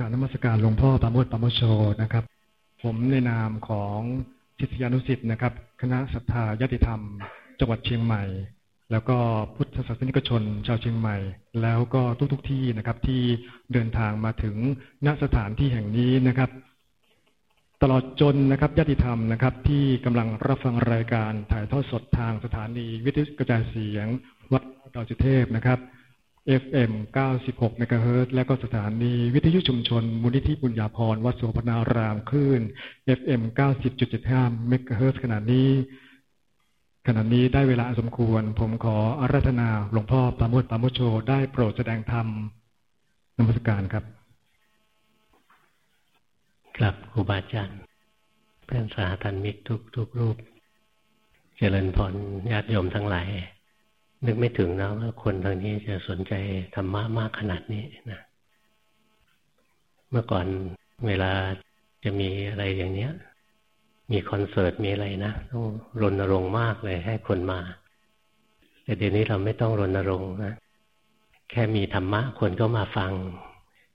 การนมัสการหลวงพ่อปาโมดปาโมชโชนะครับ ผมในนามของศิษยานุสิทธ์นะครับ คณะศรัทธาญาติธรรม จังหวัดเชียงใหม่ แล้วก็พุทธศาสนิกชนชาวเชียงใหม่ แล้วก็ทุกๆทที่นะครับ ที่เดินทางมาถึงณสถานที่แห่งนี้นะครับ ตลอดจนนะครับญาติธรรมนะครับ ที่กำลังรับฟังรายการถ่ายทอดสดทางสถานีวิทยุกระจายเสียง วัดดอยสุเทพนะครับ FM 96 MHz และก็สถานีวิทยุชุมชน มูลนิธิบุญญาพรวัดโสพนารามคลื่น FM 90.75 MHz ขณะนี้ ขณะนี้ได้เวลาสมควร ผมขออาราธนาหลวงพ่อปราโมทปราโมชโชได้โปรดแสดงธรรมนมัสการครับครับครูบาอาจารย์เพื่อนสาธมิกทุกทุกรูป เจริญพรญาติโยมทั้งหลาย นึกไม่ถึงนะว่าคนทางนี้จะสนใจธรรมะมากขนาดนี้นะเมื่อก่อนเวลาจะมีอะไรอย่างเนี้ย มีคอนเสิร์ตมีอะไรนะต้องรณรงค์มากเลยให้คนมา แต่เดี๋ยวนี้เราไม่ต้องรณรงค์นะแค่มีธรรมะคนก็มาฟัง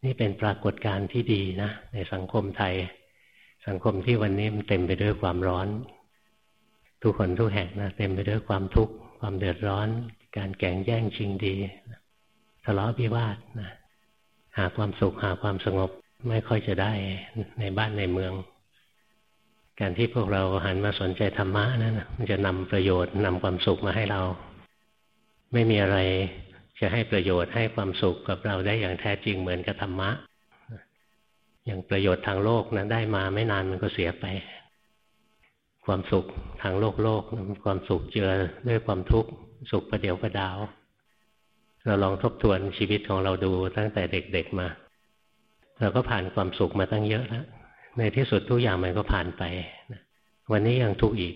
นี่เป็นปรากฏการณ์ที่ดีนะในสังคมไทย สังคมที่วันนี้มันเต็มไปด้วยความร้อน ทุกคนทุกแห่งนะเต็มไปด้วยความทุกข์ความเดือดร้อน การแข่งแย่งชิงดีทะเลาะพิวาทนะหาความสุขหาความสงบไม่ค่อยจะได้ในบ้านในเมือง การที่พวกเราหันมาสนใจธรรมะนั่นมันจะนำประโยชน์นำความสุขมาให้เรา ไม่มีอะไรจะให้ประโยชน์ให้ความสุขกับเราได้อย่างแท้จริงเหมือนกับธรรมะ อย่างประโยชน์ทางโลกนะได้มาไม่นานมันก็เสียไป ความสุขทางโลกโลกความสุขเจอด้วยความทุกข์ สุขประเดี๋ยวประดาว เราลองทบทวนชีวิตของเราดูตั้งแต่เด็กๆมา เราก็ผ่านความสุขมาตั้งเยอะแล้ว ในที่สุดทุกอย่างมันก็ผ่านไป วันนี้ยังทุกข์อีก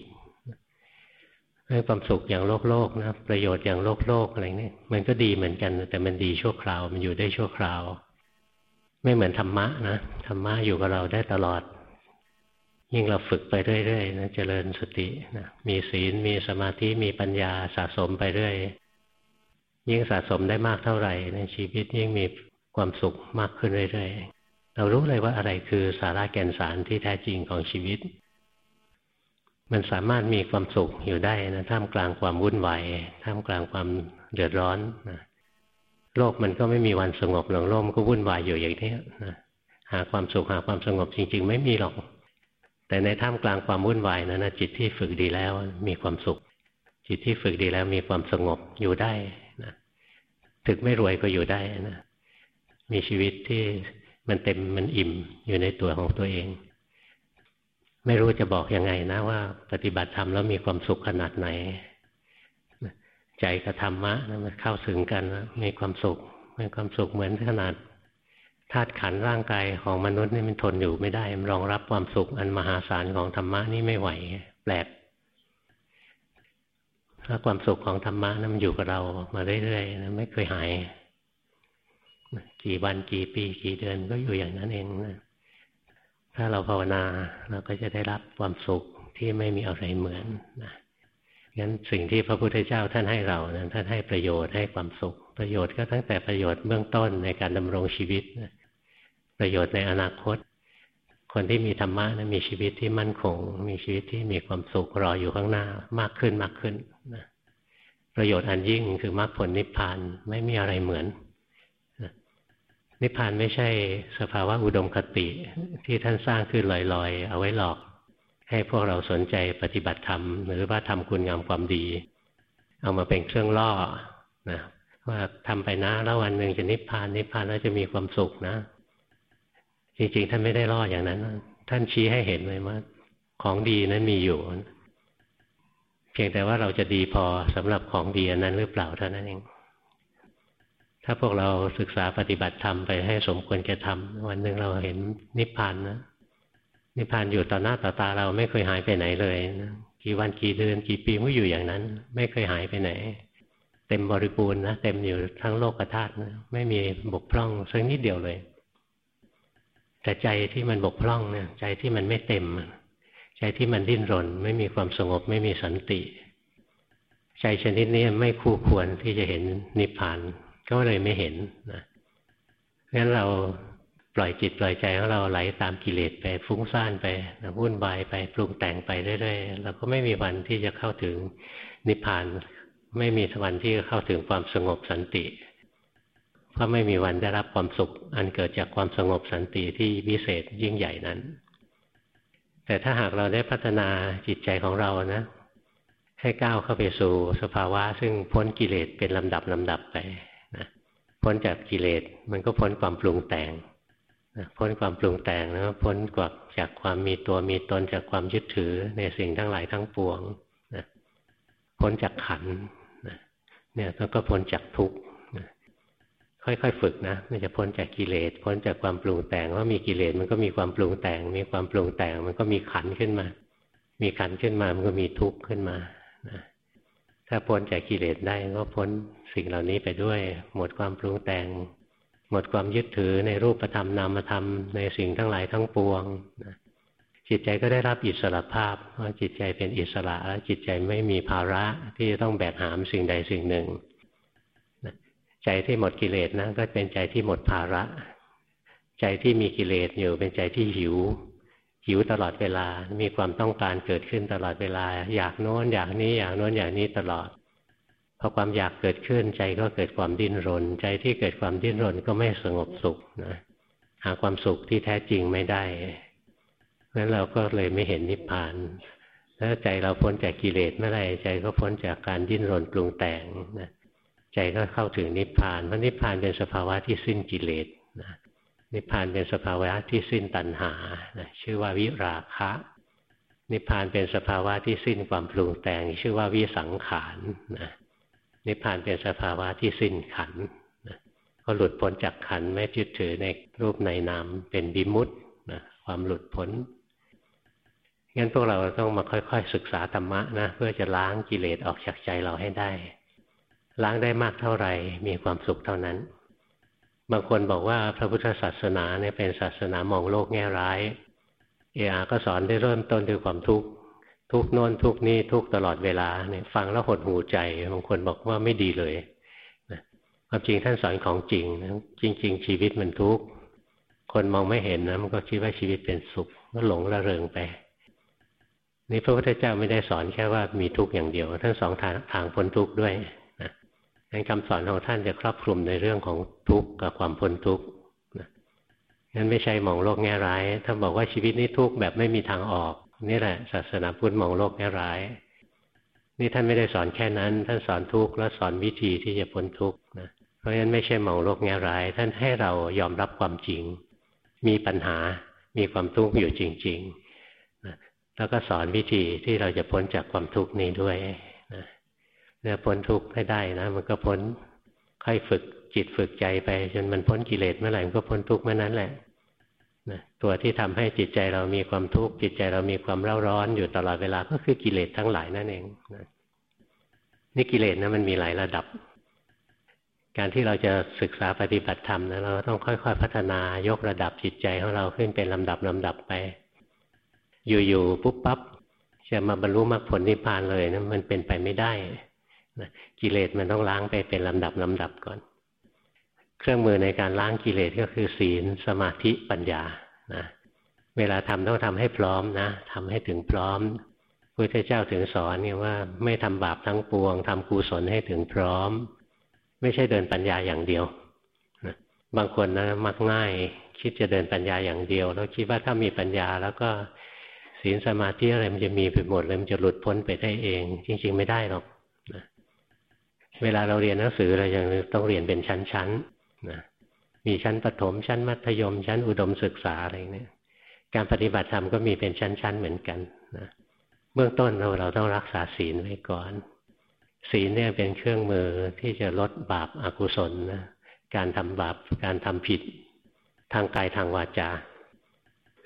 ให้ความสุขอย่างโลกโลกนะประโยชน์อย่างโลกโลกอะไรนี่มันก็ดีเหมือนกัน แต่มันดีชั่วคราว มันอยู่ได้ชั่วคราว ไม่เหมือนธรรมะนะธรรมะอยู่กับเราได้ตลอด ยิ่งเราฝึกไปเรื่อยๆนะเจริญสตินะมีศีลมีสมาธิมีปัญญาสะสมไปเรื่อยยิ่งสะสมได้มากเท่าไหร่ในชีวิตยิ่งมีความสุขมากขึ้นเรื่อยๆเรารู้เลยว่าอะไรคือสาระแก่นสารที่แท้จริงของชีวิต มันสามารถมีความสุขอยู่ได้นะท่ามกลางความวุ่นวายท่ามกลางความเดือดร้อนนะโลกมันก็ไม่มีวันสงบหรอกโลกมันก็วุ่นวายอยู่อย่างนี้นะหาความสุขหาความสงบจริง ๆ ไม่มีหรอก แต่ในท่ามกลางความวุ่นวายนั้นนะจิตที่ฝึกดีแล้วมีความสุข จิตที่ฝึกดีแล้วมีความสงบอยู่ได้นะถึงไม่รวยก็อยู่ได้นะมีชีวิตที่มันเต็มมันอิ่มอยู่ในตัวของตัวเอง ไม่รู้จะบอกยังไงนะว่า ปฏิบัติธรรมแล้วมีความสุขขนาดไหน ใจกับธรรมะนะมันเข้าถึงกันมีความสุขมีความสุขเหมือนขนาด ธาตุขันร่างกายของมนุษย์นี่มันทนอยู่ไม่ได้ มันรองรับความสุขอันมหาศาลของธรรมะนี่ไม่ไหว แปลกถ้าความสุขของธรรมะนั้นมันอยู่กับเรามาเรื่อยๆนะไม่เคยหาย กี่วันกี่ปี กี่เดือนก็อยู่อย่างนั้นเองนะถ้าเราภาวนาเราก็จะได้รับความสุขที่ไม่มีอะไรเหมือนนะงั้นสิ่งที่พระพุทธเจ้าท่านให้เรานะท่านให้ประโยชน์ให้ความสุข ประโยชน์ก็ตั้งแต่ประโยชน์เบื้องต้นในการดำรงชีวิตนะ ประโยชน์ในอนาคต คนที่มีธรรมะนะมีชีวิตที่มั่นคง มีชีวิตที่มีความสุขรออยู่ข้างหน้ามากขึ้นมากขึ้นนะประโยชน์อันยิ่งคือมรรคผลนิพพานไม่มีอะไรเหมือนนิพพานไม่ใช่สภาวะอุดมคติที่ท่านสร้างขึ้นลอยๆ เอาไว้หลอก ให้พวกเราสนใจปฏิบัติธรรม หรือว่าทำคุณงามความดี เอามาเป็นเครื่องล่อนะว่าทำไปนะแล้ววันหนึ่งจะนิพพานนิพพานแล้วจะมีความสุขนะ จริงๆ ท่านไม่ได้ล่ออย่างนั้น ท่านชี้ให้เห็นเลยว่าของดีนั้นมีอยู่ เพียงแต่ว่าเราจะดีพอสำหรับของดีอันนั้นหรือเปล่าเท่านั้นเอง ถ้าพวกเราศึกษาปฏิบัติธรรมไปให้สมควรแก่ทำวันหนึ่งเราเห็นนิพพานนะนิพพานอยู่ต่อหน้าต่อตาเราไม่เคยหายไปไหนเลยนะกี่วันกี่เดือนกี่ปีก็อยู่อย่างนั้น ไม่เคยหายไปไหน เต็มบริบูรณ์นะเต็มอยู่ทั้งโลกธาตุนะไม่มีบกพร่องสักนิดเดียวเลย แต่ใจที่มันบกพร่องเนี่ยใจที่มันไม่เต็ม ใจที่มันดิ้นรน ไม่มีความสงบไม่มีสันติ ใจชนิดนี้ไม่คู่ควรที่จะเห็นนิพพาน ก็เลยไม่เห็นนะงั้นเราปล่อยจิตปล่อยใจของเราไหลตามกิเลสไปฟุ้งซ่านไปวุ่นวายไปปรุงแต่งไปเรื่อยๆเราก็ไม่มีวันที่จะเข้าถึงนิพพาน ไม่มีวันที่จะเข้าถึงความสงบสันติ เพราไม่มีวันได้รับความสุข อันเกิดจากความสงบสันติที่วิเศษยิ่งใหญ่นั้น แต่ถ้าหากเราได้พัฒนาจิตใจของเรานะ ให้ก้าวเข้าไปสู่สภาวะ ซึ่งพ้นกิเลสเป็นลำดับลำดับไปนะพ้นจากกิเลสมันก็พ้นความปรุงแต่งพ้นความปรุงแต่งแล้วพ้นกว่าจากความมีตัวมีตนจากความยึดถือในสิ่งทั้งหลายทั้งปวงนะพ้นจากขันนะเนี่ยแล้วก็พ้นจากทุกข์ ค่อยๆฝึกนะมันจะพ้นจากกิเลสพ้นจากความปรุงแต่งว่ามีกิเลสมันก็มีความปรุงแต่ง มีความปรุงแต่ง มันก็มีขันขึ้นมา มีขันขึ้นมามันก็มีทุกข์ขึ้นมานะถ้าพ้นจากกิเลสได้ก็พ้นสิ่งเหล่านี้ไปด้วย หมดความปรุงแต่ง หมดความยึดถือในรูปธรรมนามธรรมในสิ่งทั้งหลายทั้งปวงนะจิตใจก็ได้รับอิสระภาพเพราะจิตใจเป็นอิสระแล้วจิตใจไม่มีภาระที่จะต้องแบกหามสิ่งใดสิ่งหนึ่ง ใจที่หมดกิเลสนะก็เป็นใจที่หมดภาระ ใจที่มีกิเลสอยู่เป็นใจที่หิว หิวตลอดเวลา มีความต้องการเกิดขึ้นตลอดเวลา อยากโน้นอยากนี้อยากโน้นอยากนี้ตลอดพอความอยากเกิดขึ้นใจก็เกิดความดิ้นรน ใจที่เกิดความดิ้นรนก็ไม่สงบสุขนะหาความสุขที่แท้จริงไม่ได้เพราะนั้นเราก็เลยไม่เห็นนิพพานถ้าใจเราพ้นจากกิเลสเมื่อไรใจก็พ้นจากการดิ้นรนปรุงแต่งนะ ใจก็เข้าถึงนิพพานเพราะนิพพานเป็นสภาวะที่สิ้นกิเลสนะนิพพานเป็นสภาวะที่สิ้นตัณหานะชื่อว่าวิราคะ นิพพานเป็นสภาวะที่สิ้นความปรุงแต่ง ชื่อว่าวิสังขารนะนิพพานเป็นสภาวะที่สิ้นขันนะก็หลุดพ้นจากขันไม่ยึดถือในรูปในนามเป็นบิมุตนะความหลุดพ้นงั้นพวกเราต้องมาค่อย ๆ ศึกษาธรรมะนะเพื่อจะล้างกิเลสออกจากใจเราให้ได้ ล้างได้มากเท่าไหร่ มีความสุขเท่านั้น บางคนบอกว่าพระพุทธศาสนาเนี่ยเป็นศาสนามองโลกแง่ร้าย เออาก็สอนได้เริ่มต้นด้วยความทุกข์ทุกโน้นทุกนี้ทุกตลอดเวลาเนี่ยฟังแล้วหดหูใจบางคนบอกว่าไม่ดีเลยนะความจริงท่านสอนของจริงนะจริง ๆ ชีวิตมันทุกข์คนมองไม่เห็นนะมันก็คิดว่าชีวิตเป็นสุขก็หลงระเริงไปนี่พระพุทธเจ้าไม่ได้สอนแค่ว่ามีทุกข์อย่างเดียวท่านสองทางทางพ้นทุกข์ด้วย งั้นคำสอนของท่านจะครอบคลุมในเรื่องของทุกข์กับความพ้นทุกข์งั้นไม่ใช่มองโลกแง่ร้าย ถ้าบอกว่าชีวิตนี้ทุกข์แบบไม่มีทางออก นี่แหละ ศาสนาพุทธมองโลกแง่ร้าย นี่ท่านไม่ได้สอนแค่นั้น ท่านสอนทุกข์แล้วสอนวิธีที่จะพ้นทุกข์นะ เพราะฉะนั้นไม่ใช่มองโลกแง่ร้าย ท่านให้เรายอมรับความจริง มีปัญหา มีความทุกข์อยู่จริงๆนะแล้วก็สอนวิธีที่เราจะพ้นจากความทุกข์นี้ด้วย เนี่ยพ้นทุกข์ให้ได้นะมันก็พ้นค่อยฝึกจิตฝึกใจไป จนมันพ้นกิเลสเมื่อไหร่มันก็พ้นทุกข์เมื่อนั้นแหละนะตัวที่ทำให้จิตใจเรามีความทุกข์จิตใจเรามีความเร่าร้อนอยู่ตลอดเวลาก็คือกิเลสทั้งหลายนั่นเองนะนี่กิเลสนะมันมีหลายระดับ การที่เราจะศึกษาปฏิบัติธรรมนะเราต้องค่อย ๆ พัฒนายกระดับจิตใจของเราขึ้นเป็นลำดับลำดับไป อยู่ๆปุ๊บปั๊บจะมาบรรลุมรรคผลนิพพานเลยนะมันเป็นไปไม่ได้ นะกิเลสมันต้องล้างไปเป็นลำดับลำดับก่อน เครื่องมือในการล้างกิเลสก็คือศีลสมาธิปัญญานะเวลาทำต้องทำให้พร้อมนะทำให้ถึงพร้อมพระเจ้าถึงสอนเนี่ยว่าไม่ทำบาปทั้งปวงทำกุศลให้ถึงพร้อม ไม่ใช่เดินปัญญาอย่างเดียวนะบางคนนะมักง่าย คิดจะเดินปัญญาอย่างเดียว แล้วคิดว่าถ้ามีปัญญาแล้วก็ศีลสมาธิอะไรมันจะมีไปหมดเลยมันจะหลุดพ้นไปได้เอง จริง ๆ ไม่ได้หรอก เวลาเราเรียนหนังสือเรายังต้องเรียนเป็นชั้นๆนะมีชั้นประถมชั้นมัธยม ชั้นอุดมศึกษาอะไรเนี่ยการปฏิบัติธรรมก็มีเป็นชั้น ๆเหมือนกันนะเบื้องต้นเราเราต้องรักษาศีลไว้ก่อน ศีลเนี่ยเป็นเครื่องมือที่จะลดบาปอากุศลนะการทำบาปการทำผิดทางกายทางวาจา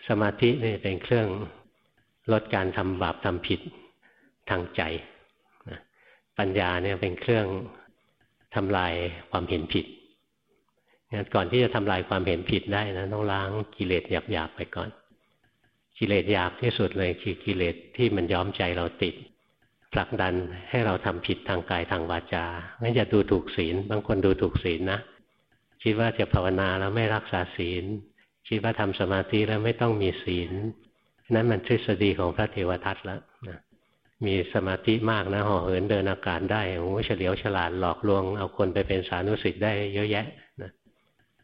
สมาธินี่เป็นเครื่องลดการทำบาปทำผิดทางใจ ปัญญาเนี่ยเป็นเครื่องทำลายความเห็นผิดงั้นก่อนที่จะทำลายความเห็นผิดได้นะต้องล้างกิเลสหยาบๆไปก่อน กิเลสหยาบที่สุดเลยคือกิเลสที่มันย้อมใจเราติดผลักดันให้เราทำผิดทางกายทางวาจางั้นอย่าดูถูกศีล บางคนดูถูกศีลนะคิดว่าจะภาวนาแล้วไม่รักษาศีล คิดว่าทำสมาธิแล้วไม่ต้องมีศีล นั้นมันทฤษฎีของพระเทวทัตแล้ว มีสมาธิมากนะห่อเหินเดินอากาศได้โอ้เฉลียวฉลาดหลอกลวง เอาคนไปเป็นสานุสิทธิ์ได้เยอะแยะนะ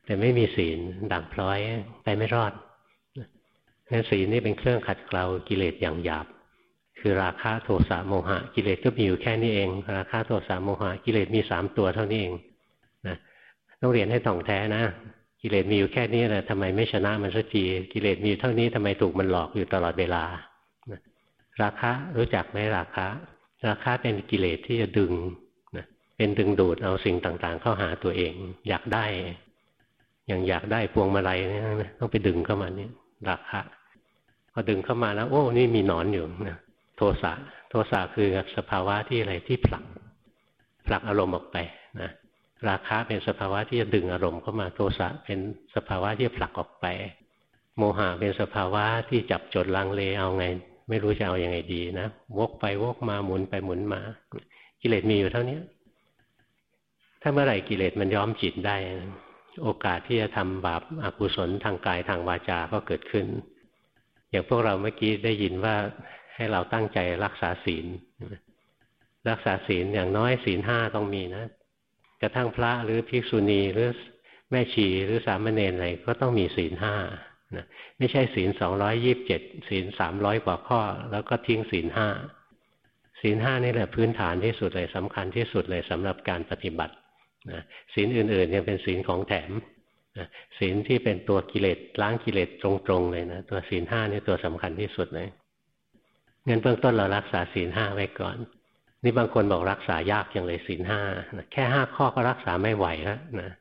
แต่ไม่มีศีลด่างพร้อยไปไม่รอดนั้นศีลนี่เป็นเครื่องขัดเกลากิเลสอย่างหยาบ คือราคะโทสะโมหะกิเลสก็มีอยู่แค่นี้เอง ราคะโทสะโมหะกิเลสมีสามตัวเท่านี้เองนะต้องเรียนให้ถ่องแท้นะกิเลสมีอยู่แค่นี้แหละทำไมไม่ชนะมันสักทีกิเลสมีเท่านี้ทำไมถูกมันหลอกอยู่ตลอดเวลา ราคะรู้จักไหมราคะ ราคะเป็นกิเลสที่จะดึงนะเป็นดึงดูดเอาสิ่งต่างๆ เข้าหาตัวเอง อยากได้ อย่างอยากได้พวงมาลัยเนี่ยต้องไปดึงเข้ามานี่ราคะพอดึงเข้ามาแล้ว โอ้ นี่มีหนอนอยู่นะโทสะโทสะคือสภาวะที่อะไรที่ผลักผลักอารมณ์ออกไปนะราคะเป็นสภาวะที่จะดึงอารมณ์เข้ามาโทสะเป็นสภาวะที่ผลักออกไป โมหะเป็นสภาวะที่จับจดลังเลเอาไง ไม่รู้จะเอาอยัางไงดีนะวกไปวกมาหมุนไปหมุนมา กิเลสมีอยู่เท่านี้ถ้าเมื่อไหร่กิเลสมันย้อมจิตได้ โอกาสที่จะทำบาปอากุศลทางกายทางวาจาก็เกิดขึ้น อย่างพวกเราเมื่อกี้ได้ยินว่าให้เราตั้งใจรักษาศีลรักษาศีลอย่างน้อยศีลห้าต้องมีนะ กระทั่งพระหรือภิกษุณีหรือแม่ชีหรือสามเณรอะไรก็ต้องมีศีลห้า นะไม่ใช่ศีลสองร้อยยิบเจ็ดศีลสามร้อยกว่าข้อ แล้วก็ทิ้งศีลห้าศีลห้านี่แหละพื้นฐานที่สุดเลยสำคัญที่สุดเลยสำหรับการปฏิบัตินะศีลอื่นๆยังเป็นศีลของแถมนะศีลที่เป็นตัวกิเลสล้างกิเลสตรงๆเลยนะตัวศีลห้านี่ตัวสำคัญที่สุดเลยเงินเบื้องต้นเรารักษาศีลห้าไว้ก่อน นี่บางคนบอกรักษายากอย่างเลยศีลห้าแค่ห้าข้อก็รักษาไม่ไหวแล้วนะ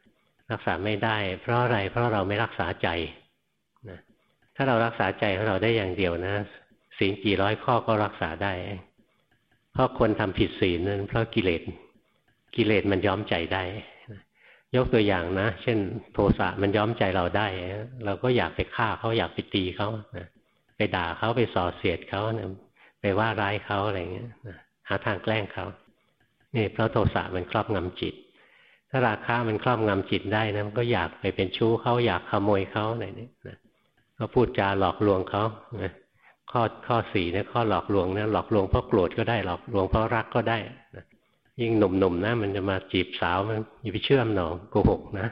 รักษาไม่ได้ เพราะอะไรเพราะเราไม่รักษาใจ ถ้าเรารักษาใจของเราได้อย่างเดียวนะศีลกี่ร้อยข้อก็รักษาได้ เพราะคนทำผิดศีลนั้นเพราะกิเลสกิเลสมันย้อมใจได้ ยกตัวอย่างนะ เช่น โทสะมันย้อมใจเราได้ เราก็อยากไปฆ่าเขาอยากไปตีเขาไปด่าเขาไปส่อเสียดเขาไปว่าร้ายเขาอะไรเงี้ยหาทางแกล้งเขานี่เพราะโทสะมันครอบงำจิต ถ้าราคะมันครอบงำจิตได้นะมันก็อยากไปเป็นชู้เขาอยากขโมยเขาอะไรนี่นะ ก็พูดจาหลอกลวงเขาข้อข้อสี่เนี่ยข้อหลอกลวงเนี่ยหลอกลวงเพราะโกรธก็ได้หลอกลวงเพราะรักก็ได้นะยิ่งหนุ่มๆนะมันจะมาจีบสาวมันอย่าไปเชื่อมหนอโกหกนะ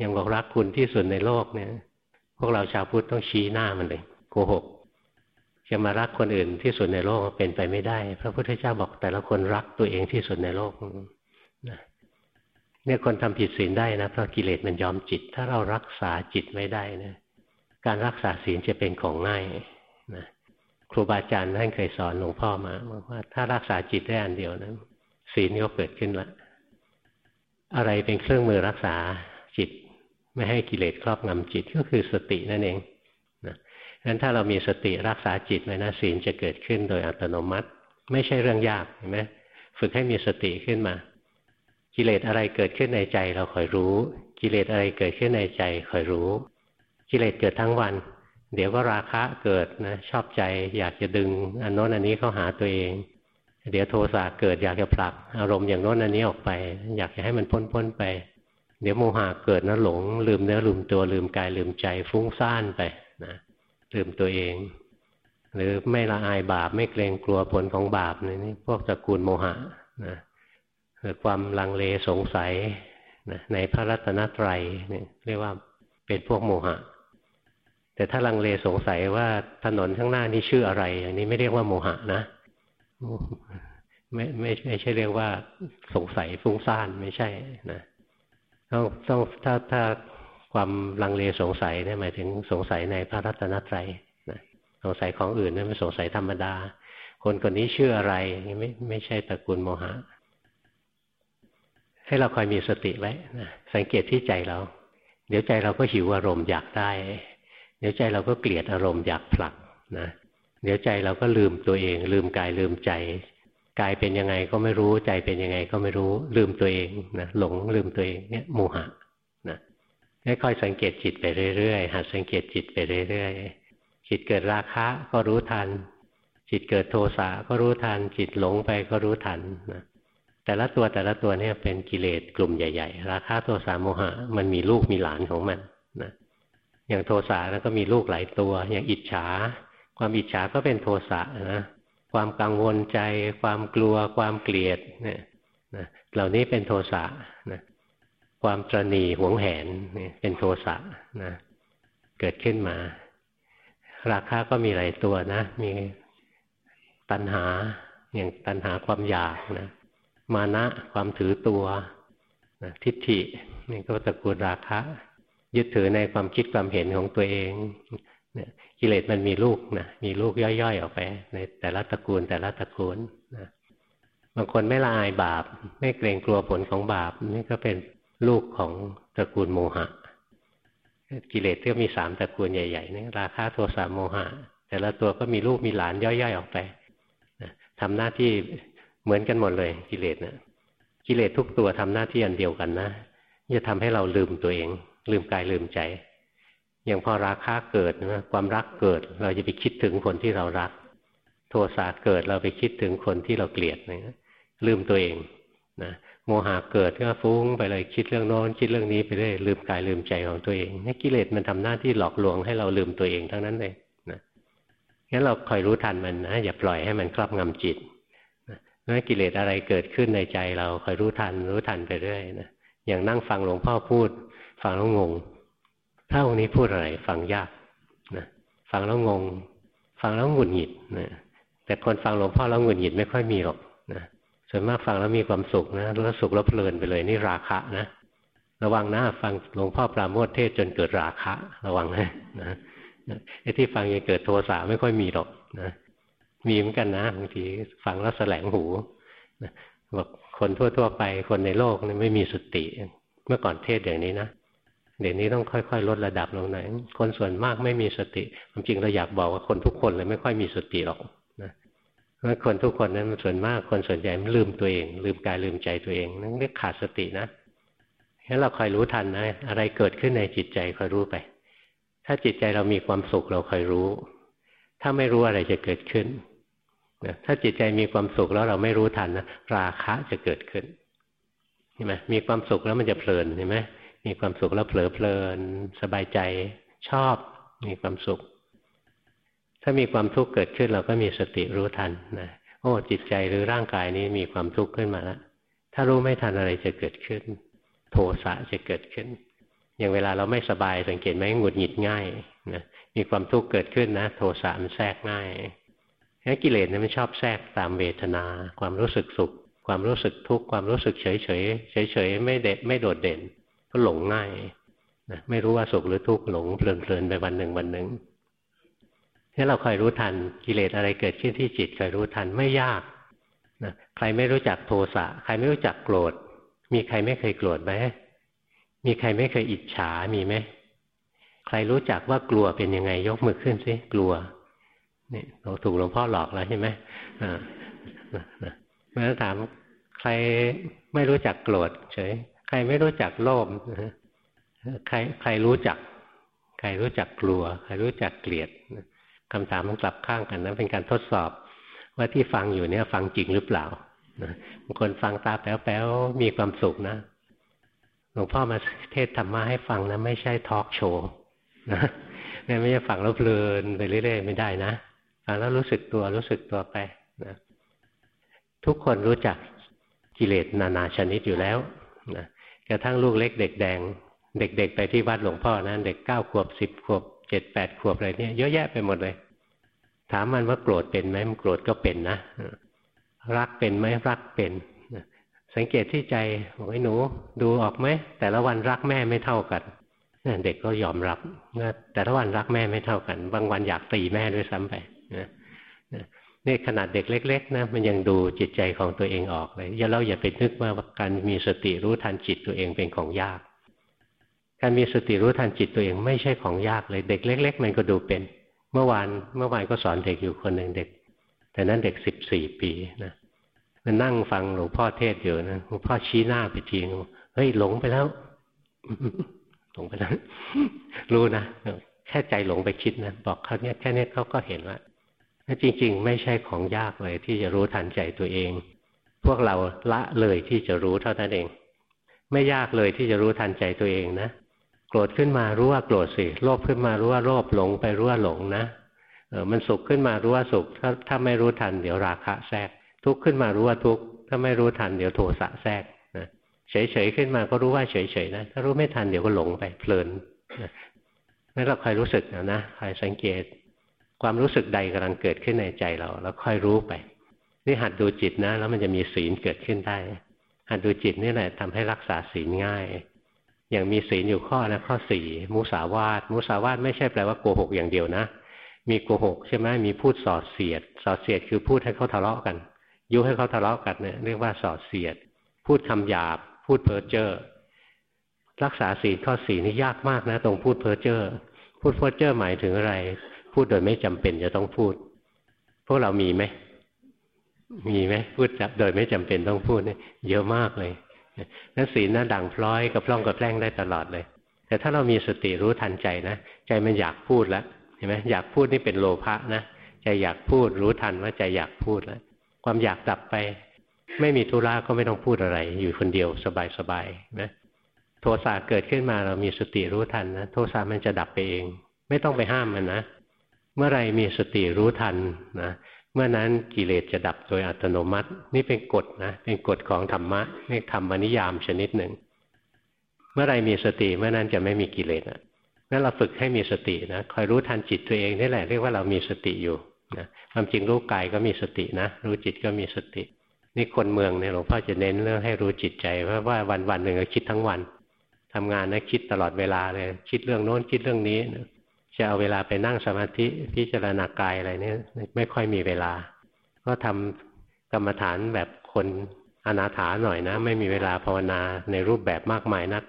ยังบอกรักคุณที่สุดในโลกเนี่ย พวกเราชาวพุทธต้องชี้หน้ามันเลยโกหกจะมารักคนอื่นที่สุดในโลกเป็นไปไม่ได้ พระพุทธเจ้าบอกแต่ละคนรักตัวเองที่สุดในโลกนะเนี่ยคนทำผิดศีลได้นะเพราะกิเลสมันยอมจิต ถ้าเรารักษาจิตไม่ได้นะ การรักษาศีลจะเป็นของง่ายนะครูบาอาจารย์ท่านเคยสอนหลวงพ่อมาบอกว่าถ้ารักษาจิตได้อันเดียวนะศีลก็เกิดขึ้นละอะไรเป็นเครื่องมือรักษาจิต ไม่ให้กิเลสครอบงำจิตก็คือสตินั่นเองนะงั้นถ้าเรามีสติรักษาจิตไว้นะศีลจะเกิดขึ้นโดยอัตโนมัติ ไม่ใช่เรื่องยากเห็นไหมฝึกให้มีสติขึ้นมา กิเลสอะไรเกิดขึ้นในใจเราคอยรู้ กิเลสอะไรเกิดขึ้นในใจคอยรู้ กิเลสเกิดทั้งวัน เดี๋ยวก็ราคะเกิดนะชอบใจอยากจะดึงอันโน้นอันนี้เข้าหาตัวเอง เดี๋ยวโทสะเกิดอยากจะผลักอารมณ์อย่างโน้นอันนี้ออกไป อยากจะให้มันพ้นพ้นไป เดี๋ยวโมหะเกิดนะหลง ลืมเนื้อลืมตัวลืมกายลืมใจฟุ้งซ่านไปนะลืมตัวเอง หรือไม่ละอายบาปไม่เกรงกลัวผลของบาปนี่พวกตระกูลโมหะนะหรือความลังเลสงสัยนะในพระรัตนตรัยเนี่ยเรียกว่าเป็นพวกโมหะ แต่ถ้าลังเลสงสัยว่าถนนข้างหน้านี้ชื่ออะไร อันนี้ไม่เรียกว่าโมหะนะไม่ไม่ไม่ใช่เรียกว่าสงสัยฟุ้งซ่านไม่ใช่นะต้องต้องถ้าถ้าความลังเลสงสัยเนี่ยหมายถึงสงสัยในพระรัตนตรัยนะสงสัยของอื่นนี่มันสงสัยธรรมดา คนคนนี้ชื่ออะไรไม่ไม่ใช่ตระกูลโมหะ ให้เราคอยมีสติไว้นะสังเกตที่ใจเรา เดี๋ยวใจเราก็หิวอารมณ์อยากได้ เดี๋ยวใจเราก็เกลียดอารมณ์อยากผลักนะเดี๋ยวใจเราก็ลืมตัวเอง ลืมกายลืมใจกายเป็นยังไงก็ไม่รู้ใจเป็นยังไงก็ไม่รู้ลืมตัวเองนะหลงลืมตัวเองเนี่ยโมหะนะให้ค่อยสังเกตจิตไปเรื่อยๆหัดสังเกตจิตไปเรื่อยๆจิตเกิดราคะก็รู้ทัน จิตเกิดโทสะก็รู้ทัน จิตหลงไปก็รู้ทันนะแต่ละตัวแต่ละตัวเนี่ยเป็นกิเลสกลุ่มใหญ่ ๆ ราคะโทสะโมหะ มันมีลูกมีหลานของมัน อย่างโทสะแล้วก็มีลูกหลายตัว อย่างอิจฉา ความอิจฉาก็เป็นโทสะนะความกังวลใจ ความกลัว ความเกลียดเนี่ยนะเหล่านี้เป็นโทสะนะความตรณีหวงแหนเป็นโทสะนะเกิดขึ้นมา ราคาก็มีหลายตัวนะ มีตัณหาอย่างตัณหาความอยากนะมานะความถือตัวนะทิฏฐินี่ก็ตระกูลราคะ ยึดถือในความคิดความเห็นของตัวเองเนี่ยกิเลสมันมีลูกนะมีลูกย่อยๆออกไป ในแต่ละตระกูลแต่ละตระกูลนะบางคนไม่ละอายบาป ไม่เกรงกลัวผลของบาป นี่ก็เป็นลูกของตระกูลโมหะ กิเลสก็มีสามตระกูลใหญ่ๆนี่ราคะโทสะโมหะ แต่ละตัวก็มีลูกมีหลานย่อยๆออกไปทำหน้าที่เหมือนกันหมดเลย กิเลสนะกิเลสทุกตัวทำหน้าที่อันเดียวกันนะจะทำให้เราลืมตัวเอง ลืมกายลืมใจ อย่างพอราคะเกิดนะความรักเกิด เราจะไปคิดถึงคนที่เรารัก โทสะเกิดเราไปคิดถึงคนที่เราเกลียดนะลืมตัวเองนะโมหะเกิดก็ฟุ้งไปเลยคิดเรื่องโน้นคิดเรื่องนี้ไปเรื่อยลืมกายลืมใจของตัวเองนี่กิเลสมันทำหน้าที่หลอกลวงให้เราลืมตัวเองทั้งนั้นเลยนะงั้นเราคอยรู้ทันมันนะอย่าปล่อยให้มันครอบงำจิตนะกิเลสอะไรเกิดขึ้นในใจเราคอยรู้ทันรู้ทันไปเรื่อยนะอย่างนั่งฟังหลวงพ่อพูด ฟังแล้วงงถ้าองค์นี้พูดอะไร ฟังยากนะฟังแล้วงง ฟังแล้วหงุดหงิดนะแต่คนฟังหลวงพ่อแล้วหงุดหงิดไม่ค่อยมีหรอกนะส่วนมากฟังแล้วมีความสุขนะแล้วสุขแล้วเพลินไปเลยนี่ราคะนะระวังนะฟังหลวงพ่อปราโมทเทศจนเกิดราคะ ระวังนะนะไอ้ที่ฟังยังเกิดโทสะไม่ค่อยมีหรอกนะมีเหมือนกันนะบางทีฟังแล้วแสลงหูนะบอกคนทั่ว ๆ ไปคนในโลกนี่ไม่มีสติ เมื่อก่อนเทศอย่างนี้นะ เดี๋ยวนี้ต้องค่อยๆ ลดระดับลงหน่อยคนส่วนมากไม่มีสติความจริงเราอยากบอกว่าคนทุกคนเลยไม่ค่อยมีสติหรอกเพราะคนทุกคนนั้นส่วนมากคนส่วนใหญ่มันลืมตัวเอง ลืมกายลืมใจตัวเองนั่นเรียกขาดสตินะงั้นเราคอยรู้ทันนะ อะไรเกิดขึ้นในจิตใจคอยรู้ไป ถ้าจิตใจเรามีความสุขเราคอยรู้ ถ้าไม่รู้อะไรจะเกิดขึ้นนะถ้าจิตใจมีความสุขแล้วเราไม่รู้ทันนะราคะจะเกิดขึ้นเห็นไหมมีความสุขแล้วมันจะเพลินเห็นไหม มีความสุขแล้วเผลอเพลิน สบายใจชอบมีความสุข ถ้ามีความทุกข์เกิดขึ้นเราก็มีสติรู้ทันนะโอ้จิตใจหรือร่างกายนี้มีความทุกข์ขึ้นมาแล้วถ้ารู้ไม่ทันอะไรจะเกิดขึ้น โทสะจะเกิดขึ้น อย่างเวลาเราไม่สบายสังเกตไหมหงุดหงิดง่ายนะมีความทุกข์เกิดขึ้นนะ โทสะมันแทรกง่ายงั้นกิเลสเนี่ยมันชอบแทรกตามเวทนา ความรู้สึกสุข ความรู้สึกทุกข์ความรู้สึกเฉยเฉยเฉยเฉยไม่เด็ดไม่โดดเด่น ก็หลงง่ายนะไม่รู้ว่าสุขหรือทุกข์หลงเพลินเพลินไปวันหนึ่งวันหนึ่งนี่เราคอยรู้ทันกิเลสอะไรเกิดขึ้นที่จิตคอยรู้ทันไม่ยากนะใครไม่รู้จักโทสะใครไม่รู้จักโกรธ มีใครไม่เคยโกรธไหมมีใครไม่เคยอิจฉามีไหมใครรู้จักว่ากลัวเป็นยังไงยกมือขึ้นสิกลัวนี่เราถูกหลวงพ่อหลอกแล้วใช่ไหมอ่าเมื่อถามใครไม่รู้จักโกรธเฉย รไม่รู้จักโลภใครใครรู้จัก ใครรู้จักกลัว ใครรู้จักเกลียดคำถามมันกลับข้างกันนะเป็นการทดสอบ ว่าที่ฟังอยู่เนี่ย ฟังจริงหรือเปล่าบางคนฟังตาแป๊วๆมีความสุขนะหลวงพ่อมาเทศธรรมะให้ฟังนะไม่ใช่ทอล์กโชว์นะไม่ใช่ฟังแล้วเพลินไปเรื่อยๆไม่ได้นะฟังแล้วรู้สึกตัวรู้สึกตัวไปนะทุกคนรู้จักกิเลสนานาชนิดอยู่แล้วนะ กระทั่งลูกเล็กเด็กแดง เด็กๆไปที่วัดหลวงพ่อนะเด็กเก้าขวบสิบขวบเจ็ดแปดขวบอะไรเนี่ยเยอะแยะไปหมดเลย ถามมันว่าโกรธเป็นไหมมันโกรธก็เป็นนะรักเป็นไหมรักเป็น สังเกตที่ใจบอกให้หนูดูออกไหมแต่ละวันรักแม่ไม่เท่ากันเด็กก็ยอมรับแต่ละวันรักแม่ไม่เท่ากัน บางวันอยากตีแม่ด้วยซ้ำไปนี่ ขนาดเด็กเล็ก ๆ นะมันยังดูจิตใจของตัวเองออกเลยอย่าเราอย่าไปนึกว่าการมีสติรู้ทันจิตตัวเองเป็นของยาก การมีสติรู้ทันจิตตัวเองไม่ใช่ของยากเลยเด็กเล็ก ๆ มันก็ดูเป็น เมื่อวานเมื่อวานก็สอนเด็กอยู่คนหนึ่งเด็ก แต่นั้นเด็กสิบสี่ปีนะมันนั่งฟังหลวงพ่อเทศอยู่นะหลวงพ่อชี้หน้าไปทีนึงเฮ้ยหลงไปแล้วหลงไปแล้วรู้นะแค่ใจหลงไปคิดนะบอกเขาเนี่ยแค่นี้เขาก็เห็นว่า จริง ๆ ไม่ใช่ของยากเลยที่จะรู้ทันใจตัวเอง พวกเราละเลยที่จะรู้เท่านั้นเอง ไม่ยากเลยที่จะรู้ทันใจตัวเองนะ โกรธขึ้นมารู้ว่าโกรธสิโลภขึ้นมารู้ว่าโลภหลงไปรู้ว่าหลงนะเออมันสุขขึ้นมารู้ว่าสุข ถ้าถ้าไม่รู้ทันเดี๋ยวราคะแทรก ทุกข์ขึ้นมารู้ว่าทุกข์ถ้าไม่รู้ทันเดี๋ยวโทสะแทรกนะเฉยๆขึ้นมาก็รู้ว่าเฉยๆนะถ้ารู้ไม่ทันเดี๋ยวก็หลงไปเพลินนั่นเราคอยรู้สึกนะนะคอยสังเกต ความรู้สึกใดกำลังเกิดขึ้นในใจเรา แล้วค่อยรู้ไป นี่หัดดูจิตนะ แล้วมันจะมีศีลเกิดขึ้นได้ หัดดูจิตนี่แหละทำให้รักษาศีลง่าย อย่างมีศีลอยู่ข้อนะข้อสี่มุสาวาทมุสาวาทไม่ใช่แปลว่าโกหกอย่างเดียวนะ มีโกหกใช่ไหมมีพูดสอดเสียด สอดเสียดคือพูดให้เขาทะเลาะกัน ยุให้เขาทะเลาะกันเนี่ยเรียกว่าสอดเสียด พูดคำหยาบ พูดเพ้อเจ้อรักษาศีลข้อสี่นี่ยากมากนะ ตรงพูดเพ้อเจ้อพูดเพ้อเจ้อหมายถึงอะไร พูดโดยไม่จำเป็นจะต้องพูด พวกเรามีไหมมีไหมพูดโดยไม่จำเป็นต้องพูดเนี่ยเยอะมากเลยนั้นศีลน่าดังพร้อยกับพร่องกับแพร่งได้ตลอดเลย แต่ถ้าเรามีสติรู้ทันใจนะใจมันอยากพูดแล้วเห็นไหมอยากพูดนี่เป็นโลภะนะใจอยากพูดรู้ทันว่าใจอยากพูดแล้วความอยากดับไป ไม่มีธุระก็ไม่ต้องพูดอะไร อยู่คนเดียวสบายๆนะโทสะเกิดขึ้นมาเรามีสติรู้ทันนะโทสะมันจะดับไปเอง ไม่ต้องไปห้ามมันนะ เมื่อไรมีสติรู้ทันนะเมื่อนั้นกิเลสจะดับโดยอัตโนมัติ นี่เป็นกฎนะเป็นกฎของธรรมะนี่ธรรมนิยามชนิดหนึ่ง เมื่อไรมีสติเมื่อนั้นจะไม่มีกิเลสนะงั้นเราฝึกให้มีสตินะคอยรู้ทันจิตตัวเองนี่แหละเรียกว่าเรามีสติอยู่นะความจริงรู้กายก็มีสตินะ รู้จิตก็มีสติ นี่คนเมืองเนี่ยหลวงพ่อจะเน้นเรื่องให้รู้จิตใจเพราะว่าวันวันหนึ่งก็คิดทั้งวันทำงานนะคิดตลอดเวลาเลยคิดเรื่องโน้นคิดเรื่องนี้นะ จะเอาเวลาไปนั่งสมาธิพิจารณากายอะไรเนี่ยไม่ค่อยมีเวลา ก็ทำกรรมฐานแบบคนอนาถาหน่อยนะ ไม่มีเวลาภาวนาในรูปแบบมากมายนัก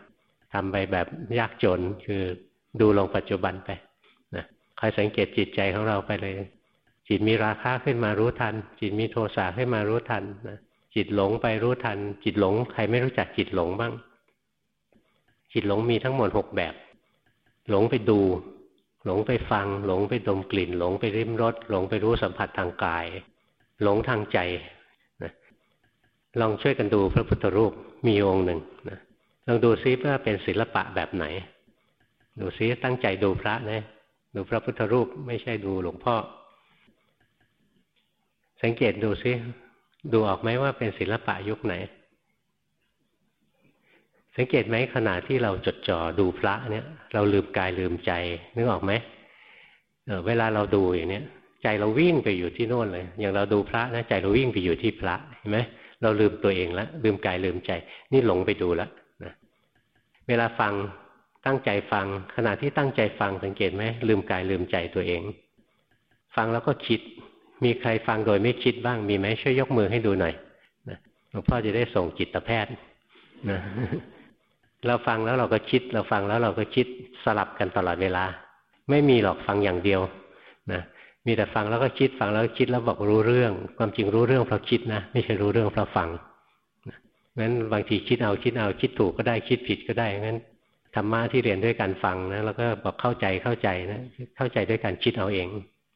ทำไปแบบยากจนคือดูลงปัจจุบันไปนะคอยสังเกตจิตใจของเราไปเลย จิตมีราคะขึ้นมารู้ทัน จิตมีโทสะขึ้นมารู้ทันนะจิตหลงไปรู้ทัน จิตหลงใครไม่รู้จักจิตหลงบ้าง จิตหลงมีทั้งหมดหกแบบ หลงไปดู หลงไปฟัง หลงไปดมกลิ่น หลงไปริมรสหลงไปรู้สัมผัสทางกาย หลงทางใจนะลองช่วยกันดูพระพุทธรูปมีองค์หนึ่งนะลองดูซิว่าเป็นศิลปะแบบไหน ดูซิตั้งใจดูพระนะดูพระพุทธรูปไม่ใช่ดูหลวงพ่อ สังเกตดูซิดูออกไหมว่าเป็นศิลปะยุคไหน สังเกตไหมขณะที่เราจดจ่อดูพระเนี่ย เราลืมกายลืมใจนึกออกไหมเเวลาเราดูอย่างเนี้ยใจเราวิ่งไปอยู่ที่โน่นเลย อย่างเราดูพระนะใจเราวิ่งไปอยู่ที่พระเห็นไหมเราลืมตัวเองแล้วลืมกายลืมใจ นี่หลงไปดูแล้วนะเวลาฟังตั้งใจฟัง ขณะที่ตั้งใจฟังสังเกตไหมลืมกายลืมใจตัวเอง ฟังแล้วก็คิด มีใครฟังโดยไม่คิดบ้างมีไหมช่วยยกมือให้ดูหน่อยหลวงพ่อจะได้ส่งจิตแพทย์นะ เราฟังแล้วเราก็คิด เราฟังแล้วเราก็คิดสลับกันตลอดเวลา ไม่มีหรอกฟังอย่างเดียวนะมีแต่ฟังแล้วก็คิดฟังแล้วคิดแล้วบอกรู้เรื่อง ความจริงรู้เรื่องเพราะคิดนะไม่ใช่รู้เรื่องเพราะฟังงั้นบางทีคิดเอาคิดเอาคิดถูกก็ได้คิดผิดก็ได้งั้นธรรมะที่เรียนด้วยการฟังนะแล้วก็บอกเข้าใจเข้าใจนะเข้าใจด้วยการคิดเอาเอง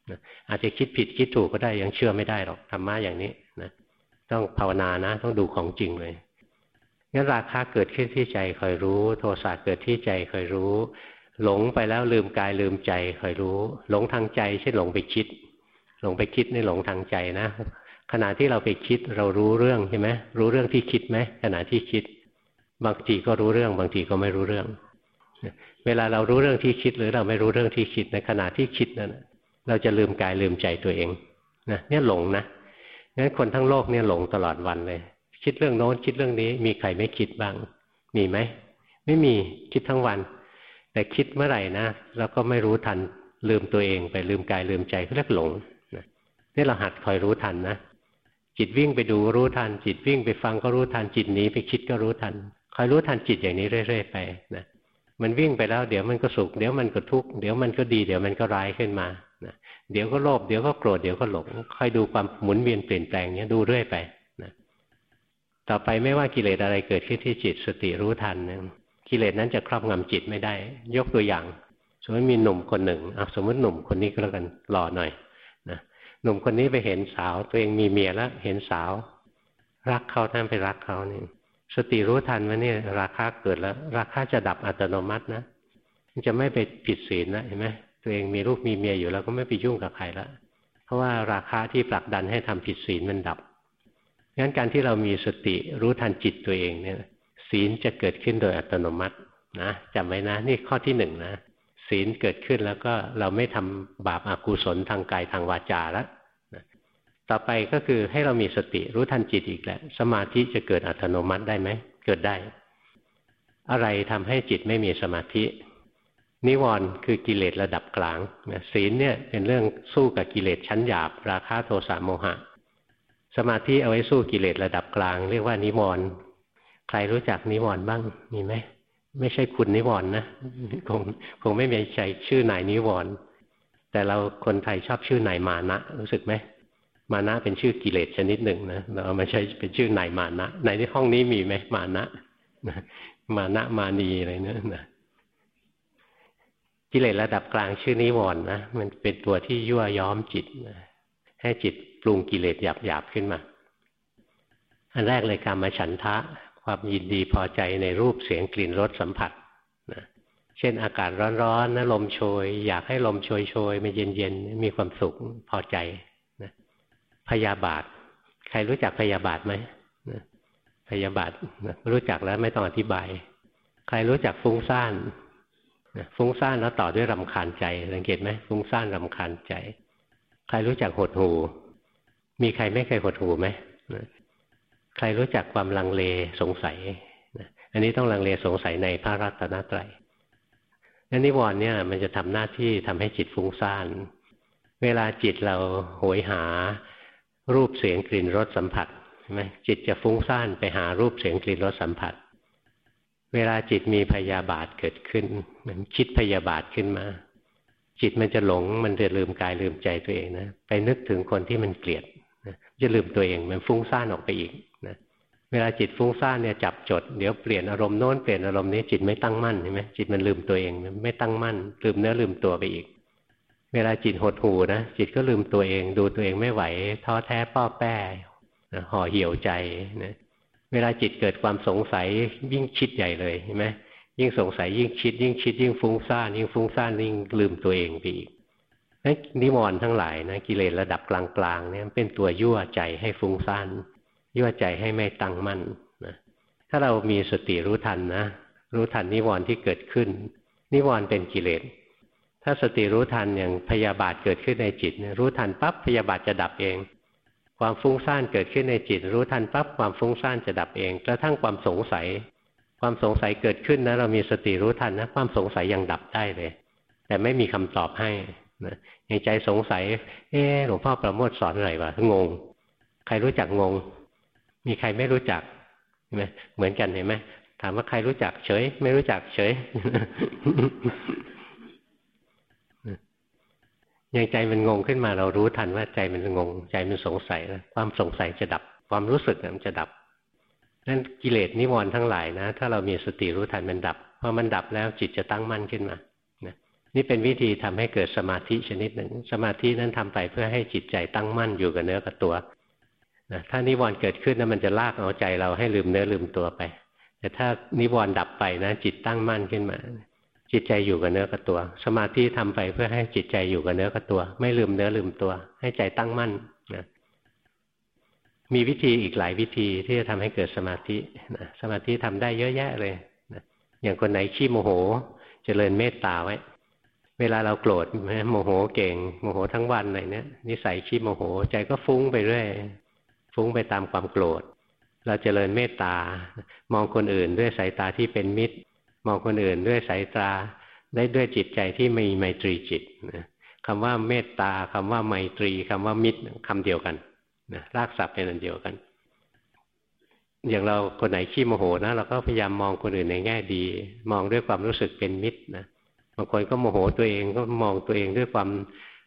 นะอาจจะคิดผิดคิดถูกก็ได้ยังเชื่อไม่ได้หรอกธรรมะอย่างนี้นะต้องภาวนานะ ต้องดูของจริงเลย งั้นราคะเกิดขึ้นที่ใจคอยรู้ โทสะเกิดที่ใจคอยรู้ หลงไปแล้วลืมกายลืมใจคอยรู้ หลงทางใจเช่นหลงไปคิด หลงไปคิดนี่หลงทางใจนะขณะที่เราไปคิดเรารู้เรื่องใช่ไหมรู้เรื่องที่คิดไหมขณะที่คิด บางทีก็รู้เรื่อง บางทีก็ไม่รู้เรื่อง เวลาเรารู้เรื่องที่คิดหรือเราไม่รู้เรื่องที่คิดในขณะที่คิดนั้นเราจะลืมกายลืมใจตัวเองนะเนี่ยหลงนะงั้นคนทั้งโลกเนี่ยหลงตลอดวันเลย คิดเรื่องโน้นคิดเรื่องนี้ มีใครไม่คิดบ้าง มีไหม ไม่มีคิดทั้งวัน แต่คิดเมื่อไหร่นะแล้วก็ไม่รู้ทันลืมตัวเองไปลืมกายลืมใจเขาเรียกหลงนี่เราหัดคอยรู้ทันนะจิตวิ่งไปดูรู้ทัน จิตวิ่งไปฟังก็รู้ทันจิตหนีไปคิดก็รู้ทันคอยรู้ทันจิตอย่างนี้เรื่อยๆไปนะมันวิ่งไปแล้ว เดี๋ยวมันก็สุขเดี๋ยวมันก็ทุกข์เดี๋ยวมันก็ดีเดี๋ยวมันก็ร้ายขึ้นมานะเดี๋ยวก็โลภเดี๋ยวก็โกรธเดี๋ยวก็หลงคอยดูความหมุนเวียนเปลี่ยนแปลงเนี้ยดูเรื่อยไป ต่อไปไม่ว่ากิเลสอะไรเกิดขึ้นที่จิตสติรู้ทันกิเลสนั้นจะครอบงำจิตไม่ได้ ยกตัวอย่าง สมมติมีหนุ่มคนหนึ่งสมมติหนุ่มคนนี้ก็แล้วกันหล่อหน่อยนะหนุ่มคนนี้ไปเห็นสาว ตัวเองมีเมียแล้วเห็นสาว รักเขาท่านไปรักเขานี่สติรู้ทันว่านี่ราคาเกิดแล้ว ราคาจะดับอัตโนมัตินะจะไม่ไปผิดศีลนะเห็นไหมตัวเองมีลูกมีเมียอยู่แล้วก็ไม่ไปยุ่งกับใครละเพราะว่าราคาที่ผลักดันให้ทำผิดศีลมันดับ งั้นการที่เรามีสติรู้ทันจิตตัวเองเนี่ยศีลจะเกิดขึ้นโดยอัตโนมัตินะจำไว้นะนี่ข้อที่หนึ่งนะศีลเกิดขึ้นแล้วก็เราไม่ทำบาปอากุศลทางกายทางวาจาแล้วต่อไปก็คือให้เรามีสติรู้ทันจิตอีกแหละ สมาธิจะเกิดอัตโนมัติได้ไหมเกิดได้ อะไรทำให้จิตไม่มีสมาธิ นิวรณ์คือกิเลสระดับกลางศีลเนี่ยเป็นเรื่องสู้กับกิเลสชั้นหยาบ ราคะโทสะโมหะ สมาธิเอาไว้สู้กิเลสระดับกลาง เรียกว่านิวรณ์ใครรู้จักนิวรณ์บ้างมีไหมไม่ใช่คุณนิวรณ์นะคงคงไม่มีใจชื่อนายนิวรณ์แต่เราคนไทยชอบชื่อนายมานะรู้สึกไหมมานะเป็นชื่อกิเลสชนิดหนึ่งนะเราเอามาใช้เป็นชื่อนายมานะในที่ห้องนี้มีไหมมานะมานะมานีอะไรเนี่ยนะกิเลสระดับกลางชื่อนิวรณ์นะมันเป็นตัวที่ยั่วย้อมจิตนะให้จิต รุงกิเลสหยาบๆขึ้นมา อันแรกเลยการมาฉันทะ ความยินดีพอใจในรูปเสียงกลิ่นรสสัมผัสนะเช่นอากาศร้อนๆนะลมโชย อยากให้ลมโชยโชยมันเย็นๆ มีความสุขพอใจนะพยาบาท ใครรู้จักพยาบาทไหมนะพยาบาทนะรู้จักแล้วไม่ต้องอธิบาย ใครรู้จักฟุ้งซ่านนะฟุ้งซ่านแล้วต่อด้วยรำคาญใจสังเกตไหมฟุ้งซ่านรำคาญใจ ใครรู้จักหดหู มีใครไม่เคยหดหูไหมใครรู้จักความลังเลสงสัยอันนี้ต้องลังเลสงสัยในพระรัตนตรัยนั่นนิวรณ์เนี่ยมันจะทำหน้าที่ทำให้จิตฟุ้งซ่าน เวลาจิตเราโหยหารูปเสียงกลิ่นรสสัมผัสใช่ไหมจิตจะฟุ้งซ่านไปหารูปเสียงกลิ่นรสสัมผัส เวลาจิตมีพยาบาทเกิดขึ้น มันคิดพยาบาทขึ้นมา จิตมันจะหลงมันจะลืมกายลืมใจตัวเองนะไปนึกถึงคนที่มันเกลียด จะลืมตัวเองมันฟุ้งซ่านออกไปอีกนะเวลาจิตฟุ้งซ่านเนี่ยจับจดเดี๋ยวเปลี่ยนอารมณ์โน้นเปลี่ยนอารมณ์นี้จิตไม่ตั้งมั่นใช่ไหมจิตมันลืมตัวเองไม่ตั้งมั่น ลืมเนื้อลืมตัวไปอีก เวลาจิตหดหูนะจิตก็ลืมตัวเอง ดูตัวเองไม่ไหวท้อแท้ป้อแป้ห่อเหี่ยวใจนะเวลาจิตเกิดความสงสัยยิ่งคิดใหญ่เลยใช่ไหมยิ่งสงสัยยิ่งคิด ยิ่งคิดยิ่งฟุ้งซ่านยิ่งฟุ้งซ่านยิ่งลืมตัวเองไปอีก นิวรณ์ทั้งหลายนะกิเลสระดับกลางๆเนี่ยเป็นตัวยั่วใจให้ฟุ้งซ่านยั่วใจให้ไม่ตั้งมั่นนะถ้าเรามีสติรู้ทันนะ รู้ทันนิวรณ์ที่เกิดขึ้น นิวรณ์เป็นกิเลส ถ้าสติรู้ทันอย่างพยาบาทเกิดขึ้นในจิตรู้ทันปั๊บพยาบาทจะดับเอง ความฟุ้งซ่านเกิดขึ้นในจิต รู้ทันปั๊บความฟุ้งซ่านจะดับเองกระทั่งความสงสัย ความสงสัยเกิดขึ้นนะเรามีสติรู้ทันนะความสงสัยยังดับได้เลย แต่ไม่มีคำตอบให้นะ อย่างใจสงสัย เออหลวงพ่อประโมทสอนอะไรวะงง ใครรู้จักงง มีใครไม่รู้จักใช่ไหมเหมือนกันเห็นไหมถามว่าใครรู้จักเฉย ไม่รู้จักเฉยยังใจมันงงขึ้นมาเรารู้ทันว่าใจมันงง ใจมันสงสัยนะความสงสัยจะดับ ความรู้สึกมันจะดับนั่นกิเลสนิวรณ์ทั้งหลายนะ ถ้าเรามีสติรู้ทันมันดับพอมันดับแล้วจิตจะตั้งมั่นขึ้นมา นี่เป็นวิธีทำให้เกิดสมาธิชนิดหนึ่ง สมาธินั้นทำไปเพื่อให้จิตใจตั้งมั่นอยู่กับเนื้อกับตัวนะถ้านิวรณ์เกิดขึ้นนะมันจะลากเอาใจเราให้ลืมเนื้อลืมตัวไป แต่ถ้านิวรณ์ดับไปนะ จิตตั้งมั่นขึ้นมา จิตใจอยู่กับเนื้อกับตัว สมาธิทำไปเพื่อให้จิตใจอยู่กับเนื้อกับตัว ไม่ลืมเนื้อลืมตัว ให้ใจตั้งมั่นนะมีวิธีอีกหลายวิธีที่จะทำให้เกิดสมาธินะสมาธิทำได้เยอะแยะเลยนะอย่างคนไหนขี้โมโหจเจริญเมตตาไว้ เวลาเราโกรธโมโหเก่งโมโหทั้งวันอะไรเนี้ยนิสัยขี้โมโหใจก็ฟุ้งไปเรื่อยฟุ้งไปตามความโกรธ เราจเจริญเมตตามองคนอื่นด้วยสายตาที่เป็นมิตร มองคนอื่นด้วยสายตาได้ด้วยจิตใจที่มีไมตรีจิตนะคำว่าเมตตาคำว่าไมตรีคำว่ามิตรคำเดียวกันนะรากศัพท์เป็นอันเดียวกัน อย่างเราคนไหนขี้โมโหนะเราก็พยายามมองคนอื่นในแง่ดี มองด้วยความรู้สึกเป็นมิตรนะ บางคนก็โมโหตัวเองก็มองตัวเองด้วยความ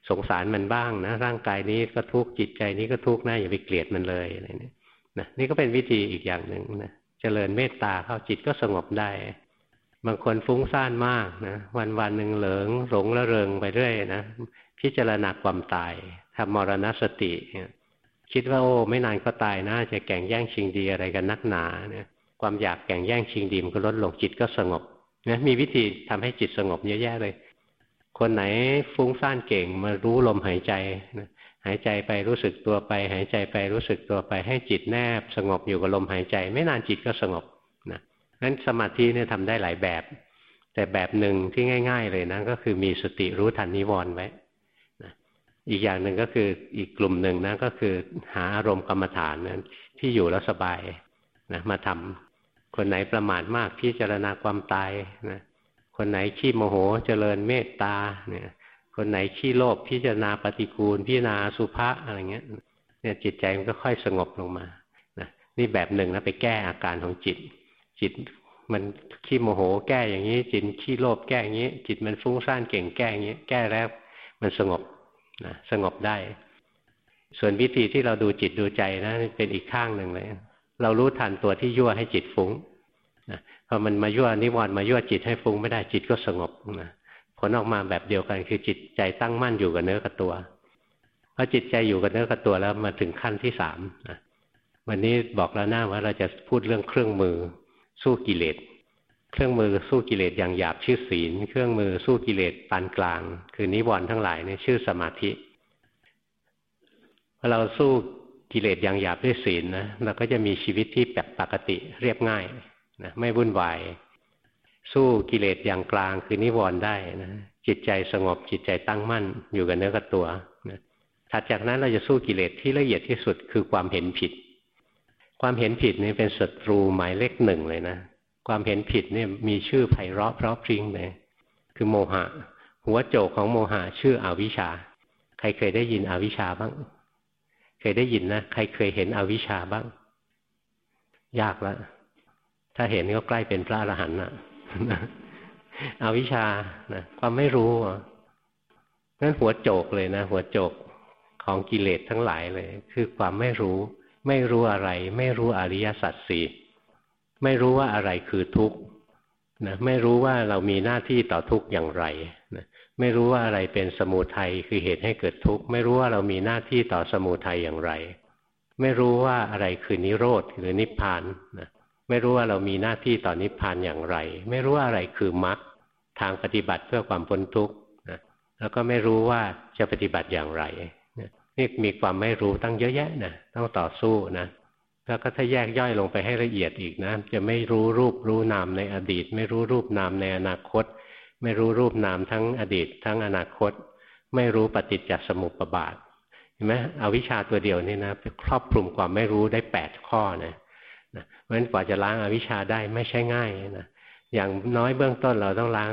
สงสารมันบ้างนะ ร่างกายนี้ก็ทุกข์จิตใจนี้ก็ทุกข์นะอย่าไปเกลียดมันเลยอะไรนี่นะนี่ก็เป็นวิธีอีกอย่างหนึ่งนะเจริญเมตตาเข้าจิตก็สงบได้ บางคนฟุ้งซ่านมากนะวันวันหนึ่งเหลิงหลงละเริงไปเรื่อยนะพิจารณาความตายทำมรณสติคิดว่าโอ้ไม่นานก็ตายนะจะแข่งแย่งชิงดีอะไรกันนักหนาเนี่ยความอยากแข่งแย่งชิงดีมันก็ลดลงจิตก็สงบ นะมีวิธีทำให้จิตสงบเยอะแยะเลย คนไหนฟุ้งซ่านเก่งมารู้ลมหายใจนะหายใจไปรู้สึกตัวไป หายใจไปรู้สึกตัวไป ให้จิตแนบ สงบอยู่กับลมหายใจ ไม่นานจิตก็สงบนะนั้นสมาธิเนี่ยทำได้หลายแบบ แต่แบบหนึ่งที่ง่าย ๆ เลยนะก็คือมีสติรู้ทันนิวรณ์ไว้นะอีกอย่างหนึ่งก็คืออีกกลุ่มหนึ่งนะก็คือหาอารมณ์กรรมฐานนะที่อยู่แล้วสบายนะมาทำ คนไหนประมาทมากพิจารณาความตายนะคนไหนขี้โมโหเจริญเมตตาเนี่ย คนไหนขี้โลภพิจารณาปฏิกูล พิจารณาสุภาษอะไรเงี้ยเนี่ยจิตใจมันก็ค่อยสงบลงมานะนี่แบบหนึ่งนะไปแก้อาการของจิต จิตมันขี้โมโหแก้อย่างนี้ จิตขี้โลภแก้อย่างนี้ จิตมันฟุ้งซ่านเก่งแก้อย่างนี้ แก้แล้วมันสงบนะสงบได้ ส่วนวิธีที่เราดูจิตดูใจนะเป็นอีกข้างหนึ่งเลย เรารู้ทันตัวที่ยั่วให้จิตฟุ้งนะพอมันมายั่วนิวรณ์มายั่วจิตให้ฟุ้งไม่ได้จิตก็สงบนะผลออกมาแบบเดียวกันคือจิตใจตั้งมั่นอยู่กับเนื้อกับตัวพอจิตใจอยู่กับเนื้อกับตัวแล้วมาถึงขั้นที่สามนะวันนี้บอกแล้วหนะว่าเราจะพูดเรื่องเครื่องมือสู้กิเลสเครื่องมือสู้กิเลสอย่างหยาบชื่อศีล เครื่องมือสู้กิเลสปานกลาง คือนิวรณ์ทั้งหลายเนี่ยชื่อสมาธิพอเราสู้ กิเลสอย่างหยาบด้วยศีลนะเราก็จะมีชีวิตที่แบบปกติเรียบง่ายนะไม่วุ่นวายสู้กิเลสอย่างกลางคือนิวรณ์ได้นะจิตใจสงบจิตใจตั้งมั่นอยู่กับเนื้อกับตัวนะถัดจากนั้นเราจะสู้กิเลสที่ละเอียดที่สุดคือความเห็นผิด ความเห็นผิดนี่เป็นศัตรูหมายเลขหนึ่งเลยนะความเห็นผิดเนี่ยมีชื่อไพเราะเพราะพริ้งเลยคือโมหะ หัวโจกของโมหะชื่ออวิชชา ใครเคยได้ยินอวิชชาบ้าง เคยได้ยินนะ ใครเคยเห็นอวิชชาบ้าง ยากแล้วถ้าเห็นก็ใกล้เป็นพระอรหันต์นะอาวิชานะความไม่รู้นั่นหัวโจกเลยนะ หัวโจกของกิเลสทั้งหลายเลย คือความไม่รู้ ไม่รู้อะไร ไม่รู้อริยสัจสี่ไม่รู้ว่าอะไรคือทุกข์นะไม่รู้ว่าเรามีหน้าที่ต่อทุกข์อย่างไรนะ ไม่รู้ว่าอะไรเป็นสมุทัยคือเหตุให้เกิดทุกข์ ไม่รู้ว่าเรามีหน้าที่ต่อสมุทัยอย่างไร ไม่รู้ว่าอะไรคือนิโรธหรือนิพพานนะไม่รู้ว่าเรามีหน้าที่ต่อนนิพพานอย่างไร ไม่รู้ว่าอะไรคือมรรคทางปฏิบัติเพื่อความพ้นทุกข์นะแล้วก็ไม่รู้ว่าจะปฏิบัติอย่างไรนี่มีความไม่รู้ตั้งเยอะแยะนะต้องต่อสู้นะแล้วก็ถ้าแยกย่อยลงไปให้ละเอียดอีกนะ จะไม่รู้รูปรู้นามในอดีต ไม่รู้รูปนามในอนาคต ไม่รู้รูปนามทั้งอดีต ทั้งอนาคต ไม่รู้ปฏิจจสมุปบาทเห็นไหมอวิชชาตัวเดียวนี่นะครอบคลุมความไม่รู้ได้แปดข้อนะนะเพราะฉะนั้นกว่าจะล้างอาวิชชาได้ไม่ใช่ง่ายนะอย่างน้อยเบื้องต้นเราต้องล้าง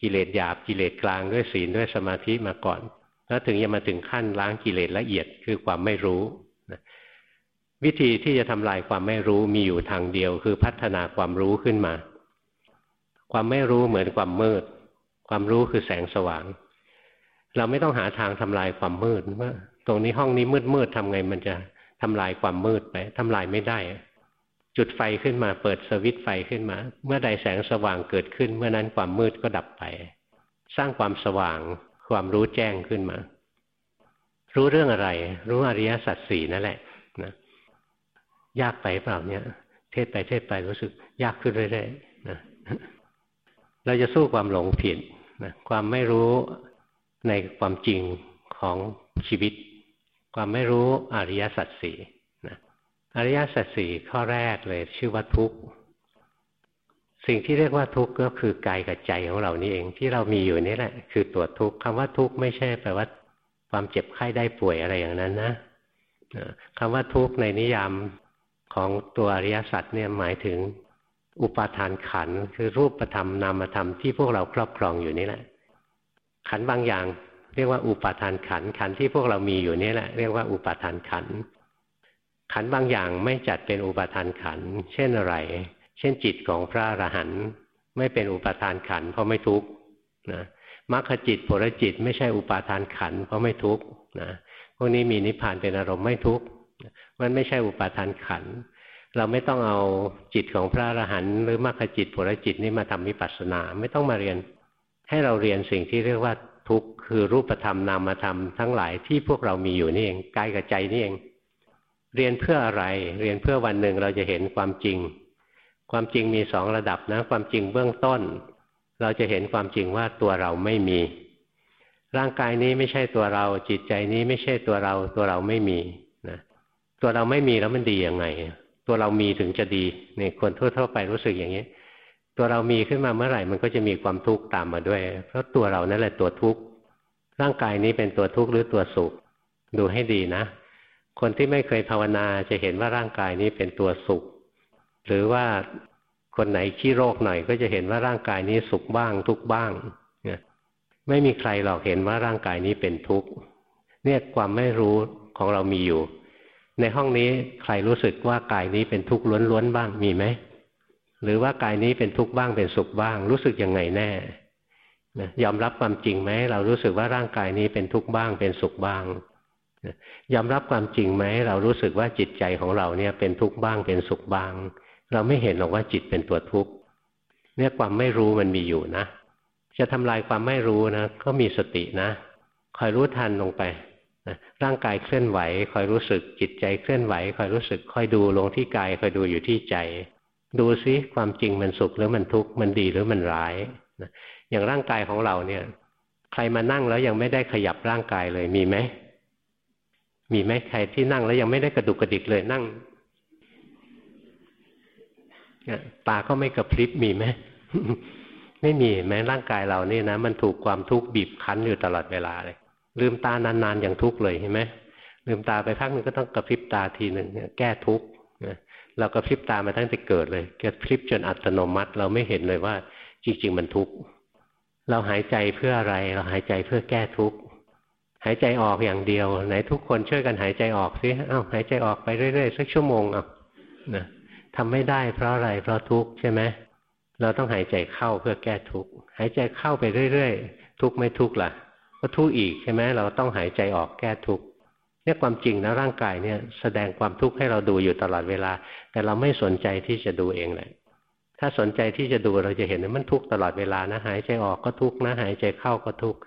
กิเลสหยาบกิเลสกลางด้วยศีลด้วยสมาธิมาก่อน แล้วถึงจะมาถึงขั้นล้างกิเลสละเอียดคือความไม่รู้นะวิธีที่จะทำลายความไม่รู้มีอยู่ทางเดียว คือพัฒนาความรู้ขึ้นมา ความไม่รู้เหมือนความมืด ความรู้คือแสงสว่าง เราไม่ต้องหาทางทำลายความมืดว่าตรงนี้ห้องนี้มืดมืดทำไงมันจะทำลายความมืดไปทำลายไม่ได้ จุดไฟขึ้นมาเปิดสวิตไฟขึ้นมา เมื่อใดแสงสว่างเกิดขึ้น เมื่อนั้นความมืดก็ดับไป สร้างความสว่าง ความรู้แจ้งขึ้นมา รู้เรื่องอะไร รู้อริยสัจสี่นั่นแหละนะยากไปเปล่าเนี่ย เทศไปเทศไปรู้สึกยากขึ้นเรื่อยๆนะ เราจะสู้ความหลงผิดนะความไม่รู้ในความจริงของชีวิต ความไม่รู้อริยสัจสี่อริยสัจสี่ข้อแรกเลยชื่อว่าทุกข์สิ่งที่เรียกว่าทุกข์ก็คือกายกับใจของเรานี่เองที่เรามีอยู่นี่แหละ คือตัวทุกข์คำว่าทุกข์ไม่ใช่แปลว่า ความเจ็บไข้ได้ป่วยอะไรอย่างนั้นนะคำว่าทุกข์ในนิยามของตัวอริยสัจเนี่ยหมายถึง อุปาทานขันคือรูปธรรมนามธรรมที่พวกเราครอบครองอยู่นี่แหละ ขันบางอย่าง เรียกว่าอุปาทานขันขันที่พวกเรามีอยู่นี่แหละเรียกว่าอุปาทานขันขันบางอย่างไม่จัดเป็นอุปาทานขันเช่นอะไร เช่นจิตของพระอรหันต์ไม่เป็นอุปาทานขันเพราะไม่ทุกข์นะมรรคจิตผลจิตไม่ใช่อุปาทานขันเพราะไม่ทุกข์นะพวกนี้มีนิพพานเป็นอารมณ์ไม่ทุกข์มันไม่ใช่อุปาทานขัน เราไม่ต้องเอาจิตของพระอรหันต์หรือมรรคจิตผลจิตนี่มาทำวิปัสสนาไม่ต้องมาเรียน ให้เราเรียนสิ่งที่เรียกว่าทุกข์คือรูปธรรมนามธรรมทั้งหลายที่พวกเรามีอยู่นี่เองกายกับใจนี่เอง เรียนเพื่ออะไร เรียนเพื่อวันหนึ่งเราจะเห็นความจริง ความจริงมีสองระดับนะ ความจริงเบื้องต้น เราจะเห็นความจริงว่าตัวเราไม่มี ร่างกายนี้ไม่ใช่ตัวเรา จิตใจนี้ไม่ใช่ตัวเรา ตัวเราไม่มีนะตัวเราไม่มีแล้วมันดียังไง ตัวเรามีถึงจะดีเนี่ยคนทั่ว ๆ ไปรู้สึกอย่างนี้ ตัวเรามีขึ้นมาเมื่อไหร่มันก็จะมีความทุกข์ตามมาด้วย เพราะตัวเรานั่นแหละตัวทุกข์ร่างกายนี้เป็นตัวทุกข์หรือตัวสุข ดูให้ดีนะ คนที่ไม่เคยภาวนาจะเห็นว่าร่างกายนี้เป็นตัวสุข หรือว่าคนไหนขี้โรคหน่อย ก็จะเห็นว่าร่างกายนี้สุขบ้าง ทุกบ้างเนี่ยไม่มีใครหรอกเห็นว่าร่างกายนี้เป็นทุกข์เนี่ยความไม่รู้ของเรามีอยู่ ในห้องนี้ใครรู้สึกว่ากายนี้เป็นทุกข์ล้วนๆบ้างมีไหมหรือว่ากายนี้เป็นทุกข์บ้างเป็นสุขบ้าง รู้สึกยังไงแน่นะยอมรับความจริงไหมเรารู้สึกว่าร่างกายนี้เป็นทุกข์บ้างเป็นสุขบ้างยอมรับความจริงไหมเรารู้สึกว่าจิตใจของเราเนี่ยเป็นทุกข์บ้างเป็นสุขบ้าง เราไม่เห็นหรอกว่าจิตเป็นตัวทุกข์เนี่ยความไม่รู้มันมีอยู่นะ จะทำลายความไม่รู้นะ ก็มีสตินะคอยรู้ทันลงไป นะร่างกายเคลื่อนไหวคอยรู้สึกจิตใจเคลื่อนไหวคอยรู้สึกคอยดูลงที่กายคอยดูอยู่ที่ใจ ดูซิความจริงมันสุขหรือมันทุกข์มันดีหรือมันร้ายนะอย่างร่างกายของเราเนี่ย ใครมานั่งแล้วยังไม่ได้ขยับร่างกายเลยมีไหมมีไหมใครที่นั่งแล้วยังไม่ได้กระดุกกระดิกเลยนั่งตาก็ไม่กระพริบมีไหมไม่มีแม้ร่างกายเรานี่นะมันถูกความทุกข์บีบคั้นอยู่ตลอดเวลาเลย ลืมตานานๆอย่างทุกข์เลยเห็นไหมลืมตาไปพักหนึ่งก็ต้องกระพริบตาทีหนึ่งแก้ทุกข์เรากระพริบตามาตั้งแต่เกิดเลยกระพริบจนอัตโนมัติ เราไม่เห็นเลยว่าจริง ๆ มันทุกข์เราหายใจเพื่ออะไร เราหายใจเพื่อแก้ทุกข์หายใจออกอย่างเดียว ไหนทุกคนช่วยกันหายใจออกสิอ้าวหายใจออกไปเรื่อยๆสักชั่วโมงอะนะทำไม่ได้เพราะอะไรเพราะทุกข์ใช่ไหมเราต้องหายใจเข้าเพื่อแก้ทุกข์หายใจเข้าไปเรื่อยๆทุกข์ไม่ทุกข์ล่ะ ก็ทุกข์อีกใช่ไหมเราต้องหายใจออกแก้ทุกข์เนี่ยความจริงนะร่างกายเนี่ยแสดงความทุกข์ให้เราดูอยู่ตลอดเวลา แต่เราไม่สนใจที่จะดูเองเลยถ้าสนใจที่จะดูเราจะเห็นว่ามันทุกข์ตลอดเวลานะ หายใจออกก็ทุกข์นะ หายใจเข้าก็ทุกข์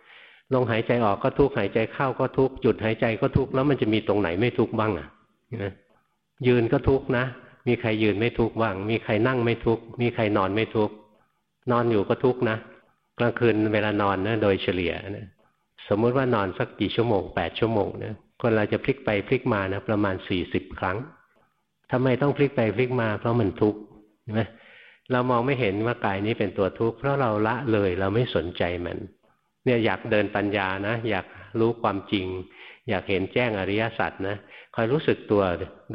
ลงหายใจออกก็ทุกข์หายใจเข้าก็ทุกข์หยุดหายใจก็ทุกข์แล้วมันจะมีตรงไหนไม่ทุกข์บ้างอะนะยืนก็ทุกข์นะ มีใครยืนไม่ทุกข์บ้าง มีใครนั่งไม่ทุกข์มีใครนอนไม่ทุกข์นอนอยู่ก็ทุกข์นะ กลางคืนเวลานอนนะโดยเฉลี่ยนะ สมมุติว่านอนสักกี่ชั่วโมงแปดชั่วโมงนะคนเราจะพลิกไปพลิกมานะประมาณสี่สิบครั้งทำไมต้องพลิกไปพลิกมาเพราะมันทุกข์ใช่ไหมเรามองไม่เห็นว่ากายนี้เป็นตัวทุกข์เพราะเราละเลยเราไม่สนใจมัน เนี่ยอยากเดินปัญญานะ อยากรู้ความจริง อยากเห็นแจ้งอริยสัจนะคอยรู้สึกตัว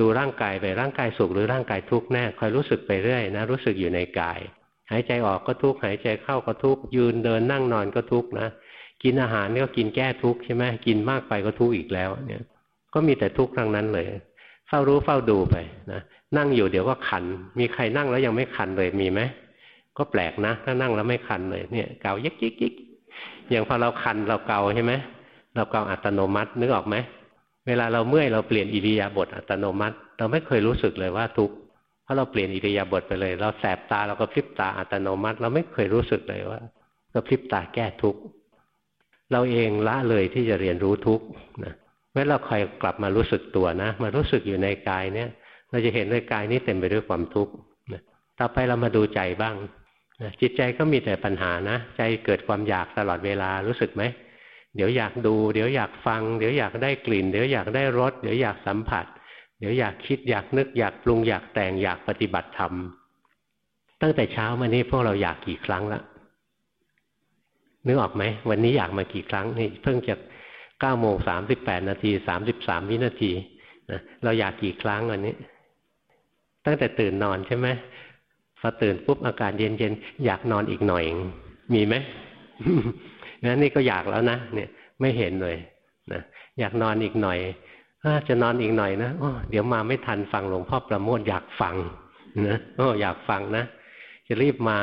ดูร่างกายไปร่างกายสุขหรือร่างกายทุกข์แน่คอยรู้สึกไปเรื่อยนะ รู้สึกอยู่ในกาย หายใจออกก็ทุกข์หายใจเข้าก็ทุกข์ยืนเดินนั่งนอนก็ทุกข์นะ กินอาหารก็กินแก้ทุกข์ใช่ไหมกินมากไปก็ทุกข์อีกแล้ว เนี่ย ก็มีแต่ทุกข์ทั้งนั้นเลย เฝ้ารู้เฝ้าดูไปนะนั่งอยู่เดี๋ยวก็ขัน มีใครนั่งแล้วยังไม่ขันเลยมีไหมก็แปลกนะถ้านั่งแล้วไม่คันเลยเนี่ยเกายิกยิกยิกอย่างพอเราคันเราเกาใช่ไหมเราเกาอัตโนมัตินึกออกไหมเวลาเราเมื่อยเราเปลี่ยนอิริยาบถอัตโนมัติ เราไม่เคยรู้สึกเลยว่าทุกข์เพราะเราเปลี่ยนอิริยาบถไปเลย เราแสบตาเราก็พลิบตาอัตโนมัติ เราไม่เคยรู้สึกเลยว่าเราพลิบตาแก้ทุกข์ เราเองละเลยที่จะเรียนรู้ทุกนะเมื่อเราคอยกลับมารู้สึกตัวนะ มารู้สึกอยู่ในกายเนี่ย เราจะเห็นเลยกายนี้เต็มไปด้วยความทุกข์ต่อไปเรามาดูใจบ้างจิตใจก็มีแต่ปัญหานะ ใจเกิดความอยากตลอดเวลารู้สึกไหม เดี๋ยวอยากดู เดี๋ยวอยากฟัง เดี๋ยวอยากได้กลิ่น เดี๋ยวอยากได้รส เดี๋ยวอยากสัมผัส เดี๋ยวอยากคิดอยากนึกอยากปรุงอยากแต่งอยากปฏิบัติธรรม ตั้งแต่เช้ามานี้พวกเราอยากกี่ครั้งละ นึกออกไหมวันนี้อยากมากี่ครั้งนี่เพิ่งจะเก้าโมงสามสิบแปดนาทีสามสิบสามวินาทีนะเราอยากกี่ครั้งวันนี้ ตั้งแต่ตื่นนอนใช่ไหมพอตื่นปุ๊บอาการเย็นๆอยากนอนอีกหน่อย มีไหมนั้นนี่ก็อยากแล้วนะเนี่ย ไม่เห็นเลยนะอยากนอนอีกหน่อยจะนอนอีกหน่อยนะโอ้เดี๋ยวมาไม่ทันฟังหลวงพ่อประโมทอยากฟังนะโอ้อยากฟังนะ จะรีบมา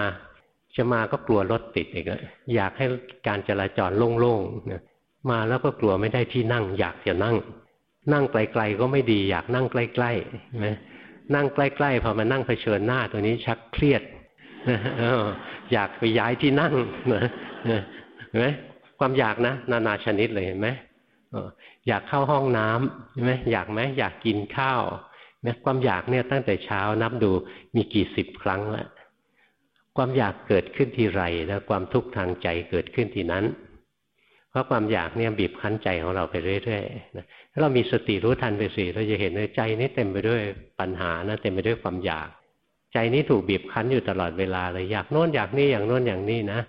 จะมาก็กลัวรถติดอีกอยากให้การจราจรโล่งๆนะมาแล้วก็กลัวไม่ได้ที่นั่ง อยากจะนั่ง นั่งไกลๆก็ไม่ดี อยากนั่งใกล้ๆนะนั่งใกล้ๆพอมานั่งเผชิญหน้าตัวนี้ชักเครียดอยากไปย้ายที่นั่งนะเห็นไหมความอยากนะ นานาชนิดเลยเห็นไหมอยากเข้าห้องน้ำใช่ไหมอยากไหมอยากกินข้าวเนี่ยความอยากเนี่ยตั้งแต่เช้านับดูมีกี่สิบครั้งแล้ว ความอยากเกิดขึ้นทีไรแล้วความทุกข์ทางใจเกิดขึ้นทีนั้น เพราะความอยากเนี่ยบีบคั้นใจของเราไปเรื่อยๆนะถ้าเรามีสติรู้ทันไปสิเราจะเห็นในใจนี้เต็มไปด้วยปัญหานะเต็มไปด้วยความอยาก ใจนี้ถูกบีบคั้นอยู่ตลอดเวลาเลยอยากโน้นอยากนี่อย่างโน้นอย่างนี้นะ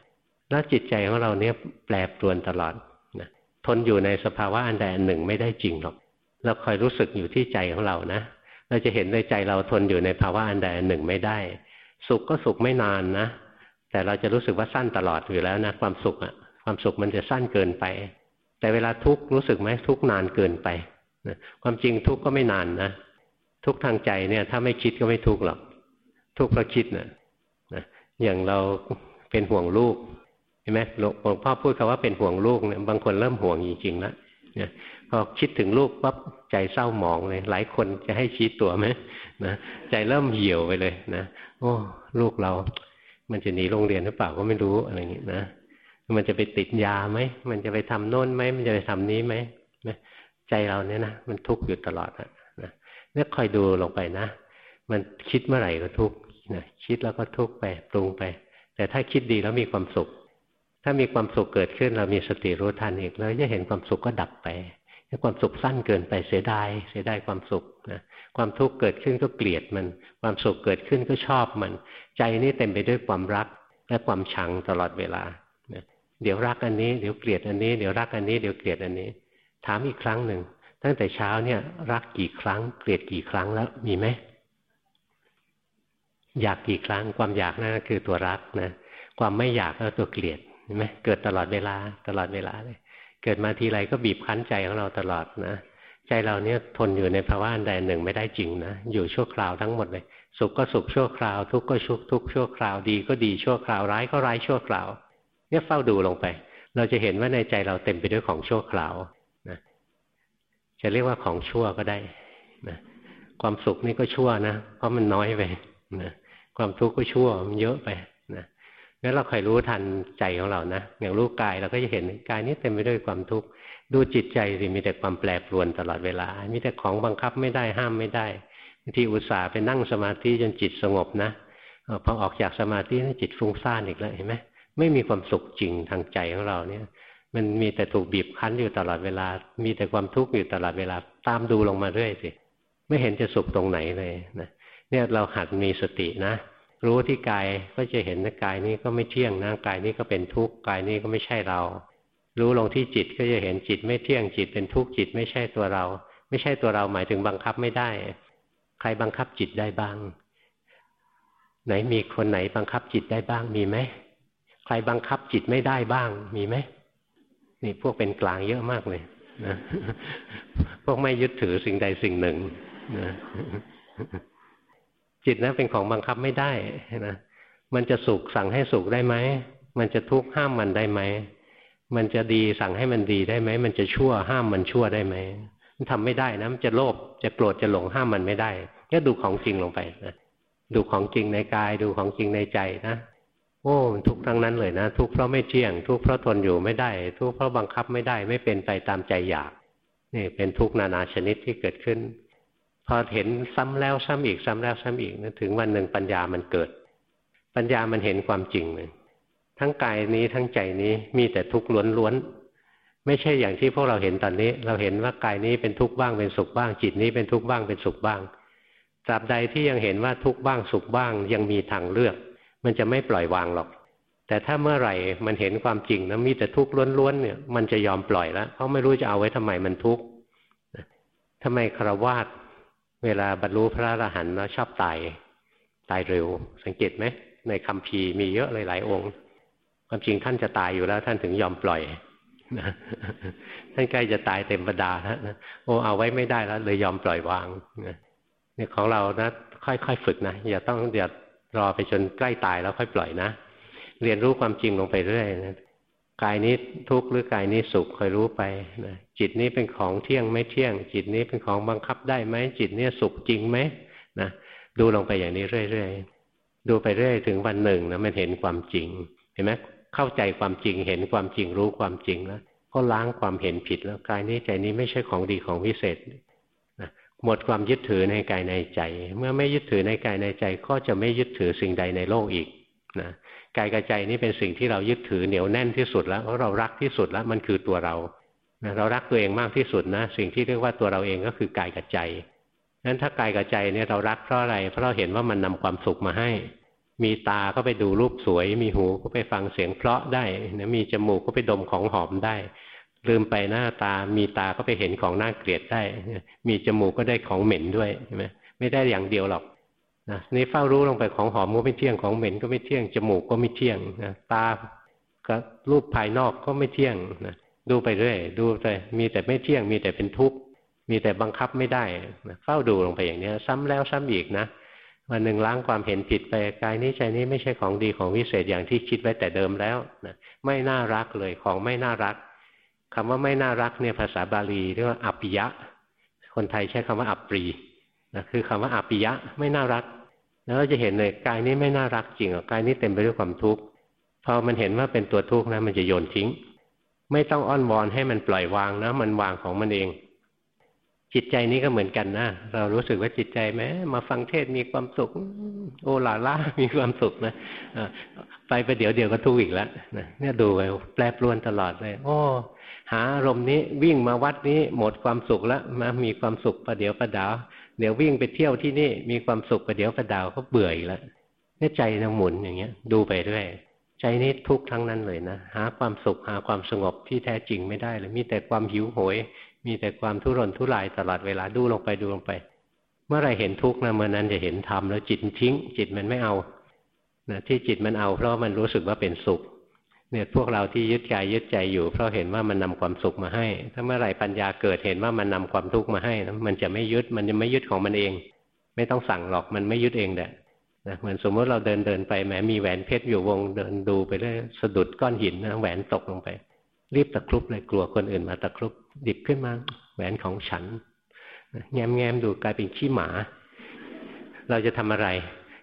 แล้วจิตใจของเราเนี่ยแปรปรวนตลอดนะทนอยู่ในสภาวะอันใดอันหนึ่งไม่ได้จริงหรอกเราคอยรู้สึกอยู่ที่ใจของเรานะเราจะเห็นในใจเราทนอยู่ในภาวะอันใดอันหนึ่งไม่ได้ สุขก็สุขไม่นานนะ แต่เราจะรู้สึกว่าสั้นตลอดอยู่แล้วนะความสุขอะความสุขมันจะสั้นเกินไป แต่เวลาทุกข์รู้สึกไหมทุกข์นานเกินไปนะความจริงทุกข์ก็ไม่นานนะ ทุกข์ทางใจเนี่ยถ้าไม่คิดก็ไม่ทุกข์หรอก ทุกข์เพราะคิดนะนะอย่างเราเป็นห่วงลูกเห็นไหมหลวงพ่อพูดคำว่าเป็นห่วงลูกเนี่ยบางคนเริ่มห่วงจริงๆแล้วเนี่ย พอคิดถึงลูกปั๊บใจเศร้าหมองเลย หลายคนจะให้ชี้ตัวไหมนะใจเริ่มเหี่ยวไปเลยนะโอ้ลูกเรา มันจะหนีโรงเรียนหรือเปล่าก็ไม่รู้อะไรอย่างนี้นะมันจะไปติดยาไหมมันจะไปทำโน่นไหมมันจะไปทำนี้ไหมใจเราเนี่ยนะมันทุกข์อยู่ตลอดนะเนี่ยคอยดูลงไปนะ มันคิดเมื่อไหร่ก็ทุกข์นะคิดแล้วก็ทุกข์ไปปรุงไป แต่ถ้าคิดดีแล้วมีความสุข ถ้ามีความสุขเกิดขึ้น เรามีสติรู้ทันอีกแล้วจะเห็นความสุขก็ดับไป ความสุขสั้นเกินไปเสียดายเสียดายความสุขนะความทุกข์เกิดขึ้นก็เกลียดมัน ความสุขเกิดขึ้นก็ชอบมัน ใจนี่เต็มไปด้วยความรักและความชังตลอดเวลาเดี๋ยวรักอันนี้เดี๋ยวเกลียดอันนี้เดี๋ยวรักอันนี้เดี๋ยวเกลียดอันนี้ ถามอีกครั้งหนึ่งตั้งแต่เช้าเนี่ย รักกี่ครั้ง เกลียดกี่ครั้งแล้วมีไหมอยากกี่ครั้งความอยากนั่นคือตัวรักนะความไม่อยากแล้วตัวเกลียดเห็นไหมเกิดตลอดเวลาตลอดเวลาเลย เกิดมาทีไรก็บีบคั้นใจของเราตลอดนะใจเราเนี่ยทนอยู่ในภาวะอันใดหนึ่งไม่ได้จริงนะอยู่ชั่วคราวทั้งหมดเลย สุขก็สุขชั่วคราว ทุกข์ก็ชุกทุกข์ชั่วคราวดีก็ดีชั่วคราวร้ายก็ร้ายชั่วคราว เนี่ยเฝ้าดูลงไป เราจะเห็นว่าในใจเราเต็มไปด้วยของชั่วคราวนะจะเรียกว่าของชั่วก็ได้นะความสุขนี่ก็ชั่วนะเพราะมันน้อยไปนะความทุกข์ก็ชั่วมันเยอะไป งั้นเราคอยรู้ทันใจของเรานะอย่างรู้กายเราก็จะเห็นกายนี้เต็มไปด้วยความทุกข์ดูจิตใจสิมีแต่ความแปรปรวนตลอดเวลา มีแต่ของบังคับไม่ได้ห้ามไม่ได้บางทีอุตส่าห์ไปนั่งสมาธิจนจิตสงบนะพอออกจากสมาธิจิตฟุ้งซ่านอีกแล้วเห็นไหมไม่มีความสุขจริงทางใจของเราเนี่ย มันมีแต่ถูกบีบคั้นอยู่ตลอดเวลา มีแต่ความทุกข์อยู่ตลอดเวลาตามดูลงมาเรื่อยสิไม่เห็นจะสุขตรงไหนเลยนะเนี่ยเราหัดมีสตินะ รู้ที่กายก็จะเห็นนะกายนี้ก็ไม่เที่ยงนะกายนี้ก็เป็นทุกข์กายนี้ก็ไม่ใช่เรา รู้ลงที่จิตก็จะเห็นจิตไม่เที่ยงจิตเป็นทุกข์จิตไม่ใช่ตัวเรา ไม่ใช่ตัวเราหมายถึงบังคับไม่ได้ ใครบังคับจิตได้บ้าง ไหนมีคนไหนบังคับจิตได้บ้างมีไหมใครบังคับจิตไม่ได้บ้าง มีไหมนี่พวกเป็นกลางเยอะมากเลยนะพวกไม่ยึดถือสิ่งใดสิ่งหนึ่งนะ จิตนะเป็นของบังคับไม่ได้นะมันจะสุขสั่งให้สุขได้ไหม มันจะทุกข์ห้ามมันได้ไหม มันจะดีสั่งให้มันดีได้ไหม มันจะชั่วห้ามมันชั่วได้ไหม มันทำไม่ได้นะ มันจะโลภ จะโกรธ จะหลงห้ามมันไม่ได้ ก็ดูของจริงลงไปนะ ดูของจริงในกาย ดูของจริงในใจนะ โอ้ทุกทั้งนั้นเลยนะ ทุกเพราะไม่เที่ยง ทุกเพราะทนอยู่ไม่ได้ ทุกเพราะบังคับไม่ได้ ไม่เป็นไปตามใจอยาก นี่เป็นทุกนานาชนิดที่เกิดขึ้น พอเห็นซ้ำแล้วซ้ำอีกซ้ำแล้วซ้ำอีกนะถึงวันหนึ่งปัญญามันเกิด ปัญญามันเห็นความจริงเลยทั้งกายนี้ทั้งใจนี้มีแต่ทุกข์ล้วนๆไม่ใช่อย่างที่พวกเราเห็นตอนนี้ เราเห็นว่ากายนี้เป็นทุกข์บ้างเป็นสุขบ้าง จิตนี้เป็นทุกข์บ้างเป็นสุขบ้างตราบใดที่ยังเห็นว่าทุกข์บ้างสุขบ้างยังมีทางเลือก มันจะไม่ปล่อยวางหรอก แต่ถ้าเมื่อไหร่มันเห็นความจริงนะมีแต่ทุกข์ล้วนๆเนี่ยมันจะยอมปล่อยแล้วเพราะไม่รู้จะเอาไว้ทำไมมันทุกข์ทำไมคารวาส เวลาบรรลุพระอรหันต์แล้วชอบตายตายเร็ว สังเกตไหมในคำพีมีเยอะเลยหลายองค์ ความจริงท่านจะตายอยู่แล้ว ท่านถึงยอมปล่อยท่านใกล้จะตายเต็มประดาแล้วนะโอ้เอาไว้ไม่ได้แล้ว เลยยอมปล่อยวางเนี่ยของเรานะค่อยๆฝึกนะอย่าต้องอย่ารอไปจนใกล้ตายแล้วค่อยปล่อยนะเรียนรู้ความจริงลงไปเรื่อยนะ กายนี้ทุกข์หรือกายนี้สุขคอยรู้ไปนะจิตนี้เป็นของเที่ยงไม่เที่ยง จิตนี้เป็นของบังคับได้ไหมจิตเนี้สุขจริงไหมนะดูลงไปอย่างนี้เรื่อยๆดูไปเรื่อยถึงวันหนึ่งนะมันเห็นความจริง เห็นไหมเข้าใจความจริงเห็นความจริงรู้ความจริงแล้วก็ล้างความเห็นผิดแล้วกายนี้ใจนี้ไม่ใช่ของดีของวิเศษนะหมดความยึดถือในกายในใจ เมื่อไม่ยึดถือในกายในใจก็จะไม่ยึดถือสิ่งใดในโลกอีกนะ กายกับใจนี่เป็นสิ่งที่เรายึดถือเหนียวแน่นที่สุดแล้วเพราะเรารักที่สุดแล้วมันคือตัวเราเรารักตัวเองมากที่สุดนะ สิ่งที่เรียกว่าตัวเราเองก็คือกายกับใจนั้นถ้ากายกับใจเนี่ยเรารักเพราะอะไร เพราะเราเห็นว่ามันนำความสุขมาให้ มีตาก็ไปดูรูปสวย มีหูก็ไปฟังเสียงเพราะได้นะมีจมูกก็ไปดมของหอมได้ ลืมไปหน้าตา มีตาก็ไปเห็นของน่าเกลียดได้ มีจมูกก็ได้ของเหม็นด้วยใช่ไหมไม่ได้อย่างเดียวหรอก นะนี่เฝ้ารู้ลงไปของหอมก็ไม่เที่ยงของเหม็นก็ไม่เที่ยงจมูกก็ไม่เที่ยงนะตาก็รูปภายนอกก็ไม่เที่ยงนะดูไปเรื่อยดูไปมีแต่ไม่เที่ยง มีแต่เป็นทุกข์มีแต่บังคับไม่ได้นะเฝ้าดูลงไปอย่างนี้ซ้ำแล้วซ้ำอีกนะวันหนึ่งล้างความเห็นผิดไปกายนี้ใจนี้ไม่ใช่ของดีของวิเศษอย่างที่คิดไว้แต่เดิมแล้วนะไม่น่ารักเลยของไม่น่ารักคำว่าไม่น่ารักเนี่ยภาษาบาลีเรียกว่าอัปปิยะ คนไทยใช้คำว่าอัปปรีนะคือคำว่าอัปปิยะไม่น่ารัก แล้วเราจะเห็นเลยกายนี้ไม่น่ารักจริงอะกายนี้เต็มไปด้วยความทุกข์พอมันเห็นว่าเป็นตัวทุกข์นะมันจะโยนทิ้ง ไม่ต้องอ้อนวอนให้มันปล่อยวางนะมันวางของมันเอง จิตใจนี้ก็เหมือนกันนะเรารู้สึกว่าจิตใจแม้มาฟังเทศมีความสุข โอลาล่ามีความสุขนะไปไปเดี๋ยวเดียวก็ทุกข์อีกแล้วเนี่ยดูไปแปรปรวนตลอดเลยโอ้หาอารมณ์นี้วิ่งมาวัดนี้หมดความสุขแล้วมามีความสุขประเดี๋ยวประดาว เดี๋ยววิ่งไปเที่ยวที่นี่มีความสุขประเดี๋ยวประดาวก็เบื่ออีกแล้วเนี่ยใจนะหมุนอย่างเงี้ย ดูไปเรื่อยใจนี้ทุกทั้งนั้นเลยนะหาความสุขหาความสงบที่แท้จริงไม่ได้เลยมีแต่ความหิวโหย มีแต่ความทุรนทุรายตลอดเวลาดูลงไปดูลงไป เมื่อไรเห็นทุกข์นะเมื่อนั้นจะเห็นธรรมแล้วจิตทิ้ง จิตมันไม่เอานะที่จิตมันเอาเพราะมันรู้สึกว่าเป็นสุข เนี่ยพวกเราที่ยึดกายยึดใจอยู่ เพราะเห็นว่ามันนำความสุขมาให้ ถ้าเมื่อไหร่ปัญญาเกิดเห็นว่ามันนำความทุกข์มาให้นะมันจะไม่ยึดมันจะไม่ยึดของมันเอง ไม่ต้องสั่งหรอกมันไม่ยึดเองแหละนะเหมือนสมมติเราเดินเดินไปแหมมีแหวนเพชรอยู่วงเดินดูไปเรื่อยสะดุดก้อนหินนะแหวนตกลงไป รีบตะครุบเลยกลัวคนอื่นมาตะครุบดิบขึ้นมาแหวนของฉันแง้มแง้มดูกลายเป็นขี้หมา เราจะทำอะไร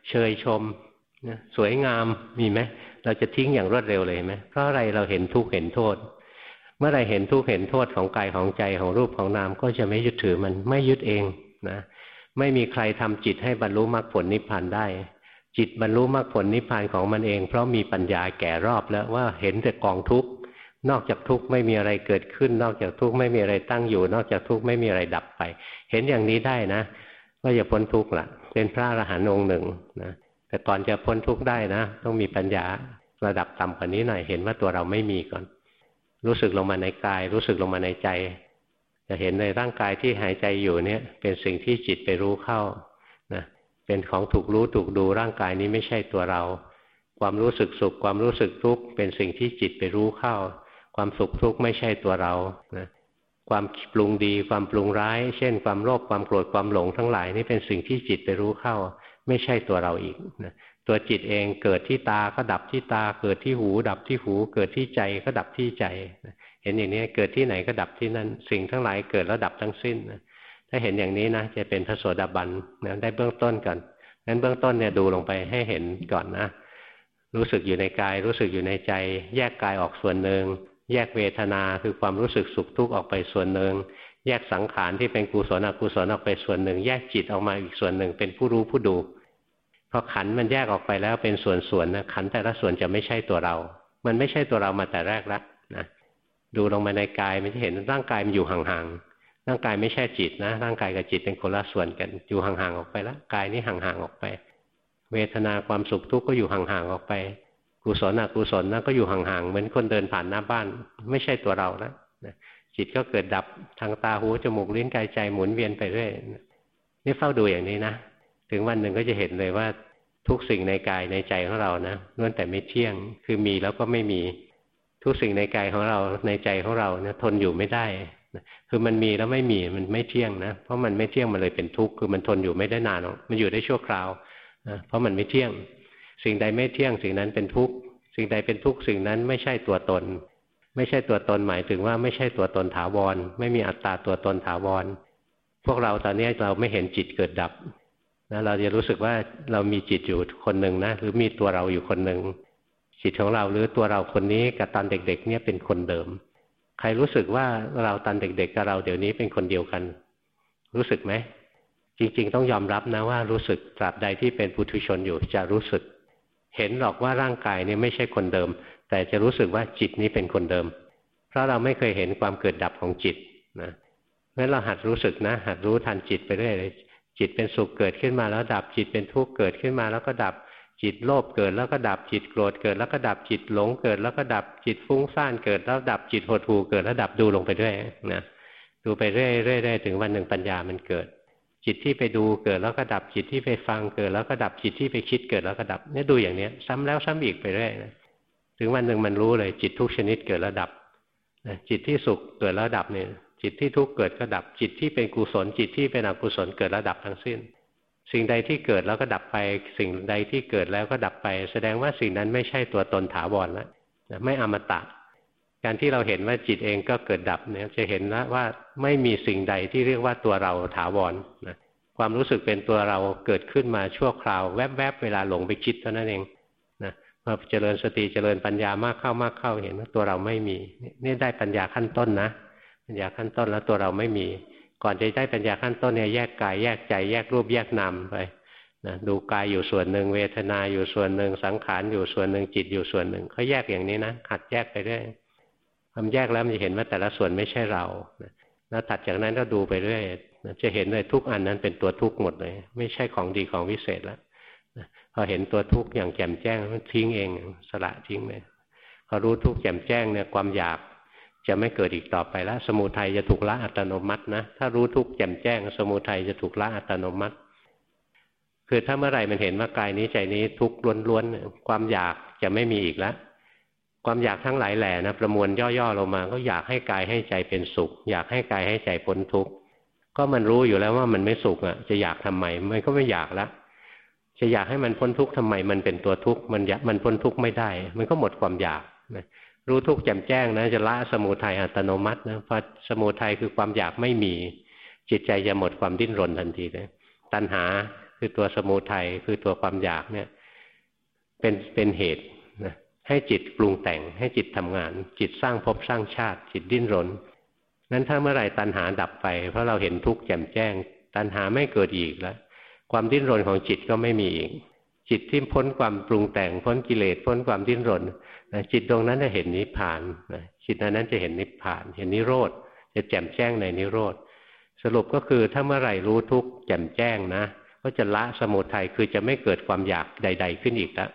เชยชม นะสวยงามมีไหมเราจะทิ้งอย่างรวดเร็วเลยไหมเพราะอะไรเราเห็นทุกข์เห็นโทษ เมื่อไรเห็นทุกข์เห็นโทษของกายของใจของรูปของนามก็จะไม่ยึดถือมันไม่ยึดเองนะไม่มีใครทำจิตให้บรรลุมรรคผลนิพพานได้ จิตบรรลุมรรคผลนิพพานของมันเอง เพราะมีปัญญาแก่รอบแล้วว่าเห็นแต่กองทุกข์นอกจากทุกข์ไม่มีอะไรเกิดขึ้น นอกจากทุกข์ไม่มีอะไรตั้งอยู่ นอกจากทุกข์ไม่มีอะไรดับไป เห็นอย่างนี้ได้นะ ก็จะพ้นทุกข์ละเป็นพระอรหันต์องค์หนึ่งนะ แต่ก่อนจะพ้นทุกข์ได้นะ ต้องมีปัญญาระดับต่ำกว่านี้หน่อยเห็นว่าตัวเราไม่มีก่อน รู้สึกลงมาในกาย รู้สึกลงมาในใจ จะเห็นในร่างกายที่หายใจอยู่เนี่ย เป็นสิ่งที่จิตไปรู้เข้านะเป็นของถูกรู้ถูกดูร่างกายนี้ไม่ใช่ตัวเรา ความรู้สึกสุข ความรู้สึกทุกข์เป็นสิ่งที่จิตไปรู้เข้า ความสุขทุกข์ไม่ใช่ตัวเรานะความปรุงดีความปรุงร้าย เช่น ความโลภความโกรธความหลงทั้งหลายนี่เป็นสิ่งที่จิตไปรู้เข้า ไม่ใช่ตัวเราอีกนะตัวจิตเองเกิดที่ตาก็ดับที่ตา เกิดที่หู ดับที่หู เกิดที่ใจก็ดับที่ใจ เห็นอย่างนี้เกิดที่ไหนก็ดับที่นั่นสิ่งทั้งหลายเกิดแล้วดับทั้งสิ้นถ้าเห็นอย่างนี้นะจะเป็นพระโสดาบันนะได้เบื้องต้นก่อนงั้นเบื้องต้นเนี่ยดูลงไปให้เห็นก่อนนะ รู้สึกอยู่ในกาย รู้สึกอยู่ในใจ แยกกายออกส่วนหนึ่งแยกเวทนาคือความรู้สึกสุขทุกข์ออกไปส่วนหนึ่งแยกสังขารที่เป็นกุศลอกุศลออกไปส่วนหนึ่ง แยกจิตออกมาอีกส่วนหนึ่งเป็นผู้รู้ผู้ดู อขันมันแยกออกไปแล้วเป็นส่วนๆนะขันแต่ละส่วนจะไม่ใช่ตัวเรา มันไม่ใช่ตัวเรามาแต่แรกแล้วนะดูลงมาในกายมันจะเห็นร่างกายมันอยู่ห่างๆร่างกายไม่ใช่จิตนะ ร่างกายกับจิตเป็นคนละส่วนกัน อยู่ห่างๆออกไปแล้วกายนี้ห่างๆออกไป เวทนาความสุขทุกข์ก็อยู่ห่างๆออกไป กุศลอกุศลนั่นก็อยู่ห่างๆเหมือนคนเดินผ่านหน้าบ้าน ไม่ใช่ตัวเราแล้วจิตก็เกิดดับทางตาหูจมูกลิ้นกายใจหมุนเวียนไปเรื่อยนี่เฝ้าดูอย่างนี้นะถึงวันหนึ่งก็จะเห็นเลยว่า ทุกสิ่งในกายในใจของเรานะล้วนแต่ไม่เที่ยง คือมีแล้วก็ไม่มีทุกสิ่งในกายของเราในใจของเราเนี่ยทนอยู่ไม่ได้คือมันมีแล้วไม่มีมันไม่เที่ยงนะเพราะมันไม่เที่ยงมันเลยเป็นทุกข์คือมันทนอยู่ไม่ได้นานหรอกมันอยู่ได้ชั่วคราวนะเพราะมันไม่เที่ยง สิ่งใดไม่เที่ยง สิ่งนั้นเป็นทุกข์สิ่งใดเป็นทุกข์สิ่งนั้นไม่ใช่ตัวตน ไม่ใช่ตัวตนหมายถึงว่าไม่ใช่ตัวตนถาวร ไม่มีอัตตาตัวตนถาวร พวกเราตอนนี้เราไม่เห็นจิตเกิดดับ นะเราจะรู้สึกว่าเรามีจิตอยู่คนหนึ่งนะหรือมีตัวเราอยู่คนหนึ่งจิตของเราหรือตัวเราคนนี้กับตอนเด็ก ๆ เนี่ยเป็นคนเดิม ใครรู้สึกว่าเราตอนเด็ก ๆ กับเราเดี๋ยวนี้เป็นคนเดียวกัน รู้สึกไหมจริง ๆ ต้องยอมรับนะว่ารู้สึกตราบใดที่เป็นปุถุชนอยู่จะรู้สึก เห็นหรอกว่าร่างกายนี่ไม่ใช่คนเดิม แต่จะรู้สึกว่าจิตนี้เป็นคนเดิม เพราะเราไม่เคยเห็นความเกิดดับของจิตนะงั้นเราหัดรู้สึกนะ หัดรู้ทันจิตไปเรื่อยเลย จิตเป็นสุขเกิดขึ้นมาแล้วดับจิตเป็นทุกข์เกิดขึ้นมาแล้วก็ดับจิตโลภเกิดแล้วก็ดับจิตโกรธเกิดแล้วก็ดับจิตหลงเกิดแล้วก็ดับจิตฟุ้งซ่านเกิดแล้วดับจิตหดหู่เกิดแล้วดับดูลงไปเรื่อยนะดูไปเรื่อยๆถึงวันหนึ่งปัญญามันเกิด จิตที่ไปดูเกิดแล้วก็ดับจิตที่ไปฟังเกิด แล้วก็ดับจิตที่ไปคิดเกิดแล้วก็ดับเนี่ยดูอย่างเนี้ยซ้ำแล้วซ้ำอีกไปเรื่อยนะถึงวันหนึ่งมันรู้เลยจิตทุกชนิดเกิดแล้วดับจิตที่สุขเกิดแล้วดับเนี่ย จิตที่ทุกข์เกิดก็ดับจิตที่เป็นกุศลจิตที่เป็นอกุศลเกิดแล้วดับทั้งสิ้น สิ่งใดที่เกิดแล้วก็ดับไป สิ่งใดที่เกิดแล้วก็ดับไป แสดงว่าสิ่งนั้นไม่ใช่ตัวตนถาวรแล้วไม่อมตะ การที่เราเห็นว่าจิตเองก็เกิดดับเนี่ยจะเห็นแล้วว่าไม่มีสิ่งใดที่เรียกว่าตัวเราถาวรนะความรู้สึกเป็นตัวเราเกิดขึ้นมาชั่วคราว แวบๆเวลาหลงไปคิดเท่านั้นเองนะพอเจริญสติเจริญปัญญามากเข้ามากเข้าเห็นว่าตัวเราไม่มีนี่ได้ปัญญาขั้นต้นนะ ปัญญาขั้นต้นแล้วตัวเราไม่มี ก่อนจะได้ปัญญาขั้นต้นเนี่ยแยกกายแยกใจแยกรูปแยกนามไปนะดูกายอยู่ส่วนหนึ่งเวทนาอยู่ส่วนหนึ่งสังขารอยู่ส่วนหนึ่งจิตอยู่ส่วนหนึ่งเขาแยกอย่างนี้นะขัดแยกไปเรื่อยทำแยกแล้วมันจะเห็นว่าแต่ละส่วนไม่ใช่เราแล้วถัดจากนั้นก็ดูไปเรื่อยจะเห็นเลยทุกอันนั้นเป็นตัวทุกข์หมดเลย ไม่ใช่ของดีของวิเศษแล้วพอเห็นตัวทุกข์อย่างแจ่มแจ้งมันทิ้งเองสละทิ้งเลยพอรู้ทุกข์แจ่มแจ้งเนี่ยความอยาก จะไม่เกิดอีกต่อไปแล้วสมุทัยจะถูกละอัตโนมัตินะ ถ้ารู้ทุกแจ่มแจ้ง สมุทัยจะถูกละอัตโนมัติ คือถ้าเมื่อไหร่มันเห็นว่ากายนี้ใจนี้ทุกข์ล้วนๆความอยากจะไม่มีอีกแล้วความอยากทั้งหลายแหล่นะประมวลย่อๆลงมา ก็อยากให้กายให้ใจเป็นสุข อยากให้กายให้ใจพ้นทุกข์ก็มันรู้อยู่แล้วว่ามันไม่สุขอะ จะอยากทำไมมันก็ไม่อยากล้วจะอยากให้มันพ้นทุกข์ทำไมมันเป็นตัวทุกข์มันมันพ้นทุกข์ไม่ได้ มันก็หมดความอยากนะ รู้ทุกข์แจ่มแจ้งนะจะละสมุทัยอัตโนมัตินะพอสมุทัยคือความอยากไม่มี จิตใจจะหมดความดิ้นรนทันทีเลยตัณหาคือตัวสมุทัยคือตัวความอยากเนี่ยเป็นเป็นเหตุนะให้จิตปรุงแต่งให้จิตทำงาน จิตสร้างภพสร้างชาติ จิตดิ้นรนนั้นถ้าเมื่อไหร่ตัณหาดับไป เพราะเราเห็นทุกข์แจ่มแจ้ง ตัณหาไม่เกิดอีกแล้ว ความดิ้นรนของจิตก็ไม่มีอีก จิตที่พ้นความปรุงแต่งพ้นกิเลสพ้นความดิ้นรน จิตดวงนั้นจะเห็นนิพพานจิตนั้นจะเห็นนิพพาน เห็นนิโรธจะแจ่มแจ้งในนิโรธสรุปก็คือถ้าเมื่อไหร่รู้ทุกแจ่มแจ้งนะ ก็จะละสมุทัยคือจะไม่เกิดความอยากใด ๆ ขึ้นอีกแล้ว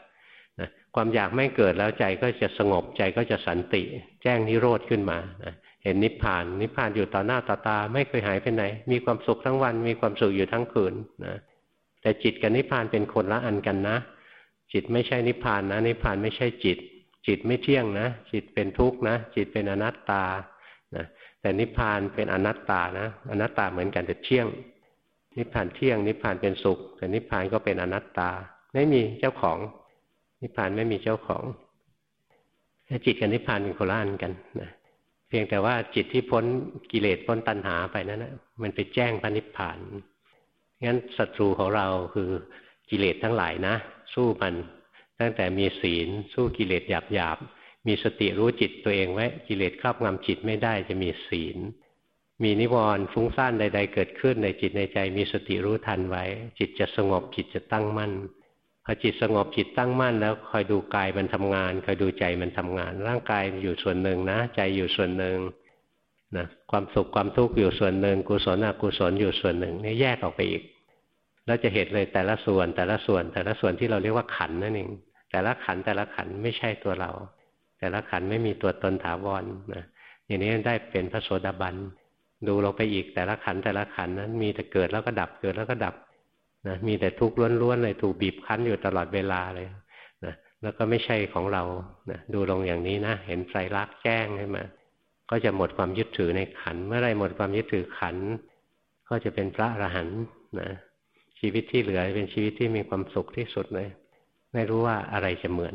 นะความอยากไม่เกิดแล้วใจก็จะสงบใจก็จะสันติ แจ้งนิโรธขึ้นมานะเห็นนิพพาน นิพพานอยู่ต่อหน้าต่อตา ไม่เคยหายไปไหน มีความสุขทั้งวัน มีความสุขอยู่ทั้งคืนนะแต่จิตกับนิพพานเป็นคนละอันกันนะ จิตไม่ใช่นิพพานนะ นิพพานไม่ใช่จิต จิตไม่เที่ยงนะ จิตเป็นทุกข์นะ จิตเป็นอนัตตานะแต่นิพพานเป็นอนัตตานะ อนัตตาเหมือนกันแต่เที่ยง นิพพานเที่ยง นิพพานเป็นสุข แต่นิพพานก็เป็นอนัตตา ไม่มีเจ้าของ นิพพานไม่มีเจ้าของแต่จิตกับนิพพานเป็นโคละอันกันนะเพียงแต่ว่าจิตที่พ้นกิเลสพ้นตัณหาไปนั้นนะมันไปแจ้งพระนิพพานงั้นศัตรูของเราคือกิเลสทั้งหลายนะ สู้มัน ตั้งแต่มีศีลสู้กิเลสหยาบหยาบมีสติรู้จิตตัวเองไว้กิเลสครอบงำจิตไม่ได้จะมีศีล มีนิวรณ์ฟุ้งซ่านใด ๆ เกิดขึ้นในจิตในใจ มีสติรู้ทันไว้ จิตจะสงบจิตจะตั้งมั่นพอจิตสงบจิตตั้งมั่นแล้วคอยดูกายมันทำงานคอยดูใจมันทำงาน ร่างกายอยู่ส่วนหนึ่งนะ ใจอยู่ส่วนหนึ่งนะความสุขความทุกข์อยู่ส่วนหนึ่งกุศลอกุศลอยู่ส่วนหนึ่งนี่แยกออกไปอีกเราจะเห็นเลยแต่ละส่วนแต่ละส่วนแต่ละส่วนที่เราเรียกว่าขันนั่นเอง แต่ละขันแต่ละขันไม่ใช่ตัวเรา แต่ละขันไม่มีตัวตนถาวรนะอย่างนี้ได้เป็นพระโสดาบันดูลงไปอีกแต่ละขันแต่ละขันนั้นมีแต่เกิดแล้วก็ดับเกิดแล้วก็ดับนะมีแต่ทุกข์ล้วนๆเลยถูกบีบคั้นอยู่ตลอดเวลาเลยนะแล้วก็ไม่ใช่ของเรานะดูลงอย่างนี้นะเห็นไตรลักษณ์แจ้งขึ้นมาก็จะหมดความยึดถือในขัน เมื่อไรหมดความยึดถือขัน ก็จะเป็นพระอรหันต์นะชีวิตที่เหลือเป็นชีวิตที่มีความสุขที่สุดเลย ไม่รู้ว่าอะไรจะเหมือน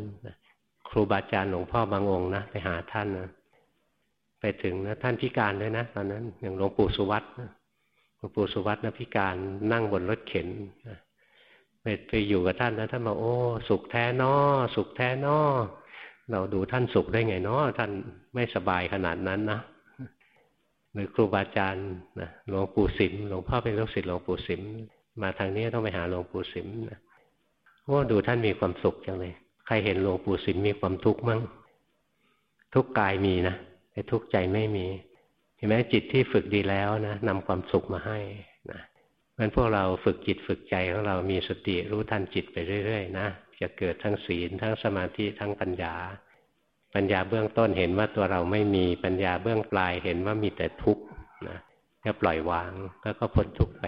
ครูบาอาจารย์หลวงพ่อบางองค์นะไปหาท่านนะไปถึงนะท่านพิการด้วยนะตอนนั้นอย่างหลวงปู่สุวัตนะหลวงปู่สุวัตนะพิการนั่งบนรถเข็นไปไปอยู่กับท่านนะท่านบอกโอ้สุขแท้นอสุขแท้นอเราดูท่านสุขได้ไงเนาะท่านไม่สบายขนาดนั้นนะหรือครูบาอาจารย์นะหลวงปู่สิมหลวงพ่อเป็นลูกศิษย์หลวงปู่สิมมาทางนี้ต้องไปหาหลวงปู่สิมนะ โอ้ดูท่านมีความสุขจังเลย ใครเห็นหลวงปู่สิมมีความทุกข์มั่ง ทุกกายมีนะแต่ทุกใจไม่มี เห็นไหมจิตที่ฝึกดีแล้วนะนำความสุขมาให้นะเพราะพวกเราฝึกจิตฝึกใจของเรามีสติรู้ทันจิตไปเรื่อยๆนะจะเกิดทั้งศีลทั้งสมาธิทั้งปัญญา ปัญญาเบื้องต้นเห็นว่าตัวเราไม่มีปัญญาเบื้องปลายเห็นว่ามีแต่ทุกข์นะก็ปล่อยวางแล้วก็พ้นทุกข์ไป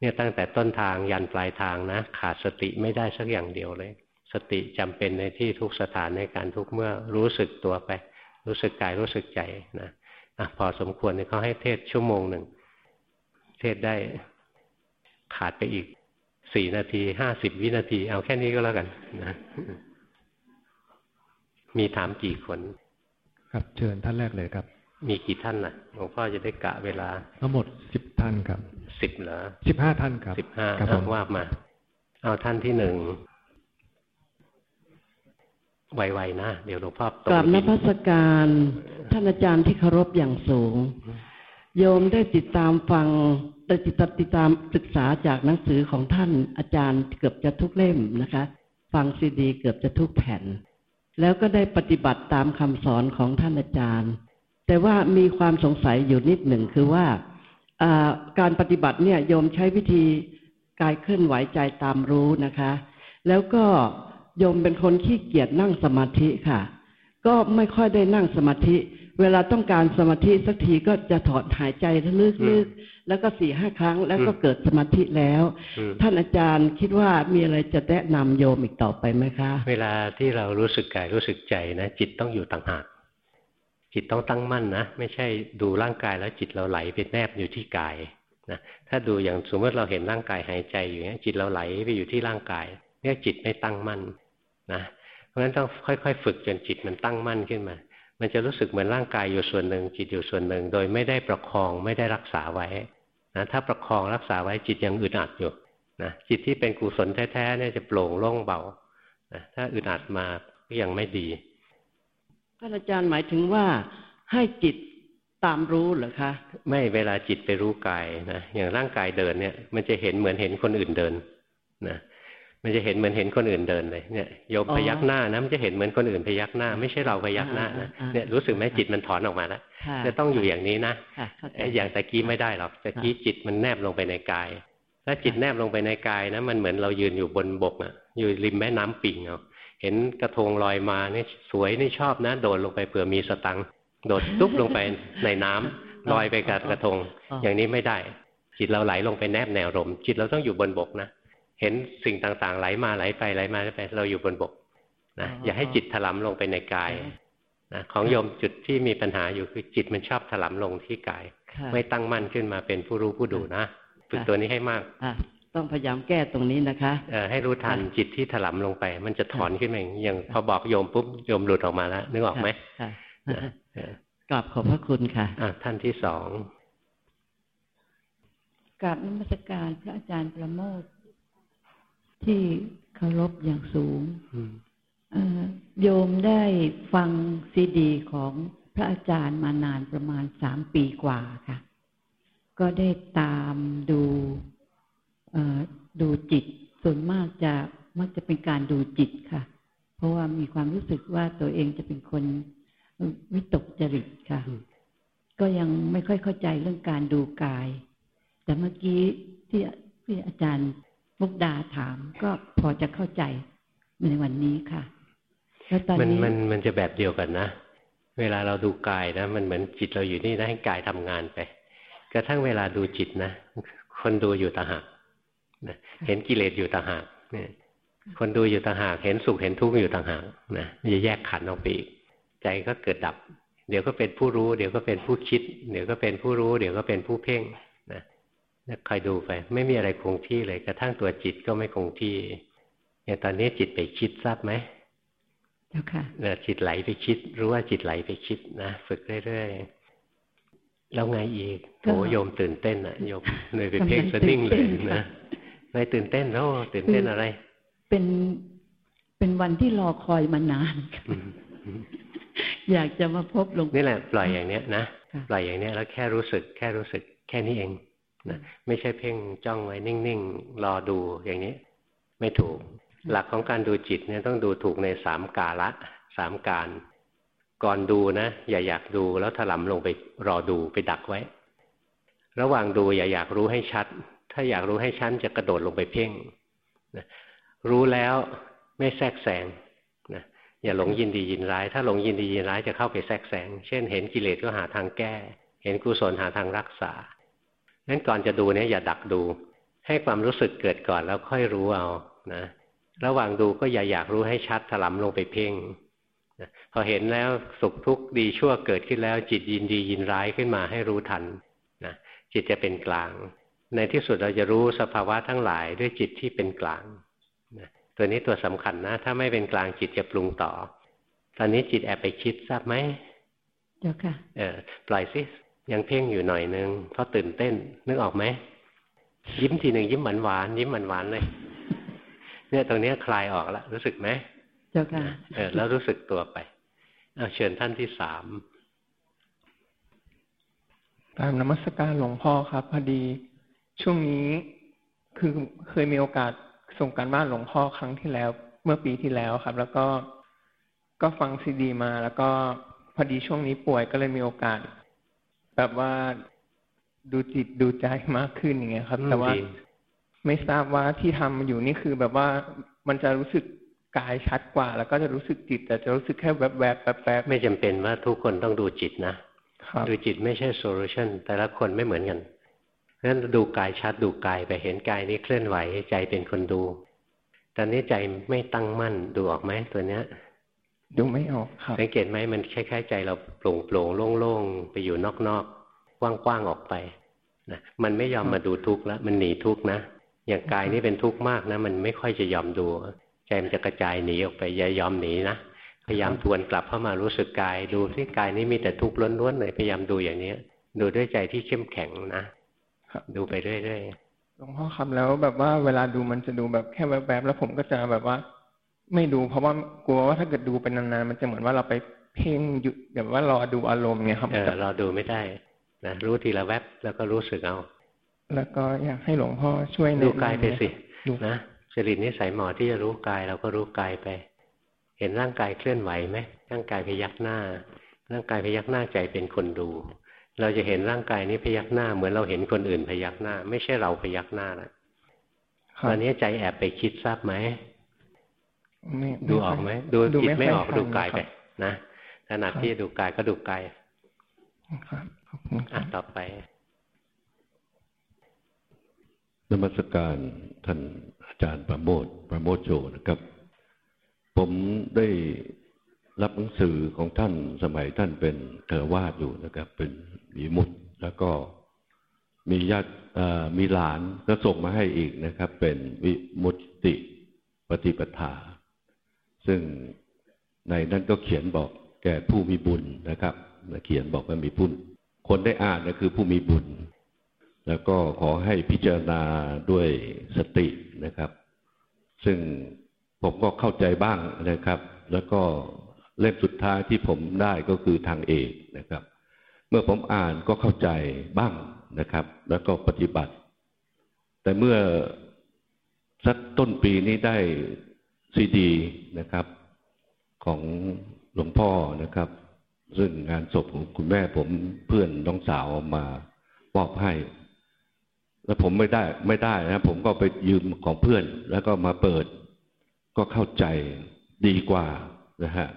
เนี่ยตั้งแต่ต้นทางยันปลายทางนะขาดสติไม่ได้สักอย่างเดียวเลย สติจำเป็นในที่ทุกสถานในการทุกเมื่อรู้สึกตัวไป รู้สึกกายรู้สึกใจนะอะพอสมควรเขาให้เทศชั่วโมงหนึ่ง เทศได้ขาดไปอีกสี่นาทีห้าสิบวินาที เอาแค่นี้ก็แล้วกันนะมีถามกี่คน ครับเชิญท่านแรกเลยครับ มีกี่ท่านน่ะหลวงพ่อจะได้กะเวลา ทั้งหมดสิบท่านครับ สิบเหรอสิบห้าท่านครับสิบห้าครับผมว่ามา เอาท่านที่หนึ่งไวๆนะ เดี๋ยวหลวงพ่อตกราบนพัสการ ท่านอาจารย์ที่เคารพอย่างสูง โยมได้ติดตามฟังได้ติดตามติดตามศึกษาจากหนังสือของท่านอาจารย์เกือบจะทุกเล่มนะคะ ฟังซีดี เกือบจะทุกแผ่น แล้วก็ได้ปฏิบัติตามคำสอนของท่านอาจารย์ แต่ว่ามีความสงสัยอยู่นิดหนึ่งคือว่าอ่า การปฏิบัติเนี่ยโยมใช้วิธีกายเคลื่อนไหวใจตามรู้นะคะ แล้วก็โยมเป็นคนขี้เกียจนั่งสมาธิค่ะ ก็ไม่ค่อยได้นั่งสมาธิ เวลาต้องการสมาธิสักทีก็จะถอดหายใจลึกๆแล้วก็สี่ห้าครั้ง แล้วก็เกิดสมาธิแล้วอืมท่านอาจารย์คิดว่ามีอะไรจะแนะนำโยมอีกต่อไปไหมคะ เวลาที่เรารู้สึกกายรู้สึกใจนะจิตต้องอยู่ต่างหาก จิตต้องตั้งมั่นนะ ไม่ใช่ดูร่างกายแล้วจิตเราไหลไปแนบอยู่ที่กายนะถ้าดูอย่างสมมติเราเห็นร่างกายหายใจอยู่เนี่ยจิตเราไหลไปอยู่ที่ร่างกายเนี่ยจิตไม่ตั้งมั่นนะเพราะฉะนั้นต้องค่อย ๆ ฝึกจนจิตมันตั้งมั่นขึ้นมา มันจะรู้สึกเหมือนร่างกายอยู่ส่วนหนึ่ง จิตอยู่ส่วนหนึ่ง โดยไม่ได้ประคองไม่ได้รักษาไว้นะถ้าประคองรักษาไว้จิตยังอึดอัดอยู่นะจิตที่เป็นกุศลแท้ๆเนี่ยจะโปร่งโล่งเบานะถ้าอึดอัดมาก็ยังไม่ดี ท่านอาจารย์หมายถึงว่าให้จิตตามรู้เหรอคะ ไม่เวลาจิตไปรู้กายนะอย่างร่างกายเดินเนี่ย มันจะเห็นเหมือนเห็นคนอื่นเดินนะมันจะเห็นเหมือนเห็นคนอื่นเดินเลยเนี่ยโยมอ๋อพยักหน้านะมันจะเห็นเหมือนคนอื่นพยักหน้า ไม่ใช่เราพยักหน้านะอ่าอ่าเนี่ยรู้สึกไหมจิตมันถอนออกมาแล้วค่ะจะต้องอยู่อย่างนี้นะค่ะเข้าใจไอ้อย่างตะกี้ไม่ได้หรอกตะกี้จิตมันแนบลงไปในกาย ถ้าจิตแนบลงไปในกายนะมันเหมือนเรายืนอยู่บนบกอะอยู่ริมแม่น้ำปิ่งเอา เห็นกระทงลอยมานี่สวยนี่ชอบนะ โดดลงไปเผื่อมีสตังค์โดดตุ๊บลงไปในน้ำลอยไปกับกระทง อย่างนี้ไม่ได้ จิตเราไหลลงไปแนบแนวลมจิตเราต้องอยู่บนบกนะเห็นสิ่งต่างๆ ไหลมาไหลไปไหลมาไหลไปเราอยู่บนบกนะอย่าให้จิตถลำลงไปในกายนะของโยมจุดที่มีปัญหาอยู่คือจิตมันชอบถลำลงที่กายค่ะไม่ตั้งมั่นขึ้นมาเป็นผู้รู้ผู้ดูนะฝึกตัวนี้ให้มากอะ ต้องพยายามแก้ตรงนี้นะคะเอ่อให้รู้ทันจิตที่ถลำลงไป มันจะถอนขึ้นมาเองอย่างพอบอกโยมปุ๊บโยมหลุดออกมาแล้วนึกออกไหมค่ะนะเออกราบขอบพระคุณค่ะอะท่านที่สองกราบนมัสการพระอาจารย์ประโมทที่เคารพอย่างสูงอืมเอ่อโยมได้ฟังซีดี ของพระอาจารย์มานานประมาณสามปีกว่าค่ะ ก็ได้ตามดูเอ่อ ดูจิตส่วนมากจะมักจะเป็นการดูจิตค่ะ เพราะว่ามีความรู้สึกว่าตัวเองจะเป็นคนวิตกจริตค่ะ ก็ยังไม่ค่อยเข้าใจเรื่องการดูกาย แต่เมื่อกี้ที่ที่อาจารย์มุกดาถามก็พอจะเข้าใจในวันนี้ค่ะแล้วตอนนี้มันมันมันจะแบบเดียวกันนะ เวลาเราดูกายนะ มันเหมือนจิตเราอยู่นี่นะให้กายทำงานไป กระทั่งเวลาดูจิตนะ คนดูอยู่ต่างหาก เห็นกิเลสอยู่ต่างหากเนี่ยคนดูอยู่ต่างหาก เห็นสุขเห็นทุกข์อยู่ต่างหากนะมันจะแยกขันธ์ออกไปอีก ใจก็เกิดดับ เดี๋ยวก็เป็นผู้รู้ เดี๋ยวก็เป็นผู้คิด เดี๋ยวก็เป็นผู้รู้ เดี๋ยวก็เป็นผู้เพ่งนะแล้วคอยดูไป ไม่มีอะไรคงที่เลย กระทั่งตัวจิตก็ไม่คงที่อย่างตอนนี้จิตไปคิดทราบไหมเจ้าค่ะเนี่ยจิตไหลไปคิด รู้ว่าจิตไหลไปคิดนะฝึกเรื่อยๆแล้วไงอีกก็โหโยมตื่นเต้นอะโยมเลยไปเพ่งสนิ่งเลยนะ ไม่ตื่นเต้นแล้วตื่นเต้นอะไร เป็นเป็นวันที่รอคอยมานานอืมอืมอยากจะมาพบหลวงนี่แหละปล่อยอย่างเนี้ยนะค่ะปล่อยอย่างเนี้ยแล้วแค่รู้สึก แค่รู้สึกแค่นี้เองนะไม่ใช่เพ่งจ้องไว้นิ่งๆรอดูอย่างนี้ ไม่ถูก หลักของการดูจิตเนี่ยต้องดูถูกในสามกาละสามการ ก่อนดูนะอย่าอยากดูแล้วถลำลงไปรอดูไปดักไว้ ระหว่างดูอย่าอยากรู้ให้ชัด ถ้าอยากรู้ให้ชัดจะกระโดดลงไปเพ่งนะรู้แล้วไม่แทรกแซงนะอย่าหลงยินดียินร้าย ถ้าหลงยินดียินร้ายจะเข้าไปแทรกแซงเช่น เห็นกิเลสก็หาทางแก้ เห็นกุศลหาทางรักษานั้นก่อนจะดูเนี่ยอย่าดักดู ให้ความรู้สึกเกิดก่อนแล้วค่อยรู้เอานะระหว่างดูก็อย่าอยากรู้ให้ชัดถลำลงไปเพ่งพอเห็นแล้วสุขทุกข์ดีชั่วเกิดขึ้นแล้ว จิตยินดียินร้ายขึ้นมาให้รู้ทันนะจิตจะเป็นกลาง ในที่สุดเราจะรู้สภาวะทั้งหลายด้วยจิตที่เป็นกลางนะตัวนี้ตัวสำคัญนะ ถ้าไม่เป็นกลางจิตจะปรุงต่อ ตอนนี้จิตแอบไปคิดทราบไหมเจ้าค่ะ เออปล่อยสิยังเพ่งอยู่หน่อยนึงเพราะตื่นเต้นนึกออกไหมยิ้มทีหนึ่งยิ้มหวานหวานยิ้มหวานหวานเลยเนี่ยตรงนี้คลายออกแล้วรู้สึกไหมเจ้าค่ะเออแล้วรู้สึกตัวไปเอาเชิญท่านที่สามตามนมัสการหลวงพ่อครับพอดี ช่วงนี้คือเคยมีโอกาสส่งการบ้านหลวงพ่อครั้งที่แล้ว เมื่อปีที่แล้วครับ แล้วก็ก็ฟังซีดีมา แล้วก็พอดีช่วงนี้ป่วยก็เลยมีโอกาส แบบว่าดูจิตดูใจมากขึ้นอย่างเงี้ยครับ แต่ว่าไม่ทราบว่าที่ทำอยู่นี่คือแบบว่ามันจะรู้สึกกายชัดกว่า แล้วก็จะรู้สึกจิต แต่จะรู้สึกแค่แวบๆแป๊บๆไม่จำเป็นว่าทุกคนต้องดูจิตนะดูจิตไม่ใช่ solution แต่ละคนไม่เหมือนกัน เพราะฉะนั้นดูกายชัดดูกายไปเห็นกายนี้เคลื่อนไหวใจเป็นคนดู ตอนนี้ใจไม่ตั้งมั่นดูออกไหมตัวเนี้ย ดูไม่ออกครับสังเกตไหมมันคล้ายๆใจเราโปร่งโปร่งโล่งๆไปอยู่นอกๆกว้างๆออกไปนะมันไม่ยอมมาดูทุกข์แล้วมันหนีทุกข์นะอย่างกายนี่เป็นทุกข์มากนะ มันไม่ค่อยจะยอมดูใจมันจะกระจายหนีออกไปอย่ายอมหนีนะพยายามทวนกลับเข้ามารู้สึกกาย ดูที่กายนี้มีแต่ทุกข์ล้วนๆเลยพยายามดูอย่างนี้ดูด้วยใจที่เข้มแข็งนะ ดูไปเรื่อยๆหลวงพ่อครับแล้วแบบว่าเวลาดูมันจะดูแบบแค่แวบๆแล้วผมก็จะแบบว่า ไม่ดูเพราะว่ากลัวว่าถ้าเกิดดูเป็นนานๆมันจะเหมือนว่าเราไปเพ่งหยุดแบบว่ารอดูอารมณ์ไงครับเออรอดูไม่ได้นะรู้ทีละแวบแล้วก็รู้สึกเอา แล้วก็อยากให้หลวงพ่อช่วยดูกายไปสินะจริตนิสัยหมอที่จะรู้กายเราก็รู้กายไป เห็นร่างกายเคลื่อนไหวไหมร่างกายพยักหน้า ร่างกายพยักหน้าใจเป็นคนดู เราจะเห็นร่างกายนี้พยักหน้า เหมือนเราเห็นคนอื่นพยักหน้า ไม่ใช่เราพยักหน้าแล้วตอนนี้ใจแอบไปคิดทราบไหมดูออกไหมดูจิตไม่ออกดูกายไปนะถนัดที่ดูกายก็ดูกายครับอะต่อไปนมัสการท่านอาจารย์ประโมทประโมทโจนะครับ ผมได้รับหนังสือของท่านสมัยท่านเป็นเทรวาดอยู่นะครับ เป็น มีมุดแล้วก็มีญาติมีหลานก็ส่งมาให้อีกนะครับ เป็นวิมุตติปฏิปทา ซึ่งในนั้นก็เขียนบอกแก่ผู้มีบุญนะครับเขียนบอกว่ามีบุญคนได้อ่านก็คือผู้มีบุญ แล้วก็ขอให้พิจารณาด้วยสตินะครับ ซึ่งผมก็เข้าใจบ้างนะครับ แล้วก็เล่มสุดท้ายที่ผมได้ก็คือทางเอกนะครับ เมื่อผมอ่านก็เข้าใจบ้างนะครับ แล้วก็ปฏิบัติ แต่เมื่อสักต้นปีนี้ได้ซีดีนะครับ ของหลวงพ่อนะครับ ซึ่งงานศพของคุณแม่ผมเพื่อนน้องสาวมามอบให้ แล้วผมไม่ได้ไม่ได้นะผมก็ไปยืมของเพื่อน แล้วก็มาเปิด ก็เข้าใจดีกว่านะฮะ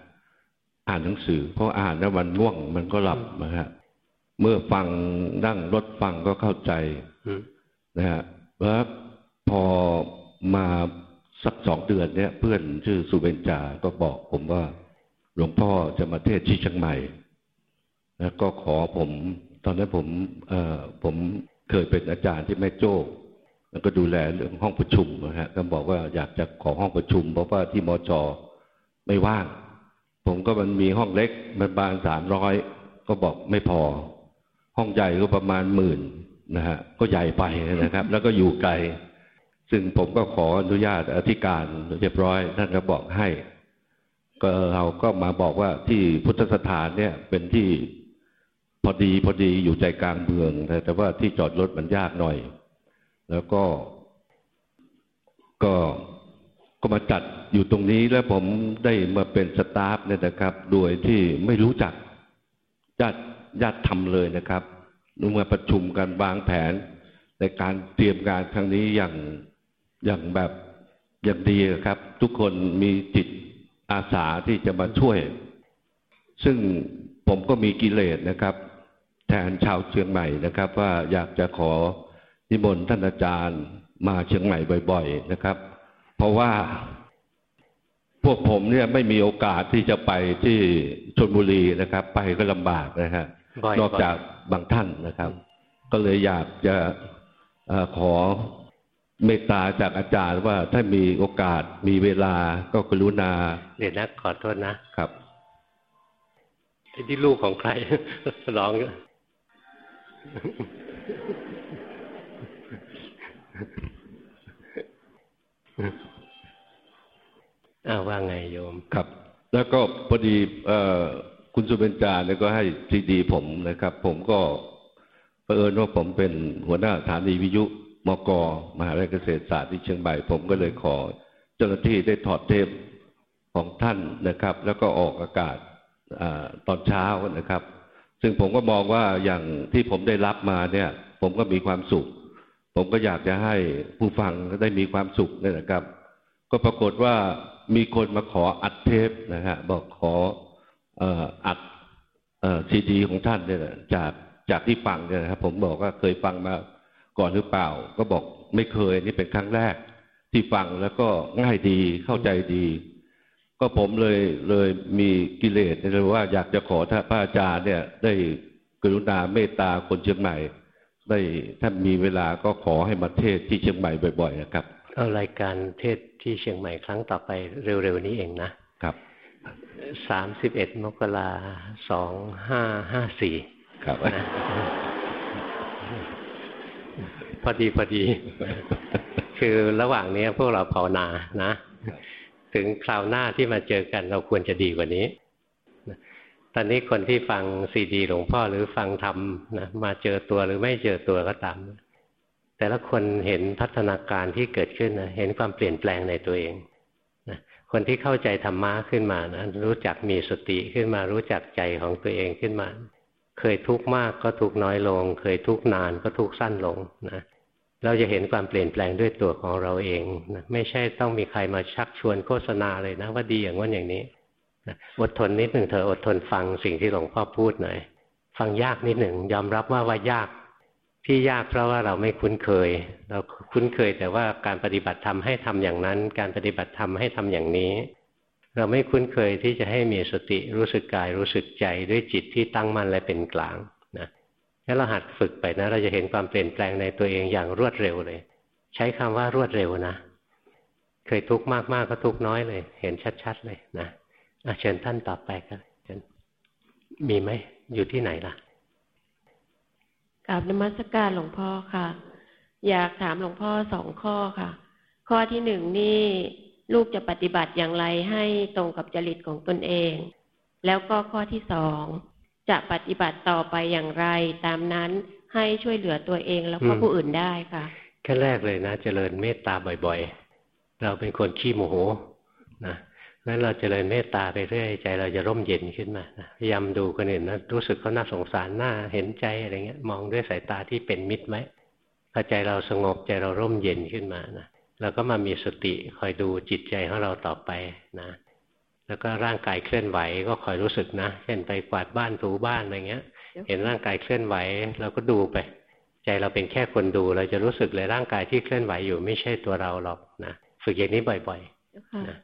อ่านหนังสือเพราะอ่านแล้วมันง่วงมันก็หลับนะฮะ เมื่อฟังนั่งรถฟังก็เข้าใจนะฮะแล้วพอมาสักสองเดือนเนี้ยเพื่อนชื่อสุเบญจา ก็บอกผมว่า หลวงพ่อจะมาเทศที่เชียงใหม่แล้วก็ขอผม ตอนนั้นผมเอ่อผมเคยเป็นอาจารย์ที่แม่โจ้แล้วก็ดูแลเรื่องห้องประชุมนะฮะก็บอกว่าอยากจะขอห้องประชุม เพราะว่าที่มอจอไม่ว่าง ผมก็มันมีห้องเล็กมันบานสามร้อยก็บอกไม่พอ ห้องใหญ่ก็ประมาณหมื่นนะฮะก็ใหญ่ไปนะครับ แล้วก็อยู่ไกล ซึ่งผมก็ขออนุญาตอธิการเรียบร้อย ท่านก็บอกให้ ก็เราก็มาบอกว่าที่พุทธสถานเนี่ยเป็นที่พอดีพอดีอยู่ใจกลางเมือง แต่ว่าที่จอดรถมันยากหน่อย แล้วก็ ก็ก็มาจัดอยู่ตรงนี้แล้วผมได้มาเป็นสตาฟเนี่ยนะครับ โดยที่ไม่รู้จักญาติ ญาติทำเลยนะครับมาประชุมกันวางแผน ในการเตรียมการครั้งนี้อย่างอย่างแบบอย่างดีครับ ทุกคนมีจิตอาสาที่จะมาช่วย ซึ่งผมก็มีกิเลสนะครับ แทนชาวเชียงใหม่นะครับ ว่าอยากจะขอนิมนต์ท่านอาจารย์มาเชียงใหม่บ่อย ๆนะครับ เพราะว่าพวกผมเนี่ยไม่มีโอกาสที่จะไปที่ชนบุรีนะครับ ไปก็ลำบากนะฮะ นอกจากบางท่านนะครับ ก็เลยอยากจะอขอเมตตาจากอาจารย์ว่าถ้ามีโอกาสมีเวลาก็กรุณาเดี๋ยวนะขอโทษนะครับที่ลูกของใครร้องอ้าว่าไงโยมครับ แล้วก็พอดีเอ คุณสุเบญจาเนี่ยก็ให้ซีดีผมนะครับ ผมก็เผอิญว่าผมเป็นหัวหน้าฐานีวิทยุมกมหาวิทยาลัยเกษตรศาสตร์ที่เชียงใหม่ผมก็เลยขอ เจ้าหน้าที่ได้ถอดเทปของท่านนะครับ แล้วก็ออกอากาศอตอนเช้านะครับ ซึ่งผมก็มองว่าอย่างที่ผมได้รับมาเนี่ย ผมก็มีความสุข ผมก็อยากจะให้ผู้ฟังได้มีความสุขเนี่ยนะครับ ก็ปรากฏว่ามีคนมาขออัดเทปนะฮะบอกขอ อัดซีดีของท่านเนี่ยจากจากที่ฟังเนี่ยนะครับ ผมบอกว่าเคยฟังมาก่อนหรือเปล่า ก็บอกไม่เคยนี่เป็นครั้งแรก ที่ฟังแล้วก็ง่ายดีเข้าใจดี ก็ผมเลยเลยมีกิเลสเลยว่าอยากจะขอท่านพระอาจารย์เนี่ย ได้กรุณาเมตตาคนเชียงใหม่ ได้ถ้ามีเวลาก็ขอให้มาเทศที่เชียงใหม่บ่อย ๆ นะครับเอารายการเทศที่เชียงใหม่ครั้งต่อไปเร็วๆนี้เองนะ สามสิบเอ็ดมกราสองห้าห้าสี่ครับนะพอดีพอดี คือระหว่างนี้พวกเราภาวนานะ ถึงคราวหน้าที่มาเจอกันเราควรจะดีกว่านี้ตอนนี้คนที่ฟังซีดีหลวงพ่อหรือฟังธรรมนะมาเจอตัวหรือไม่เจอตัวก็ตามแต่ละคนเห็นพัฒนาการที่เกิดขึ้นนะเห็นความเปลี่ยนแปลงในตัวเองนะ คนที่เข้าใจธรรมะขึ้นมานะรู้จักมีสติขึ้นมา รู้จักใจของตัวเองขึ้นมา เคยทุกข์มากก็ทุกข์น้อยลง เคยทุกข์นานก็ทุกข์สั้นลงนะเราจะเห็นความเปลี่ยนแปลงด้วยตัวของเราเองนะไม่ใช่ต้องมีใครมาชักชวนโฆษณาเลยนะ ว่าดีอย่างว่าอย่างนี้นะอดทนนิดหนึ่งเธออดทนฟังสิ่งที่หลวงพ่อพูดหน่อยฟังยากนิดหนึ่งยอมรับว่าว่ายาก ที่ยากเพราะว่าเราไม่คุ้นเคย เราคุ้นเคยแต่ว่าการปฏิบัติธรรมให้ทำอย่างนั้น การปฏิบัติธรรมให้ทำอย่างนี้ เราไม่คุ้นเคยที่จะให้มีสติรู้สึกกายรู้สึกใจด้วยจิตที่ตั้งมั่นและเป็นกลางงั้นเราหัดฝึกไปนะ เราจะเห็นความเปลี่ยนแปลงในตัวเองอย่างรวดเร็วเลย ใช้คำว่ารวดเร็วนะ เคยทุกข์มากๆก็ทุกข์น้อยเลย เห็นชัด ๆ เลยนะะเชิญท่านต่อไปครับเชิญมีไหมอยู่ที่ไหนล่ะ กราบนมัสการหลวงพ่อค่ะ อยากถามหลวงพ่อสองข้อค่ะ ข้อที่หนึ่งนี่ลูกจะปฏิบัติอย่างไรให้ตรงกับจริตของตนเอง แล้วก็ข้อที่สองจะปฏิบัติต่อไปอย่างไร ตามนั้นให้ช่วยเหลือตัวเองแล้วก็ผู้อื่นได้ค่ะขั้นแรกเลยนะ เจริญเมตตาบ่อยๆ เราเป็นคนขี้โมโหนะ นั้นเราเจริญเมตตาไปเรื่อยใจเราจะร่มเย็นขึ้นมาพยายามดูคนอื่นนะรู้สึกเขาน่าสงสารน่าเห็นใจอะไรเงี้ย มองด้วยสายตาที่เป็นมิตรไหมพอใจเราสงบใจเราร่มเย็นขึ้นมานะเราก็มามีสติคอยดูจิตใจของเราต่อไปนะ แล้วก็ร่างกายเคลื่อนไหวก็คอยรู้สึกนะเช่นไปกวาดบ้านถูบ้านอะไรเงี้ย เห็นร่างกายเคลื่อนไหวเราก็ดูไป ใจเราเป็นแค่คนดู เราจะรู้สึกเลยร่างกายที่เคลื่อนไหวอยู่ไม่ใช่ตัวเราหรอกนะฝึกอย่างนี้บ่อยๆนะ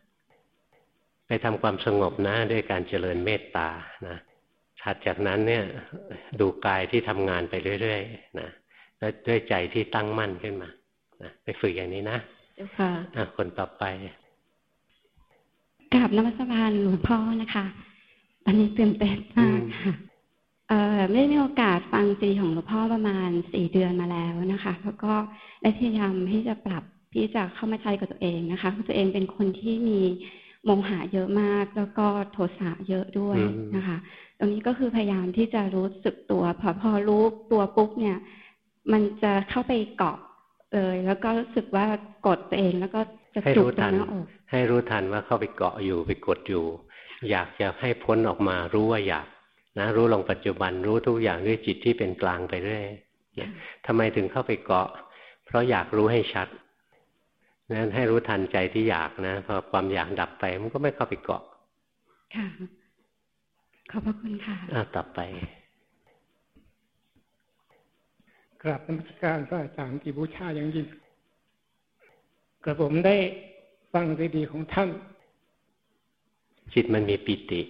ไปทำความสงบนะด้วยการเจริญเมตตานะถัดจากนั้นเนี่ยดูกายที่ทำงานไปเรื่อยๆนะแล้วด้วยใจที่ตั้งมั่นขึ้นมานะไปฝึกอย่างนี้นะค่ะคนต่อไปกราบนมัสการหลวงพ่อนะคะตอนนี้ตื่นเต้นมากค่ะเอ่อไม่มีโอกาสฟังซีของหลวงพ่อประมาณสี่เดือนมาแล้วนะคะ แล้วก็ได้พยายามที่จะปรับที่จะเข้ามาใช้กับตัวเองนะคะตัวเองเป็นคนที่มี โมหะเยอะมาก แล้วก็โทสะเยอะด้วยนะคะ ตรงนี้ก็คือพยายามที่จะรู้สึกตัว พอพอรู้ตัวปุ๊บเนี่ย มันจะเข้าไปเกาะเลย แล้วก็รู้สึกว่ากดตัวเองแล้วก็ให้รู้ทันให้รู้ทันว่าเข้าไปเกาะอยู่ไปกดอยู่ อยากจะให้พ้นออกมารู้ว่าอยากนะรู้ลงปัจจุบันรู้ทุกอย่างด้วยจิตที่เป็นกลางไปเรื่อยทำไมถึงเข้าไปเกาะ เพราะอยากรู้ให้ชัด นั้นให้รู้ทันใจที่อยากนะพอความอยากดับไปมันก็ไม่เข้าไปเกาะ ค่ะ ขอบพระคุณค่ะอ่าต่อไปกราบนมัสการพระอาจารย์ที่บูชาอย่างยิ่งกระผมได้ฟังดีๆของท่าน จิตมันมีปิติ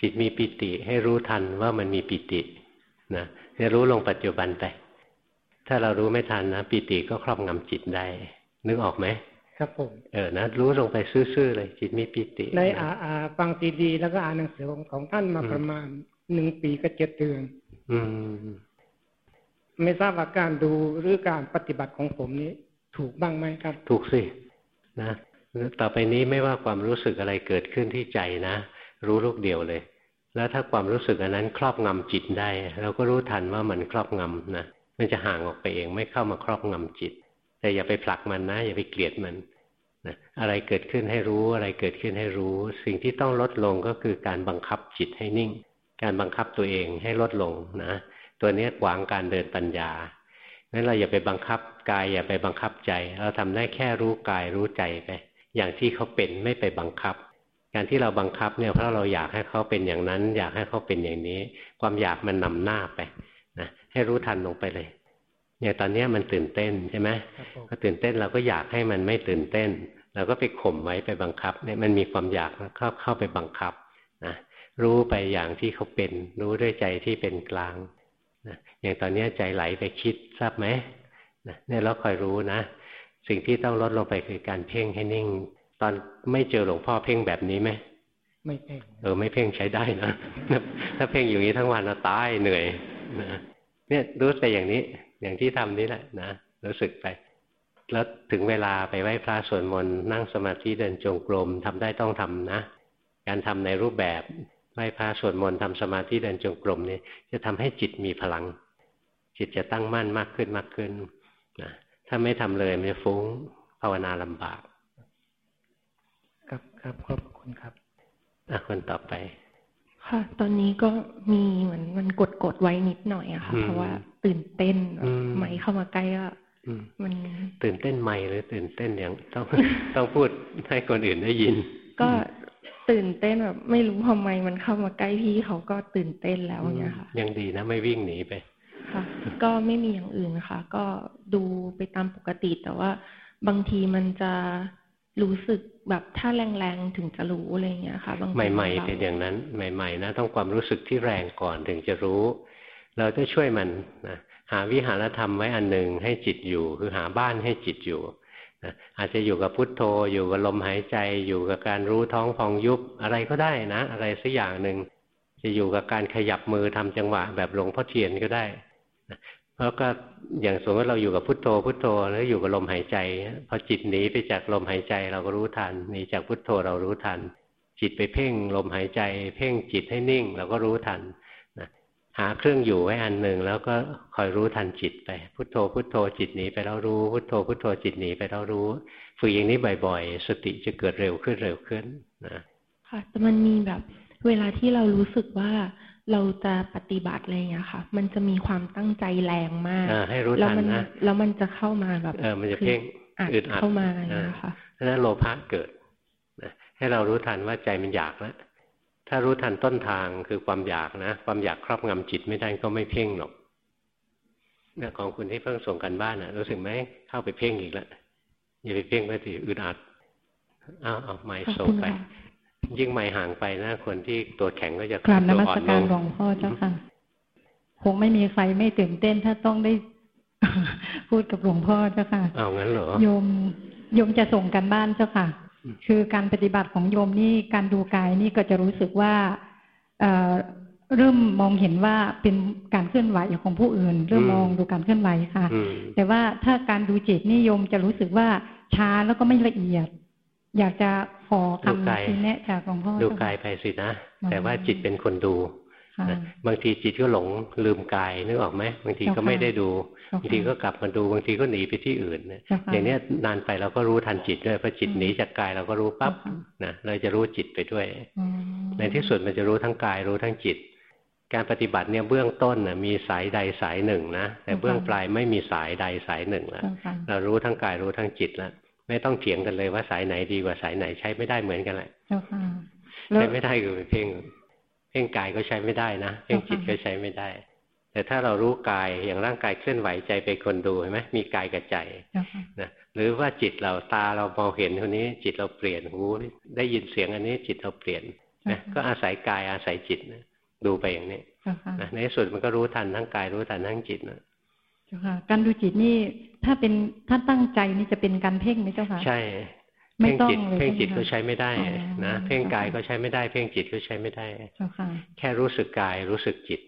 จิตมีปิติ ให้รู้ทันว่ามันมีปิตินะให้รู้ลงปัจจุบันไป ถ้าเรารู้ไม่ทันนะปิติก็ครอบงำจิตได้ นึกออกไหมครับผมเออนะรู้ลงไปซื่อๆเลยจิตมีปิติในอาอาฟังซีดี แล้วก็อ่านหนังสือของของท่านมาประมาณหนึ่งปีกับเจ็ดเดือนอืม ไม่ทราบว่าการดูหรือการปฏิบัติของผมนี้ ถูกบ้างไหมครับ ถูกสินะต่อไปนี้ไม่ว่าความรู้สึกอะไรเกิดขึ้นที่ใจนะ รู้ลูกเดียวเลย แล้วถ้าความรู้สึกอันนั้นครอบงำจิตได้ เราก็รู้ทันว่ามันครอบงำนะมันจะห่างออกไปเองไม่เข้ามาครอบงำจิต แต่อย่าไปผลักมันนะ อย่าไปเกลียดมันนะอะไรเกิดขึ้นให้รู้อะไรเกิดขึ้นให้รู้ สิ่งที่ต้องลดลงก็คือการบังคับจิตให้นิ่ง การบังคับตัวเองให้ลดลงนะตัวนี้ขวางการเดินปัญญานั้นเราอย่าไปบังคับกายอย่าไปบังคับใจ เราทำได้แค่รู้กายรู้ใจไป อย่างที่เขาเป็นไม่ไปบังคับ การที่เราบังคับเนี่ยเพราะเราอยากให้เขาเป็นอย่างนั้น อยากให้เขาเป็นอย่างนี้ ความอยากมันนำหน้าไปนะให้รู้ทันลงไปเลย อย่างตอนนี้มันตื่นเต้นใช่ไหมพอตื่นเต้นเราก็อยากให้มันไม่ตื่นเต้น เราก็ไปข่มไว้ไปบังคับเนี่ยมันมีความอยากเข้าเข้าไปบังคับนะรู้ไปอย่างที่เขาเป็น รู้ด้วยใจที่เป็นกลางอย่างตอนนี้ใจไหลไปคิดทราบไหมเนี่ยเราคอยรู้นะ สิ่งที่ต้องลดลงไปคือการเพ่งให้นิ่ง ตอนไม่เจอหลวงพ่อเพ่งแบบนี้ไหมไม่เพ่งเออไม่เพ่งใช้ได้นะถ้าเพ่งอยู่นี้ทั้งวันเราตายเหนื่อยนะเนี่ยรู้ไปอย่างนี้ อย่างที่ทำนี้แหละนะรู้สึกไป แล้วถึงเวลาไปไหว้พระสวดมนต์นั่งสมาธิเดินจงกรมทำได้ต้องทำนะ การทำในรูปแบบไหว้พระสวดมนต์ทำสมาธิเดินจงกรมนี่จะทำให้จิตมีพลัง จิตจะตั้งมั่นมากขึ้นมากขึ้นนะถ้าไม่ทำเลยมันจะฟุ้งภาวนาลำบาก ครับครับขอบคุณครับอะคนต่อไป ค่ะ ตอนนี้ก็มีเหมือนมันกดกดไว้นิดหน่อยอะค่ะ เพราะว่าตื่นเต้นไม่เข้ามาใกล้ก็มันตื่นเต้นไม่หรือตื่นเต้นอย่างต้องต้องพูดให้คนอื่นได้ยิน ก็ตื่นเต้นแบบไม่รู้ทำไมมันเข้ามาใกล้พี่เขาก็ตื่นเต้นแล้วเนี่ยค่ะ ยังดีนะไม่วิ่งหนีไป ค่ะ ก็ไม่มีอย่างอื่นนะคะก็ดูไปตามปกติแต่ว่าบางทีมันจะ รู้สึกแบบถ้าแรงๆถึงจะรู้อะไรเงี้ยค่ะบางใหม่ๆเป็นอย่างนั้นใหม่ ๆ นะ ต้องความรู้สึกที่แรงก่อนถึงจะรู้ เราจะช่วยมันนะหาวิหารธรรมไว้อันหนึ่งให้จิตอยู่ คือหาบ้านให้จิตอยู่นะอาจจะอยู่กับพุทโธ อยู่กับลมหายใจ อยู่กับการรู้ท้องพองยุบอะไรก็ได้นะ อะไรสักอย่างหนึ่งจะอยู่กับการขยับมือทำจังหวะแบบหลวงพ่อเทียนก็ได้ นะเพราะก็อย่างสมมติเราอยู่กับพุทโธพุทโธแล้วอยู่กับลมหายใจพอจิตหนีไปจากลมหายใจเราก็รู้ทันหนีจากพุทโธเรารู้ทัน จิตไปเพ่งลมหายใจ เพ่งจิตให้นิ่งเราก็รู้ทันหาเครื่องอยู่ไว้อันหนึ่งแล้วก็คอยรู้ทันจิตไป พุทโธพุทโธจิตหนีไปแล้วรู้พุทโธพุทโธจิตหนีไปแล้วรู้ฝึกอย่างนี้บ่อยๆ สติจะเกิดเร็วขึ้นเร็วขึ้นนะค่ะแต่มันมีแบบเวลาที่เรารู้สึกว่า เราจะปฏิบัติอะไรอย่างนี้ค่ะ มันจะมีความตั้งใจแรงมากให้รู้ทันนะแล้วมันจะเข้ามาแบบเออมันจะเพ่งอึดอัดเข้ามาอย่างนี้ค่ะนั้นโลภะเกิดนะให้เรารู้ทันว่าใจมันอยากแล้วถ้ารู้ทันต้นทางคือความอยากนะ ความอยากครอบงำจิตไม่ได้ก็ไม่เพ่งหรอกเนี่ยของคุณที่เพิ่งส่งกันบ้านนะรู้สึกไหมเข้าไปเพ่งอีกแล้วอย่าไปเพ่งไปสิอึดอัดอ้าวเอาไม้ส่งไป ยิ่งไม้ห่างไปนะคนที่ตัวแข็งก็จะกลับนมัสการหลวงพ่อเจ้าค่ะ คงไม่มีใครไม่ตื่นเต้นถ้าต้องได้ พูดกับหลวงพ่อเจ้าค่ะเอางั้นเหรอโยมโยมจะส่งกันบ้านเจ้าค่ะ คือการปฏิบัติของโยมนี่การดูกายนี่ก็จะรู้สึกว่าเริ่มมองเห็นว่าเป็นการเคลื่อนไหวของผู้อื่น เริ่มมองดูการเคลื่อนไหวค่ะ แต่ว่าถ้าการดูจิตนี่โยมจะรู้สึกว่าช้าแล้วก็ไม่ละเอียด อยากจะขอคำชี้แนะจากหลวงพ่อดูกายไปสินะ แต่ว่าจิตเป็นคนดูบางทีจิตก็หลงลืมกายนึกออกไหมบางทีก็ไม่ได้ดูบางทีก็กลับมาดูบางทีก็หนีไปที่อื่นเนี่ยอย่างนี้นานไปเราก็รู้ทันจิตด้วยพอจิตหนีจากกายเราก็รู้ปั๊บนะเราจะรู้จิตไปด้วย ในที่สุดมันจะรู้ทั้งกายรู้ทั้งจิต การปฏิบัติเนี่ยเบื้องต้นนะมีสายใดสายหนึ่งนะแต่เบื้องปลายไม่มีสายใดสายหนึ่งแล้วเรารู้ทั้งกายรู้ทั้งจิตแล้ว ไม่ต้องเถียงกันเลยว่าสายไหนดีกว่าสายไหนใช้ไม่ได้เหมือนกันแหละใช้ไม่ได้คือเพ่งเพ่งกายก็ใช้ไม่ได้นะเพ่งจิตก็ใช้ไม่ได้ แต่ถ้าเรารู้กายอย่างร่างกายเคลื่อนไหวใจเป็นคนดูเห็นไหมมีกายกับใจนะหรือว่าจิตเราตาเรามองเห็นคนนี้ จิตเราเปลี่ยนหูได้ยินเสียงอันนี้ จิตเราเปลี่ยนนะก็อาศัยกายอาศัยจิตนะดูไปอย่างนี้นะในที่สุดมันก็รู้ทันทั้งกายรู้ทันทั้งจิตนะ เจ้าค่ะ การดูจิตนี่ถ้าเป็นถ้าตั้งใจนี่จะเป็นการเพ่งไหมเจ้าค่ะ ใช่ เพ่งจิตเพ่งจิตก็ใช้ไม่ได้นะเพ่งกายก็ใช้ไม่ได้ เพ่งจิตก็ใช้ไม่ได้แค่รู้สึกกายรู้สึกจิต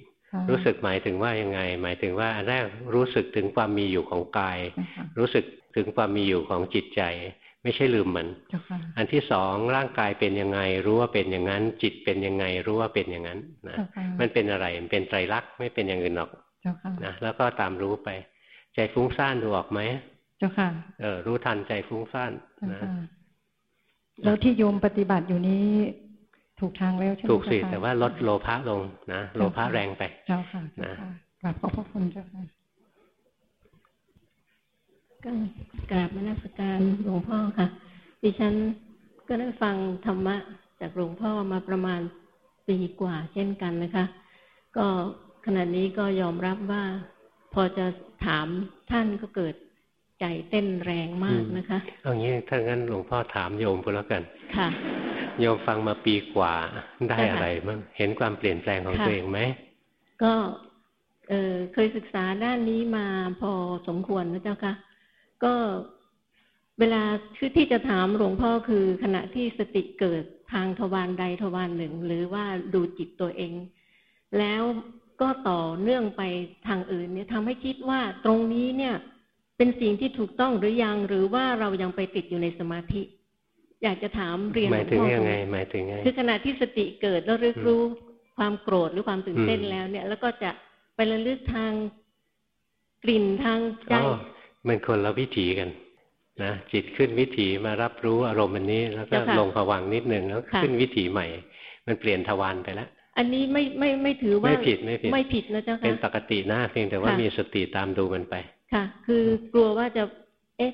รู้สึกหมายถึงว่ายังไง หมายถึงว่าอันแรกรู้สึกถึงความมีอยู่ของกาย รู้สึกถึงความมีอยู่ของจิตใจ ไม่ใช่ลืมมัน อันที่สองร่างกายเป็นยังไง รู้ว่าเป็นอย่างนั้น จิตเป็นยังไง รู้ว่าเป็นอย่างนั้นนะมันเป็นอะไรมันเป็นไตรลักษณ์ไม่เป็นอย่างอื่นหรอก นะแล้วก็ตามรู้ไป ใจฟุ้งซ่านดูออกไหมเจ้าค่ะ เออรู้ทันใจฟุ้งซ่านนะแล้วที่โยมปฏิบัติอยู่นี้ถูกทางแล้วใช่ไหมถูกสิแต่ว่าลดโลภะลงนะโลภะแรงไปเจ้าค่ะนะกราบขอบพระคุณเจ้าค่ะก็กราบมนัสการหลวงพ่อค่ะ ดิฉันก็ได้ฟังธรรมะจากหลวงพ่อมาประมาณปีกว่าเช่นกันนะคะ ก็ ขณะนี้ก็ยอมรับว่า พอจะถามท่านก็เกิดใจเต้นแรงมากนะคะเอางี้ถ้างั้นหลวงพ่อถามโยมก็แล้วกันค่ะ โยมฟังมาปีกว่าได้อะไรบ้างเห็นความเปลี่ยนแปลงของตัวเองไหมก็เออเคยศึกษาด้านนี้มาพอสมควรนะเจ้าค่ะ ก็เวลาคือที่จะถามหลวงพ่อคือขณะที่สติเกิดทางทวารใดทวารหนึ่ง หรือว่าดูจิตตัวเอง แล้ว ก็ต่อเนื่องไปทางอื่นเนี่ยทำให้คิดว่าตรงนี้เนี่ย เป็นสิ่งที่ถูกต้องหรือยัง หรือว่าเรายังไปติดอยู่ในสมาธิ อยากจะถามเรียนหมายถึงยังไงหมายถึงไงคือขณะที่สติเกิดแล้วรึกรู้ความโกรธหรือความตื่นเต้นแล้วเนี่ย แล้วก็จะไประลึกทางกลิ่นทางใจมันคนละวิถีกันนะจิตขึ้นวิถีมารับรู้อารมณ์อันนี้ แล้วก็ลงผวังนิดหนึ่งแล้วขึ้นวิถีใหม่ มันเปลี่ยนทวารไปแล้ว อันนี้ไม่ไม่ไม่ถือว่าไม่ผิดไม่ผิดไม่ผิดนะเจ้าค่ะเป็นปกตินะเพียงแต่ว่ามีสติตามดูมันไป ค่ะ คือกลัวว่าจะเอ๊ะ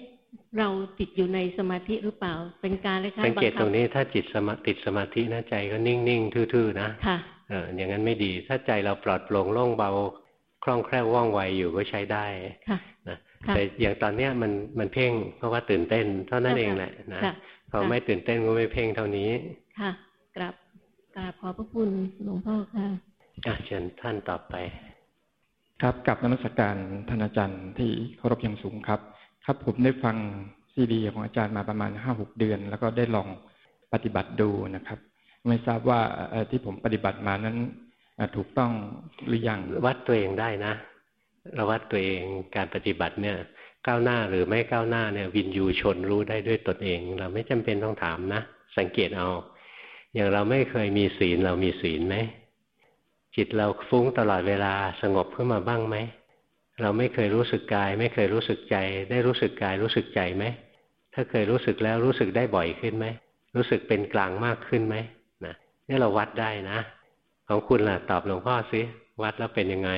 เราติดอยู่ในสมาธิหรือเปล่า เป็นการเลยค่ะสังเกตตรงนี้ถ้าจิตสมาติดสมาธินะใจก็นิ่งๆทื่อๆนะค่ะเอออย่างนั้นไม่ดี ถ้าใจเราปลอดโปร่งโล่งเบาคล่องแคล่วว่องไวอยู่ก็ใช้ได้ค่ะนะแต่อย่างตอนเนี้ยมันมันเพ่งเพราะว่าตื่นเต้น เท่านั้นเองแหละนะพอไม่ตื่นเต้นก็ไม่เพ่งเท่านี้ค่ะกราบ กราบขอพระคุณหลวงพ่อค่ะอะเชิญท่านต่อไป ครับกับนมัสการท่านอาจารย์ที่เคารพอย่างสูงครับ ครับผมได้ฟังซีดีของอาจารย์มาประมาณห้าหกเดือน แล้วก็ได้ลองปฏิบัติดูนะครับ ไม่ทราบว่าที่ผมปฏิบัติมานั้นถูกต้องหรือยังวัดตัวเองได้นะเราวัดตัวเองการปฏิบัติเนี่ยก้าวหน้าหรือไม่ก้าวหน้าเนี่ยวินยูชนรู้ได้ด้วยตนเอง เราไม่จำเป็นต้องถามนะ สังเกตเอา อย่างเราไม่เคยมีศีลเรามีศีลไหมจิตเราฟุ้งตลอดเวลาสงบขึ้นมาบ้างไหมเราไม่เคยรู้สึกกาย ไม่เคยรู้สึกใจ ได้รู้สึกกายรู้สึกใจไหมถ้าเคยรู้สึกแล้วรู้สึกได้บ่อยขึ้นไหมรู้สึกเป็นกลางมากขึ้นไหมนะนี่เราวัดได้นะ ของคุณล่ะตอบหลวงพ่อสิวัดแล้วเป็นยังไง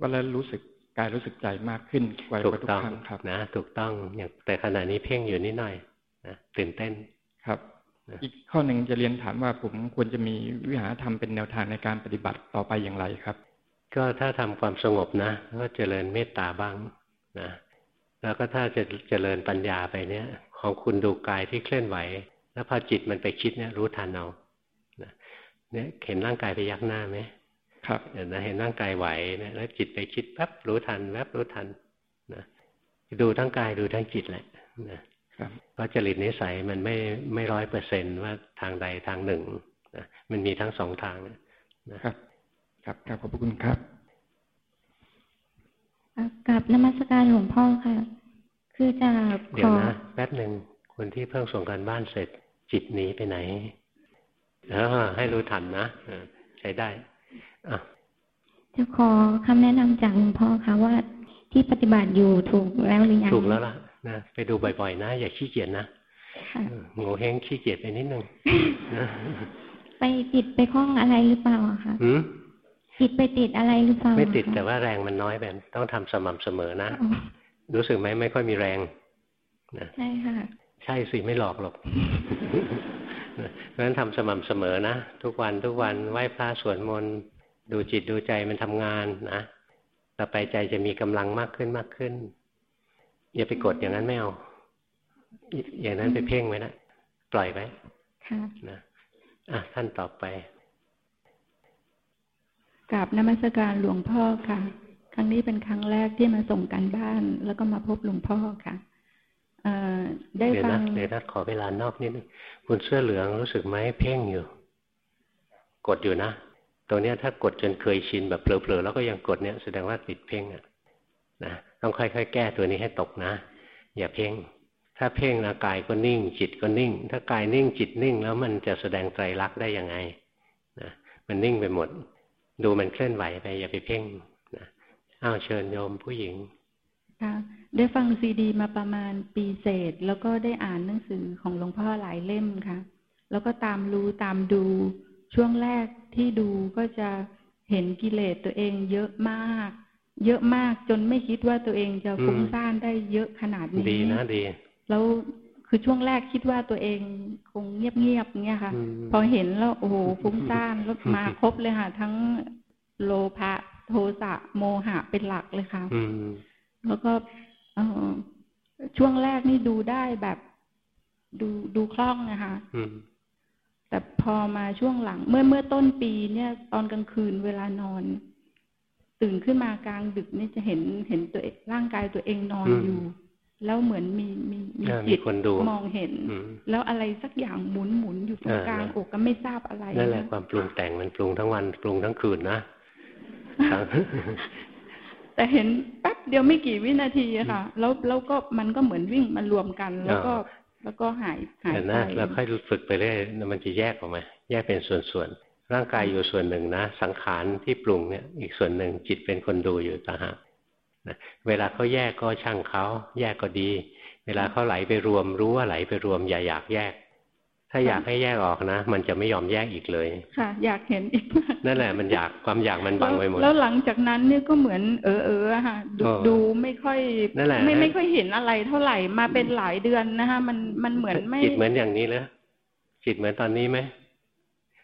วัดแล้วรู้สึกกายรู้สึกใจมากขึ้นกว่าทุกครั้งครับนะ ถูกต้องอย่างแต่ขณะนี้เพ่งอยู่นิดหน่อยนะตื่นเต้นครับ อีกข้อหนึ่งจะเรียนถามว่าผมควรจะมีวิหารธรรมเป็นแนวทางในการปฏิบัติต่อไปอย่างไรครับ ก็ถ้าทำความสงบนะก็เจริญเมตตาบ้างนะแล้วก็ถ้าจะเจริญปัญญาไปเนี่ย ของคุณดูกายที่เคลื่อนไหว แล้วพอจิตมันไปคิดเนี่ยรู้ทันเอาเนี่ยเห็นร่างกายไปยักหน้าไหมครับเห็นนะเห็นร่างกายไหวเนี่ยแล้วจิตไปคิดแป๊บรู้ทันแวบรู้ทันนะดูทั้งกายดูทั้งจิตแหละนะ เพราะจริตนิสัยมันไม่ไม่ร้อยเปอร์เซนว่าทางใดทางหนึ่งนะมันมีทั้งสองทางนะครับครับครับขอบคุณครับกับนมัสการหลวงพ่อค่ะ คือจะเดี๋ยวนะแป๊บหนึ่งคนที่เพิ่งส่งการบ้านเสร็จจิตหนีไปไหนเออให้รู้ทันนะใช้ได้อะจะขอคำแนะนำจากหลวงพ่อค่ะว่าที่ปฏิบัติอยู่ถูกแล้วหรือยังถูกแล้วล่ะ นะไปดูบ่อยๆ นะ อย่าขี้เกียจนะโง่เฮงขี้เกียจไปนิดนึงไปติดไปคล้องอะไรหรือเปล่าคะติดไปติดอะไรหรือเปล่า ไม่ติดแต่ว่าแรงมันน้อยแบบต้องทำสม่ำเสมอนะ รู้สึกไหมไม่ค่อยมีแรงนะใช่ค่ะ ใช่สิไม่หลอกหรอกเพราะฉะนั้นทำสม่ำเสมอนะ ทุกวันทุกวันไหว้พระสวดมนต์ดูจิตดูใจมันทำงานนะต่อไปใจจะมีกำลังมากขึ้นมากขึ้น อย่าไปกดอย่างนั้นไม่เอาอย่างนั้นไปเพ่งไว้นะปล่อยไว้นะอะท่านต่อไปกราบนมัสการหลวงพ่อค่ะ ครั้งนี้เป็นครั้งแรกที่มาส่งกันบ้าน แล้วก็มาพบหลวงพ่อค่ะได้ฟังเดี๋ยวนะขอเวลานอกนิดนึงคุณเสื้อเหลืองรู้สึกไหมเพ่งอยู่ กดอยู่นะตรงนี้ถ้ากดจนเคยชินแบบเผลอๆแล้วก็ยังกดเนี้ยแสดงว่าติดเพ่งอะนะ ต้องค่อย ๆ แก้ตัวนี้ให้ตกนะ อย่าเพ่ง ถ้าเพ่งนะกายก็นิ่ง จิตก็นิ่ง ถ้ากายนิ่งจิตนิ่ง แล้วมันจะแสดงไตรลักษณ์ได้ยังไงนะมันนิ่งไปหมด ดูมันเคลื่อนไหวไป อย่าไปเพ่งนะอ้าวเชิญโยมผู้หญิงค่ะได้ฟังซีดี มาประมาณปีเศษ แล้วก็ได้อ่านหนังสือของหลวงพ่อหลายเล่มค่ะ แล้วก็ตามรู้ตามดูช่วงแรกที่ดูก็จะเห็นกิเลสตัวเองเยอะมาก เยอะมากจนไม่คิดว่าตัวเองจะฟุ้งซ่านได้เยอะขนาดนี้ ดีนะดี แล้วคือช่วงแรกคิดว่าตัวเองคงเงียบๆเงี้ยค่ะ พอเห็นแล้วโอ้โหฟุ้งซ่านแล้วมาครบเลยค่ะ ทั้งโลภะโทสะโมหะเป็นหลักเลยค่ะแล้วก็เออช่วงแรกนี่ดูได้แบบดูดูคล่องนะคะแต่พอมาช่วงหลัง เมื่อเมื่อต้นปีเนี่ย ตอนกลางคืนเวลานอน ตื่นขึ้นมากลางดึกนี่จะเห็นเห็นตัวร่างกายตัวเองนอนอยู่ แล้วเหมือนมีมีมีจิตมองเห็น แล้วอะไรสักอย่างหมุนหมุนอยู่ตรงกลางอกก็ไม่ทราบอะไรนั่นแหละความปรุงแต่งมันปรุงทั้งวันปรุงทั้งคืนนะแต่เห็นแป๊บเดียวไม่กี่วินาทีค่ะ แล้วแล้วก็มันก็เหมือนวิ่งมารวมกัน แล้วก็แล้วก็หายหายไปนะแล้วค่อยฝึกไปเรื่อยมันจะแยกออกมา แยกเป็นส่วนๆ ร่างกายอยู่ส่วนหนึ่งนะ สังขารที่ปรุงเนี่ยอีกส่วนหนึ่งจิตเป็นคนดูอยู่ต่างหากเวลาเขาแยกก็ช่างเขาแยกก็ดี เวลาเขาไหลไปรวม รู้ว่าไหลไปรวม อย่าอยากแยก ถ้าอยากให้แยกออกนะ มันจะไม่ยอมแยกอีกเลย ค่ะ อยากเห็นอีกนั่นแหละมันอยากความอยากมันบังไว้หมดแล้วหลังจากนั้นเนี่ยก็เหมือนเออเออค่ะดูไม่ค่อยนั่นแหละไม่ไม่ค่อยเห็นอะไรเท่าไหร่มาเป็นหลายเดือนนะคะมันมันเหมือนไม่จิตเหมือนอย่างนี้เลยจิตเหมือนตอนนี้ไหม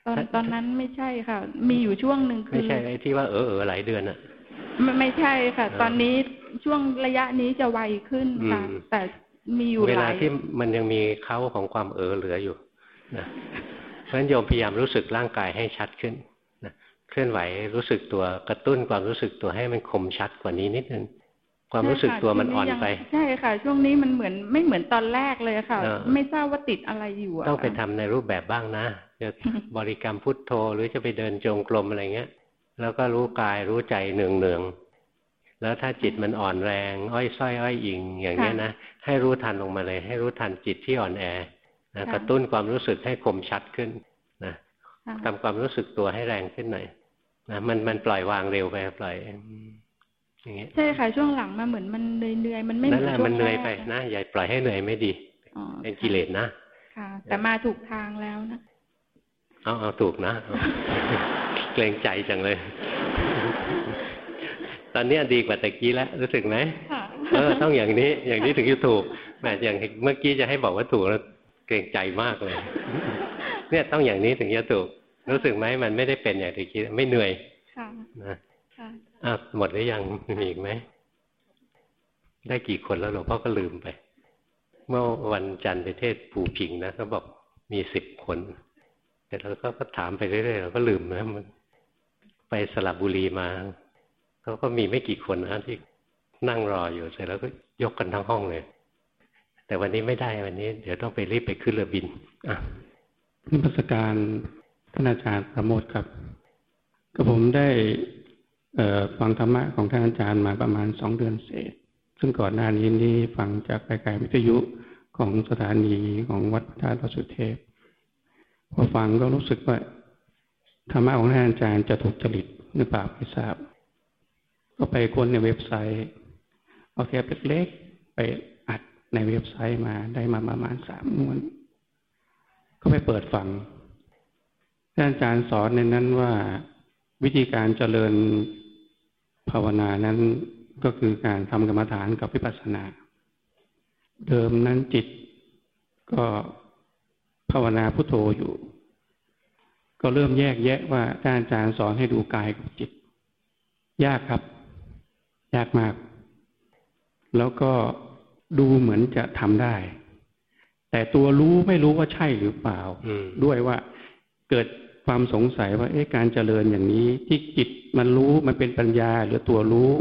ตอนตอนนั้นไม่ใช่ค่ะ มีอยู่ช่วงหนึ่งคือ ไม่ใช่ไอ้ที่ว่าเออเออหลายเดือนอะไม่ไม่ใช่ค่ะ ตอนนี้ช่วงระยะนี้จะไวขึ้นค่ะ แต่มีอยู่เวลาที่มันยังมีเขาของความเออเหลืออยู่นะเพราะฉะนั้นโยมพยายามรู้สึกร่างกายให้ชัดขึ้นนะเคลื่อนไหวรู้สึกตัวกระตุ้นความรู้สึกตัวให้มันคมชัดกว่านี้นิดนึง ความรู้สึกตัวมันอ่อนไป ใช่ค่ะ ช่วงนี้มันเหมือนไม่เหมือนตอนแรกเลยค่ะ ไม่ทราบว่าติดอะไรอยู่ต้องไปทำในรูปแบบบ้างนะจะบริกรรมพุทโธหรือจะไปเดินจงกรมอะไรเงี้ย แล้วก็รู้กายรู้ใจเนืองเนืองแล้วถ้าจิตมันอ่อนแรง อ้อยส้อยอ้อยอิงอย่างเงี้ยนะให้รู้ทันลงมาเลย ให้รู้ทันจิตที่อ่อนแอนะกระตุ้นความรู้สึกให้คมชัดขึ้นนะทำความรู้สึกตัวให้แรงขึ้นหน่อยนะมันมันปล่อยวางเร็วไปปล่อย อย่างเงี้ยใช่ค่ะช่วงหลังมาเหมือนมันเหนื่อยมันไม่นั่นแหละมันเหนื่อยไปนะอย่าปล่อยให้เหนื่อยไม่ดีเป็นกิเลสนะค่ะ แต่มาถูกทางแล้วนะเอาเอาถูกนะเกรงใจจังเลย ตอนนี้ดีกว่าตะกี้แล้วรู้สึกไหมเออต้องอย่างนี้ อย่างนี้ถึงจะถูกแม้อย่างเมื่อกี้จะให้บอกว่าถูกแล้วเกรงใจมากเลย เนี่ยต้องอย่างนี้ถึงจะถูก รู้สึกไหมมันไม่ได้เป็นอย่างที่คิดไม่เหนื่อยนะ อะหมดหรือยังมีอีกไหม ได้กี่คนแล้วหลวงพ่อก็ลืมไป เมื่อวันจันทร์ไปเทศผูผิงนะเขาบอกมีสิบคน แต่เราก็ถามไปเรื่อยๆเราก็ลืมนะมัน ไปสลับบุรีมาเขาก็มีไม่กี่คนนะที่นั่งรออยู่เสร็จแล้วก็ยกกันทั้งห้องเลย แต่วันนี้ไม่ได้วันนี้ เดี๋ยวต้องไปรีบไปขึ้นเรือบินอะนิพสการท่านอาจารย์ประโมทครับ ก็ผมได้ ฟังธรรมะของท่านอาจารย์มาประมาณสองเดือนเศษ ซึ่งก่อนหน้านี้นี่ฟังจากรายการวิทยุของสถานีของวัดพระธาตุสุเทพ พอฟังก็รู้สึกว่าธรรมะของท่านอาจารย์จะถูกจริตหรือเปล่าไม่ทราบ ก็ไปค้นในเว็บไซต์ เอาเทปเล็กๆ ไปอัดในเว็บไซต์มาได้มาประมาณสามม้วน ก็ไปเปิดฟังท่านอาจารย์สอนในนั้นว่าวิธีการเจริญ ภาวนานั้นก็คือการทำกรรมฐานกับวิปัสสนา เดิมนั้นจิตก็ภาวนาพุทโธอยู่ ก็เริ่มแยกแยะว่าท่านอาจารย์สอนให้ดูกายกับจิต ยากครับ ยากมาก แล้วก็ดูเหมือนจะทำได้ แต่ตัวรู้ไม่รู้ว่าใช่หรือเปล่า ด้วยว่าเกิด ความสงสัยว่าเอ๊ะการเจริญอย่างนี้ ที่จิตมันรู้มันเป็นปัญญาหรือตัวรู้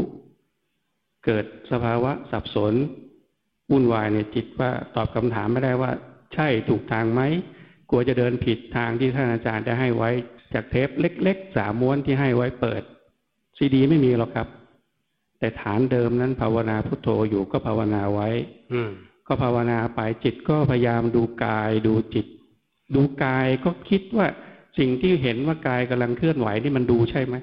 เกิดสภาวะสับสนวุ่นวายในจิตว่าตอบคำถามไม่ได้ว่า ใช่ถูกทางไหมกลัวจะเดินผิดทางที่ท่านอาจารย์ได้ให้ไว้ จากเทปเล็กๆสามม้วนที่ให้ไว้เปิด ซีดี ไม่มีหรอกครับ แต่ฐานเดิมนั้นภาวนาพุทโธอยู่ก็ภาวนาไว้ อืก็ภาวนาไปจิตก็พยายามดูกายดูจิต ดูกายก็คิดว่า สิ่งที่เห็นว่ากายกำลังเคลื่อนไหวนี่มันดูใช่ไหม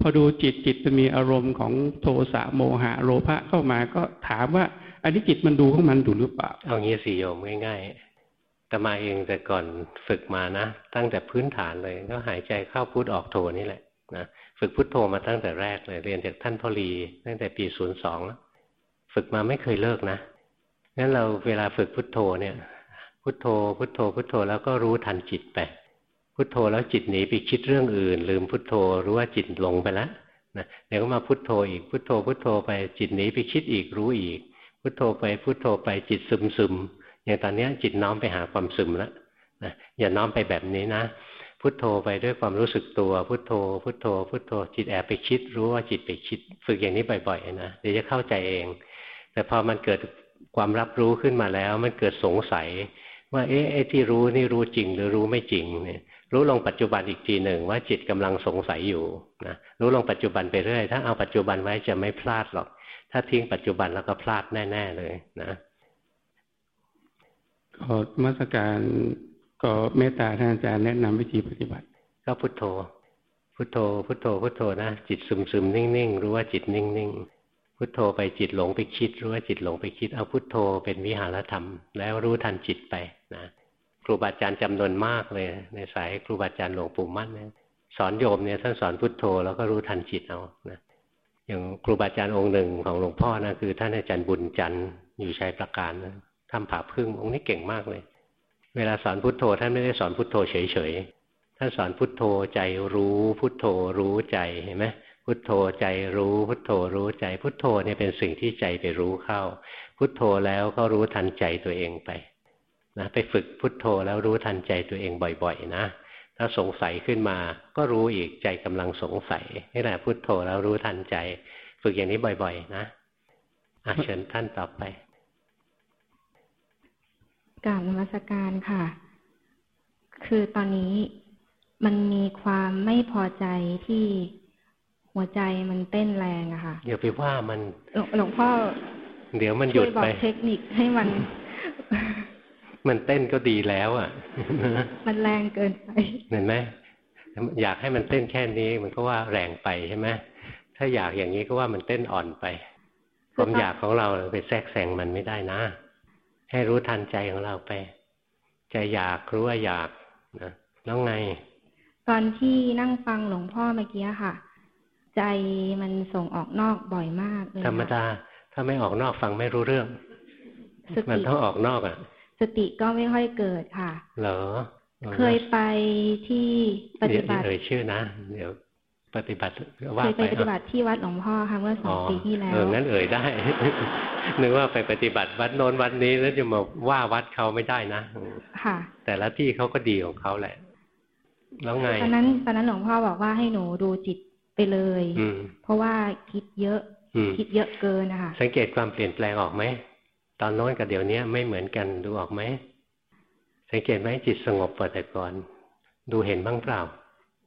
พอดูจิตจิตจะมีอารมณ์ของโทสะโมหะโลภะเข้ามาก็ถามว่า อันนี้จิตมันดูของมันดูหรือเปล่าเอางี้สิโยมง่ายๆแต่มาเองแต่ก่อนฝึกมานะ ตั้งแต่พื้นฐานเลย ก็หายใจเข้าพุทออกโทนี่แหละนะฝึกพุทโธมาตั้งแต่แรกเลยเรียนจากท่านพ่อรีตั้งแต่ปีศูนย์สองฝึกมาไม่เคยเลิกนะงั้นเราเวลาฝึกพุทโธเนี่ย พุทโธ พุทโธ พุทโธแล้วก็รู้ทันจิตไป พุทโธแล้วจิตหนีไปคิดเรื่องอื่น ลืมพุทโธรู้ว่าจิตหลงไปแล้วนะเดี๋ยวก็มาพุทโธอีกพุทโธพุทโธไปจิตหนีไปคิดอีกรู้อีก พุทโธไปพุทโธไปจิตซึมซึมอย่างตอนนี้จิตน้อมไปหาความซึมแล้วนะอย่าน้อมไปแบบนี้นะ พุทโธไปด้วยความรู้สึกตัว พุทโธ พุทโธ พุทโธ จิตแอบไปคิด รู้ว่าจิตไปคิด ฝึกอย่างนี้บ่อยๆนะเดี๋ยวจะเข้าใจเอง แต่พอมันเกิดความรับรู้ขึ้นมาแล้ว มันเกิดสงสัย ว่าเอ๊ะไอ้ที่รู้นี่รู้จริงหรือรู้ไม่จริงเนี่ย รู้ลงปัจจุบันอีกทีหนึ่งว่าจิตกำลังสงสัยอยู่นะรู้ลงปัจจุบันไปเรื่อย ถ้าเอาปัจจุบันไว้จะไม่พลาดหรอก ถ้าทิ้งปัจจุบันแล้วก็พลาดแน่ ๆ เลยนะก็มาสการก็เมตตาท่านอาจารย์แนะนำวิธีปฏิบัติ ก็พุทโธ พุทโธ พุทโธ พุทโธนะ จิตซึมซึมนิ่งๆ รู้ว่าจิตนิ่งๆ พุทโธไปจิตหลงไปคิด รู้ว่าจิตหลงไปคิด เอาพุทโธเป็นวิหารธรรม แล้วรู้ทันจิตไปนะ ครูบาอาจารย์จำนวนมากเลย ในสายครูบาอาจารย์หลวงปู่มั่นนี่ยสอนโยมเนี่ยท่านสอนพุทโธแล้วก็รู้ทันจิตเอานะอย่างครูบาอาจารย์องค์หนึ่งของหลวงพ่อนะคือ ท่านอาจารย์บุญจันทร์อยู่ชัยประการนะทำผาพึ่งองค์นี้เก่งมากเลย เวลาสอนพุทโธ ท่านไม่ได้สอนพุทโธเฉยๆท่านสอนพุทโธใจรู้พุทโธรู้ใจเห็นไหมพุทโธใจรู้พุทโธรู้ใจ พุทโธเนี่ยเป็นสิ่งที่ใจไปรู้เข้า พุทโธแล้วก็รู้ทันใจตัวเองไป นะไปฝึกพุทโธแล้วรู้ทันใจตัวเองบ่อยๆนะ ถ้าสงสัยขึ้นมาก็รู้อีกใจกำลังสงสัยนี่แหละพุทโธแล้วรู้ทันใจ ฝึกอย่างนี้บ่อยๆ นะอาเชิญท่านต่อไปกราบนมัสการค่ะ คือตอนนี้มันมีความไม่พอใจที่หัวใจมันเต้นแรงอะค่ะอย่าไปว่ามันหลวงพ่อ เดี๋ยวมันหยุดไปบอกเทคนิคให้มัน มันเต้นก็ดีแล้วอะ มันแรงเกินไป เห็นไหมอยากให้มันเต้นแค่นี้มันก็ว่าแรงไปใช่ไหมถ้าอยากอย่างนี้ก็ว่ามันเต้นอ่อนไปความอยากของเราไปแทรกแซงมันไม่ได้นะ ให้รู้ทันใจของเราไป ใจอยากรู้ว่าอยากนะแล้วไง ตอนที่นั่งฟังหลวงพ่อเมื่อกี้ค่ะ ใจมันส่งออกนอกบ่อยมากเลยธรรมดาถ้าไม่ออกนอกฟังไม่รู้เรื่อง มันต้องออกนอกอะ สติก็ไม่ค่อยเกิดค่ะ เหรอ เคยไปที่ปฏิบัติเอ่ยชื่อนะ เดี๋ยวปฏิบัติว่าไปเคยไปปฏิบัติที่วัดหลวงพ่อค่ะเมื่อสองปีที่แล้วเอองั้นเอ่ยได้ นึกว่าไปปฏิบัติวัดโน้นวัดนี้แล้วจะมาว่าวัดเขาไม่ได้นะค่ะ แต่ละที่เขาก็ดีของเขาแหละ แล้วไงตอนนั้นตอนนั้นหลวงพ่อบอกว่าให้หนูดูจิตไปเลย เพราะว่าคิดเยอะ คิดเยอะเกินนะคะสังเกตความเปลี่ยนแปลงออกไหม ตอนโน้นกับเดี๋ยวนี้ไม่เหมือนกันดูออกไหมสังเกตไหมจิตสงบกว่าแต่ก่อน ดูเห็นบ้างเปล่า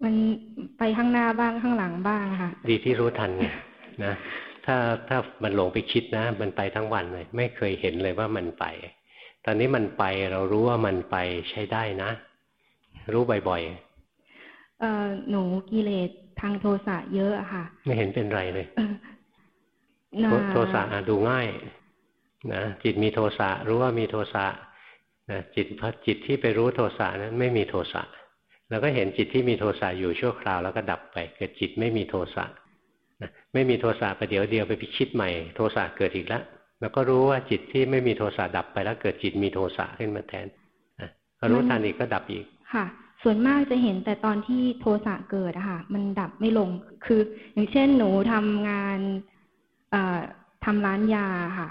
มันไปข้างหน้าบ้างข้างหลังบ้างค่ะ ดีที่รู้ทันไงนะถ้าถ้ามันหลงไปคิดนะ มันไปทั้งวันเลย ไม่เคยเห็นเลยว่ามันไป ตอนนี้มันไปเรารู้ว่ามันไปใช้ได้นะ รู้บ่อยๆเอ่อหนูกิเลสทางโทสะเยอะอะค่ะ ไม่เห็นเป็นไรเลยโทสะดูง่าย นะจิตมีโทสะรู้ว่ามีโทสะนะจิตพอจิตที่ไปรู้โทสะนั้นไม่มีโทสะแล้วก็เห็นจิตที่มีโทสะอยู่ชั่วคราว แล้วก็ดับไป เกิดจิตไม่มีโทสะนะไม่มีโทสะประเดี๋ยวเดียวไปพิชิตใหม่ โทสะเกิดอีกแล้วแล้วก็รู้ว่าจิตที่ไม่มีโทสะดับไปแล้วเกิดจิตมีโทสะขึ้นมาแทนนะรู้ทันอีกก็ดับอีกค่ะ ส่วนมากจะเห็นแต่ตอนที่โทสะเกิดอะค่ะ มันดับไม่ลงคือ อย่างเช่นหนูทำงาน ทำร้านยาค่ะ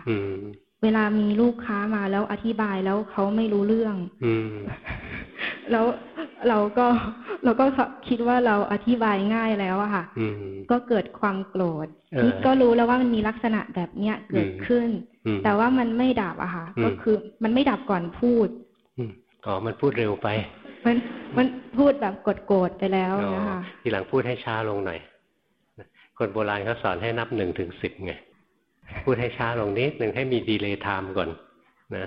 เวลามีลูกค้ามาแล้วอธิบายแล้วเขาไม่รู้เรื่อง อืแล้วเราก็เราก็คิดว่าเราอธิบายง่ายแล้วอะค่ะก็เกิดความโกรธก็รู้แล้วว่ามันมีลักษณะแบบเนี้ยเกิดขึ้น แต่ว่ามันไม่ดับอะค่ะ ก็คือมันไม่ดับก่อนพูดอ๋อมันพูดเร็วไป มันมันพูดแบบโกรธไปแล้วนะคะทีหลังพูดให้ช้าลงหน่อยคนโบราณเขาสอนให้นับหนึ่งถึงสิบไง พูดให้ช้าลงนิดหนึ่งให้มีดีเลย์ไทม์ก่อนนะ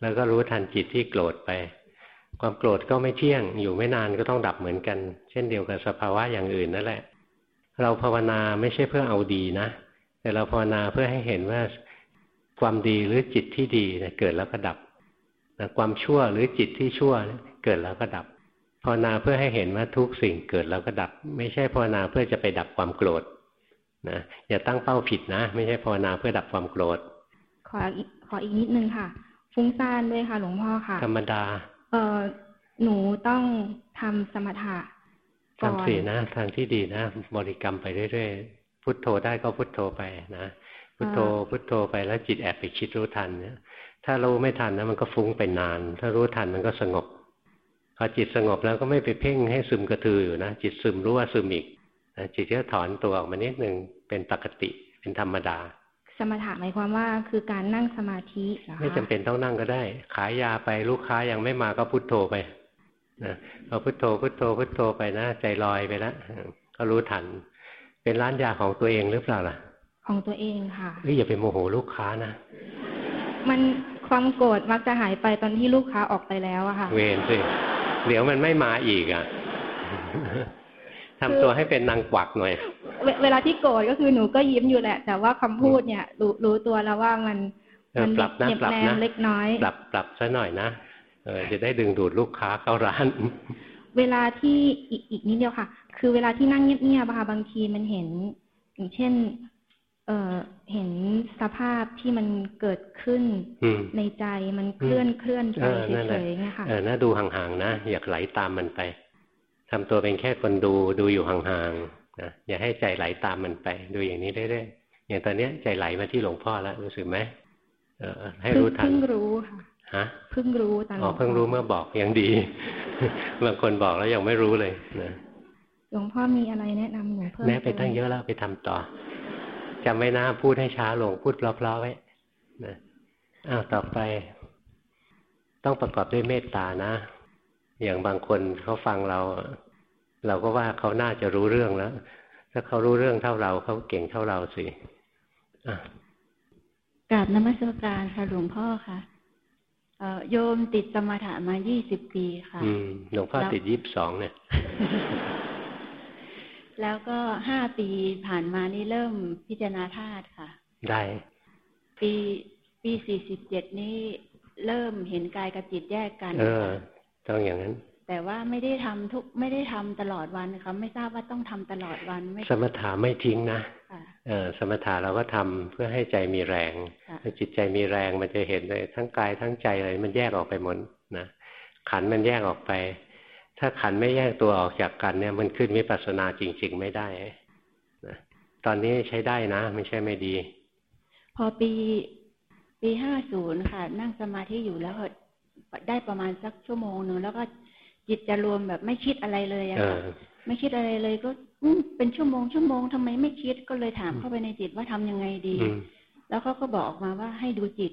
แล้วก็รู้ทันจิตที่โกรธไป ความโกรธก็ไม่เที่ยง อยู่ไม่นานก็ต้องดับเหมือนกัน เช่นเดียวกับสภาวะอย่างอื่นนั่นแหละ เราภาวนาไม่ใช่เพื่อเอาดีนะ แต่เราภาวนาเพื่อให้เห็นว่าความดีหรือจิตที่ดีเกิดแล้วก็ดับความชั่วหรือจิตที่ชั่วเกิดแล้วก็ดับภาวนาเพื่อให้เห็นว่าทุกสิ่งเกิดแล้วก็ดับ ไม่ใช่ภาวนาเพื่อจะไปดับความโกรธ นะอย่าตั้งเป้าผิดนะ ไม่ใช่ภาวนาเพื่อดับความโกรธ ขอขออีกนิดนึงค่ะ ฟุ้งซ่านด้วยค่ะ หลวงพ่อค่ะ ธรรมดา เออหนูต้องทำสมถะทำสีนะทางที่ดีนะ บริกรรมไปเรื่อยๆพุทโธได้ก็พุทโธไปนะพุทโธพุทโธไปแล้วจิตแอบไปคิดรู้ทันเนี่ยถ้ารู้ไม่ทันนะมันก็ฟุ้งไปนาน ถ้ารู้ทันมันก็สงบพอจิตสงบแล้วก็ไม่ไปเพ่งให้ซึมกระตืออยู่นะจิตซึมรู้ว่าซึมอีก จิตก็ถอนตัวออกมานิดหนึ่งเป็นปกติเป็นธรรมดา สมถะหมายความว่าคือการนั่งสมาธิไม่จำเป็นต้องนั่งก็ได้ ขายยาไปลูกค้ายังไม่มาก็พุโทโธไปนะพอพุโทโธพุโทโธพุโทโธไปนะใจลอยไปแล้วก็รู้ทัน เป็นร้านยาของตัวเองหรือเปล่าล่ะ ของตัวเองค่ะเฮ้ยอย่าไปโมโหลูกค้านะมันความโกรธมักจะหายไปตอนที่ลูกค้าออกไปแล้วอะค่ะ เวรสิเดี๋ยวมันไม่มาอีกอะ ทำตัวให้เป็นนางกวักหน่อย เวลาที่โกรธก็คือหนูก็ยิ้มอยู่แหละ แต่ว่าคำพูดเนี่ย รู้รู้ตัวแล้วว่ามันมันปรับนะปรับนะเล็กน้อย ปรับปรับซะหน่อยนะเออจะได้ดึงดูดลูกค้าเข้าร้าน เวลาที่อีกอีกนิดเดียวค่ะ คือเวลาที่นั่งเงียบๆค่ะบางทีมันเห็น อย่างเช่น เออเห็นสภาพที่มันเกิดขึ้นในใจมันเคลื่อนเคลื่อนไปเฉยๆเงี้ยค่ะเออน่าดูห่างๆนะ อยากไหลตามมันไป ทำตัวเป็นแค่คนดูดูอยู่ห่างๆนะอย่าให้ใจไหลตามมันไป ดูอย่างนี้เรื่อยๆอย่างตอนนี้ใจไหลมาที่หลวงพ่อแล้วรู้สึกไหมเออให้รู้ทันเพิ่งรู้ค่ะฮะเพิ่งรู้ตอนอ๋อเพิ่งรู้เมื่อบอกยังดีบางคนบอกแล้วยังไม่รู้เลยนะหลวงพ่อมีอะไรแนะนำหนูเพิ่มแม่ไปตั้งเยอะแล้วไปทำต่อจำไว้นะพูดให้ช้าลงพูดเพลาๆไว้นะอ้าวต่อไป ต้องประกอบด้วยเมตตานะ อย่างบางคนเขาฟังเรา เราก็ว่าเขาน่าจะรู้เรื่องแล้ว ถ้าเขารู้เรื่องเท่าเราเขาเก่งเท่าเราสิกราบนมัสการค่ะหลวงพ่อค่ะโยมติดสมาธิมายี่สิบปีค่ะหลวงพ่อติดยี่สิบสองเนี่ย แล้วก็ห้าปีผ่านมานี่เริ่มพิจารณาธาตุค่ะ ได้ ปีปีสี่สิบเจ็ดนี้เริ่มเห็นกายกับจิตแยกกัน เออ ต้องอย่างนั้น แต่ว่าไม่ได้ทำทุกไม่ได้ทำตลอดวันค่ะไม่ทราบว่าต้องทำตลอดวันไม่สมถะไม่ทิ้งนะเออสมถะเราก็ทำเพื่อให้ใจมีแรงจิตใจมีแรงมันจะเห็นเลยทั้งกายทั้งใจอะไรมันแยกออกไปหมดนะขันมันแยกออกไป ถ้าขันไม่แยกตัวออกจากกันเนี่ยมันขึ้นวิปัสสนาจริง ๆ ไม่ได้นะตอนนี้ใช้ได้นะ ไม่ใช่ไม่ดี พอปีปีห้าศูนย์ค่ะ นั่งสมาธิอยู่แล้ว ได้ประมาณสักชั่วโมงหนึ่งแล้วก็จิตจะรวมแบบไม่คิดอะไรเลยอะค่ะไม่คิดอะไรเลยก็เป็นชั่วโมงชั่วโมงทำไมไม่คิดก็เลยถามเข้าไปในจิตว่าทำยังไงดี แล้วเขาก็บอกออกมาว่าให้ดูจิต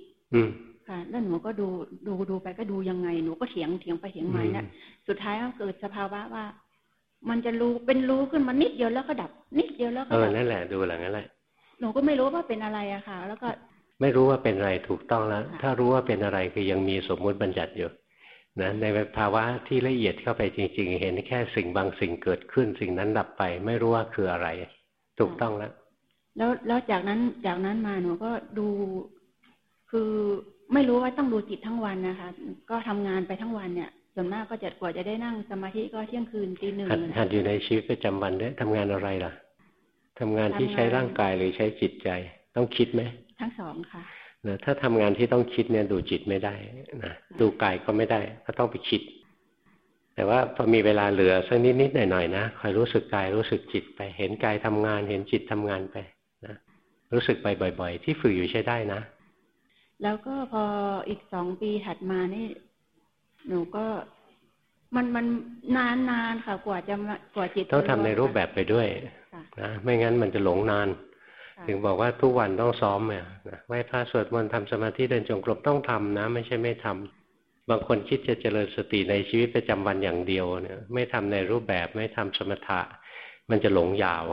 ค่ะแล้วหนูก็ดูดูดูไปก็ดูยังไง หนูก็เถียงเถียงไปเถียงมาเนี่ยสุดท้ายก็เกิดสภาวะว่า มันจะรู้เป็นรู้ขึ้นมานิดเดียวแล้วก็ดับ นิดเดียวแล้วก็ดับเออนั่นแหละดูหลังนั่นแหละหนูก็ไม่รู้ว่าเป็นอะไรอะค่ะ แล้วก็ ไม่รู้ว่าเป็นอะไรถูกต้องแล้ว ถ้ารู้ว่าเป็นอะไรคือยังมีสมมุติบัญญัติอยู่นะในภาวะที่ละเอียดเข้าไปจริง ๆ เห็นแค่สิ่งบางสิ่งเกิดขึ้น สิ่งนั้นดับไป ไม่รู้ว่าคืออะไร ถูกต้องแล้ว แล้วแล้วจากนั้นจากนั้นมาหนูก็ดู คือไม่รู้ว่าต้องดูจิตทั้งวันนะคะ ก็ทำงานไปทั้งวันเนี่ยส่วนมากก็จะกว่าจะได้นั่งสมาธิก็เที่ยงคืนตีหนึ่งหัดอยู่ในชีวิตประจำวันด้วยทำงานอะไรล่ะทำงานที่ใช้ร่างกายหรือใช้จิตใจ ต้องคิดไหม ทั้งสองค่ะนะถ้าทำงานที่ต้องคิดเนี่ยดูจิตไม่ได้นะดูกายก็ไม่ได้ ก็ต้องไปคิด แต่ว่าพอมีเวลาเหลือสักนิดนิดหน่อยหน่อยนะคอยรู้สึกกายรู้สึกจิตไป เห็นกายทำงาน เห็นจิตทำงานไปนะรู้สึกไปบ่อย ๆ ที่ฝึกอยู่ใช้ได้นะ แล้วก็พออีกสองปีถัดมานี่ หนูก็มันมันนานนานค่ะ กว่าจะกว่าจิตต้องทำในรูปแบบไปด้วยนะไม่งั้นมันจะหลงนาน ถึงบอกว่าทุกวันต้องซ้อมเนี่ยไหว้พระสวดมนต์ทำสมาธิเดินจงกรมต้องทำนะ ไม่ใช่ไม่ทำบางคนคิดจะเจริญสติในชีวิตประจำวันอย่างเดียวเนี่ยไม่ทำในรูปแบบไม่ทำสมถะ มันจะหลงยาว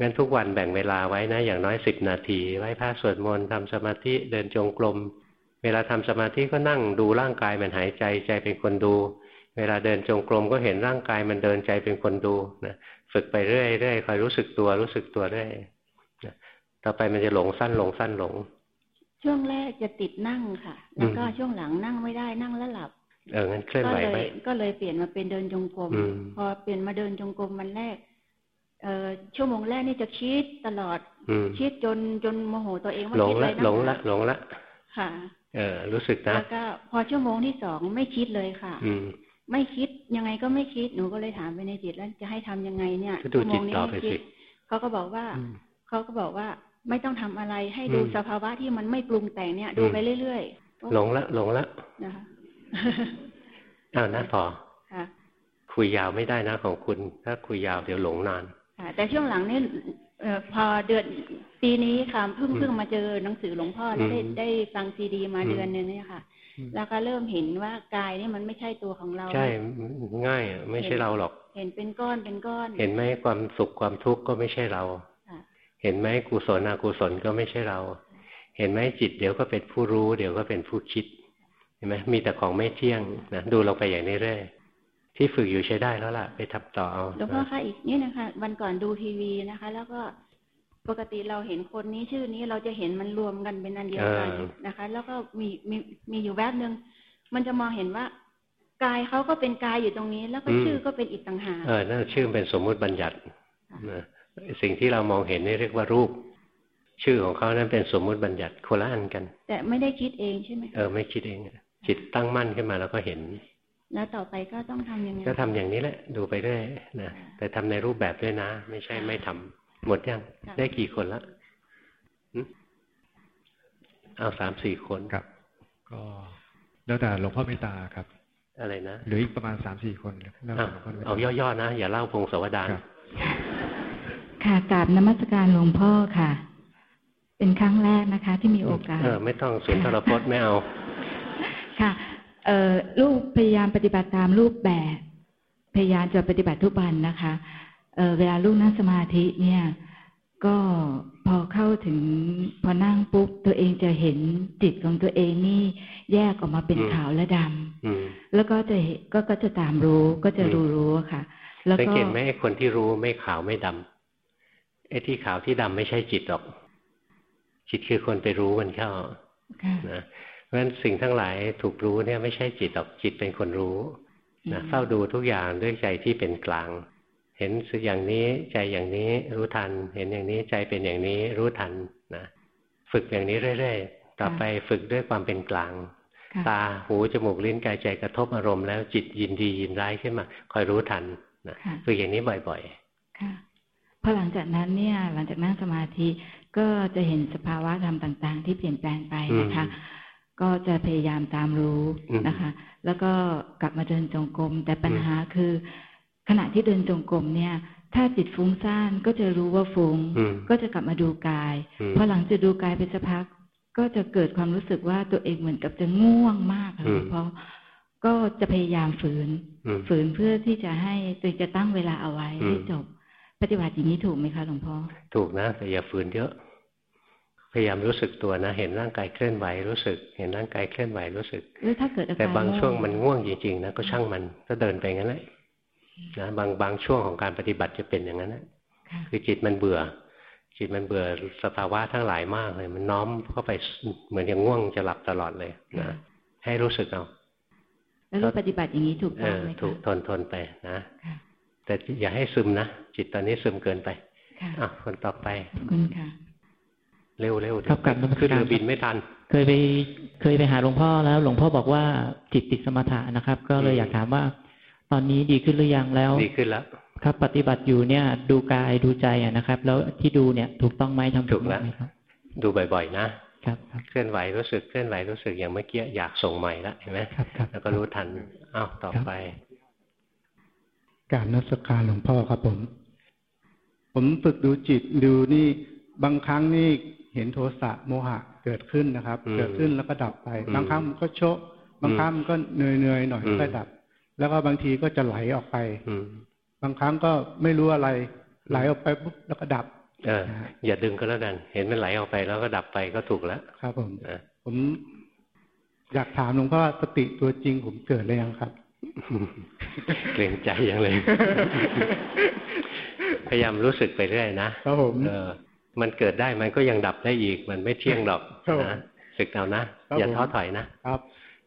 งั้นทุกวันแบ่งเวลาไว้นะ อย่างน้อยสิบนาทีไหว้พระสวดมนต์ทำสมาธิเดินจงกรมเวลาทำสมาธิก็นั่งดูร่างกายมันหายใจใจเป็นคนดู เวลาเดินจงกรมก็เห็นร่างกายมันเดินใจเป็นคนดูนะฝึกไปเรื่อยๆคอยรู้สึกตัวรู้สึกตัวเรื่อย ต่อไปมันจะหลงสั้นหลงสั้นหลง ช่วงแรกจะติดนั่งค่ะ แล้วก็ช่วงหลังนั่งไม่ได้นั่งแล้วหลับ เอองั้นเคลื่อนไหวไหมก็เลยเปลี่ยนมาเป็นเดินจงกรมพอเปลี่ยนมาเดินจงกรมวันแรกเอ่อชั่วโมงแรกนี่จะคิดตลอดคิดจนจนโมโหตัวเองว่าคิดอะไรนะหลงละหลงละค่ะ เออ รู้สึกนะแล้วก็พอชั่วโมงที่สองไม่คิดเลยค่ะไม่คิดยังไงก็ไม่คิดหนูก็เลยถามไปในจิตแล้วจะให้ทำยังไงเนี่ยชั่วโมงนี้ไม่คิดเขาก็บอกว่าเขาก็บอกว่า ไม่ต้องทำอะไรให้ดูสภาวะที่มันไม่ปรุงแต่งเนี่ย ดูไปเรื่อยๆหลงละหลงละนะคะอ้าวนะพอคุยยาวไม่ได้นะของคุณ ถ้าคุยยาวเดี๋ยวหลงนานแต่ช่วงหลังนี่พอเดือนปีนี้ค่ะเพิ่งเพิ่งมาเจอหนังสือหลวงพ่อแล้วได้ได้ฟังซีดีมาเดือนนึงเนี่ยค่ะ แล้วก็เริ่มเห็นว่ากายนี่มันไม่ใช่ตัวของเรา ใช่ง่ายไม่ใช่เราหรอก เห็นเป็นก้อนเป็นก้อน เห็นไหมความสุขความทุกข์ก็ไม่ใช่เรา เห็นไหมกุศลอกุศลก็ไม่ใช่เรา เห็นไหมจิตเดี๋ยวก็เป็นผู้รู้ เดี๋ยวก็เป็นผู้คิด เห็นไหมมีแต่ของไม่เที่ยงนะดูลงไปอย่างนี้เรื่อยที่ฝึกอยู่ใช้ได้แล้วล่ะ ไปทับต่อเอาหลวงพ่อคะอีกนี่นะคะ วันก่อนดูทีวีนะคะ แล้วก็ปกติเราเห็นคนนี้ชื่อนี้เราจะเห็นมันรวมกันเป็นอันเดียวกันนะคะ แล้วก็มีมีมีอยู่แวบหนึ่งมันจะมองเห็นว่ากายเขาก็เป็นกายอยู่ตรงนี้ แล้วก็ชื่อก็เป็นอีกต่างหากเออนั่นชื่อเป็นสมมุติบัญญัติ สิ่งที่เรามองเห็นนี่เรียกว่ารูป ชื่อของเขานั้นเป็นสมมุติบัญญัติโคละอันกัน แต่ไม่ได้คิดเองใช่ไหมเออไม่คิดเองจิตตั้งมั่นขึ้นมาแล้วก็เห็น แล้วต่อไปก็ต้องทํำยังไงก็ทำอย่างนี้แหละดูไปเรื่อยนะแต่ทำในรูปแบบด้วยนะ ไม่ใช่ไม่ทำหมดยังได้กี่คนละเอาสามสี่คนครับ ก็แล้วแต่หลวงพ่อเมตตาครับ อะไรนะเหลืออีกประมาณสามสี่คนเอาย่อๆนะ อย่าเล่าพงศวดาน ค่ะกราบนมัสการหลวงพ่อค่ะ เป็นครั้งแรกนะคะ ที่มีโอกาส เออ ไม่ต้องสุนทรพจน์ไม่เอา ค่ะ เอ่อลูกพยายามปฏิบัติตามรูปแบบ พยายามจะปฏิบัติทุกวันนะคะ เออเวลาลูกนั่งสมาธิเนี่ย ก็พอเข้าถึงพอนั่งปุ๊บตัวเองจะเห็นจิตของตัวเองนี่แยกออกมาเป็นขาวและดำแล้วก็จะก็ก็จะตามรู้ก็จะรู้รู้ค่ะ แล้วก็สังเกตไหมคนที่รู้ไม่ขาวไม่ดำ ไอ้ที่ขาวที่ดำไม่ใช่จิตหรอก จิตคือคนไปรู้มันเข้านะเพราะฉะนั้นสิ่งทั้งหลายถูกรู้เนี่ยไม่ใช่จิตหรอกจิตเป็นคนรู้นะเฝ้าดูทุกอย่างด้วยใจที่เป็นกลาง เห็นสึกอย่างนี้ใจอย่างนี้รู้ทัน เห็นอย่างนี้ใจเป็นอย่างนี้รู้ทันนะฝึกอย่างนี้เรื่อยๆต่อไปฝึกด้วยความเป็นกลาง ตาหูจมูกลิ้นกายใจกระทบอารมณ์แล้วจิตยินดียินร้ายขึ้นมา คอยรู้ทันนะฝึกอย่างนี้บ่อย ๆ ค่ะ พอหลังจากนั้นเนี่ย หลังจากนั่งสมาธิก็จะเห็นสภาวะธรรมต่าง ๆ ที่เปลี่ยนแปลงไปนะคะ ก็จะพยายามตามรู้นะคะ แล้วก็กลับมาเดินจงกรมแต่ปัญหาคือ ขณะที่เดินจงกรมเนี่ยถ้าจิตฟุ้งซ่านก็จะรู้ว่าฟุง้ง ก็จะกลับมาดูกายพอหลังจะดูกายไปสักพัก ก็จะเกิดความรู้สึกว่าตัวเองเหมือนกับจะง่วงมากค่ะเพราะก็จะพยายามฝืน ฝืนเพื่อที่จะให้ตัวจะตั้งเวลาเอาไว้ให้จบ ปฏิบัติอย่างนี้ถูกไหมคะหลวงพ่อ ถูกนะแต่อย่าฝืนเยอะฝพยายามรู้สึกตัวนะ เห็นร่างกายเคลื่อนไหวรู้สึก เห็นร่างกายเคลื่อนไหวรู้สึกแล้วถ้าเกิดแต่บางช่วงมันง่วงจริงๆนะก็ช่างมันก็เดินไปงั้นแหละนะบางบางช่วงของการปฏิบัติจะเป็นอย่างนั้นนะคือจิตมันเบื่อ จิตมันเบื่อสภาวะทั้งหลายมากเลย มันน้อมเข้าไปเหมือนอย่างง่วงจะหลับตลอดเลยนะให้รู้สึกเอาแล้วปฏิบัติอย่างนี้ถูกต้องไหมถูกทนทนไปนะ แต่อย่าให้ซึมนะ จิตตอนนี้ซึมเกินไปอะคนต่อไปคุณค่ะ เร็วเร็วครับกับขึ้นเรือบินไม่ทัน เคยไปเคยไปหาหลวงพ่อแล้ว หลวงพ่อบอกว่าจิตติดสมถะนะครับ ก็เลยอยากถามว่า ตอนนี้ดีขึ้นหรือยังแล้ว ดีขึ้นแล้วครับ ปฏิบัติอยู่เนี่ย ดูกายดูใจอะนะครับ แล้วที่ดูเนี่ย ถูกต้องไหมทำถูกแล้วดูบ่อยๆนะครับเคลื่อนไหวรู้สึกเคลื่อนไหวรู้สึกอย่างเมื่อกี้อยากส่งใหม่แล้วเห็นไหมแล้วก็รู้ทันอ้าวต่อไป การนักสการหลวงพ่อครับผม ผมฝึกดูจิตดูนี่บางครั้งนี่เห็นโทสะโมหะเกิดขึ้นนะครับ เกิดขึ้นแล้วก็ดับไป บางครั้งมันก็โชะบางครั้งมันก็เหนื่อยๆหน่อยก็ดับ แล้วก็บางทีก็จะไหลออกไปบางครั้งก็ไม่รู้อะไร ไหลออกไปปุ๊บแล้วก็ดับ เออ อย่าดึงก็แล้วกัน เห็นมันไหลออกไปแล้วก็ดับไปก็ถูกแล้วครับผมผมอยากถามหลวงพ่อสติตัวจริงผมเกิดเลยยังครับ เกรงใจยังเลย พยายามรู้สึกไปเรื่อยนะครับผมเออมันเกิดได้มันก็ยังดับได้อีก มันไม่เที่ยงหรอกนะสึกเอานะ อย่าท้อถอยนะครับ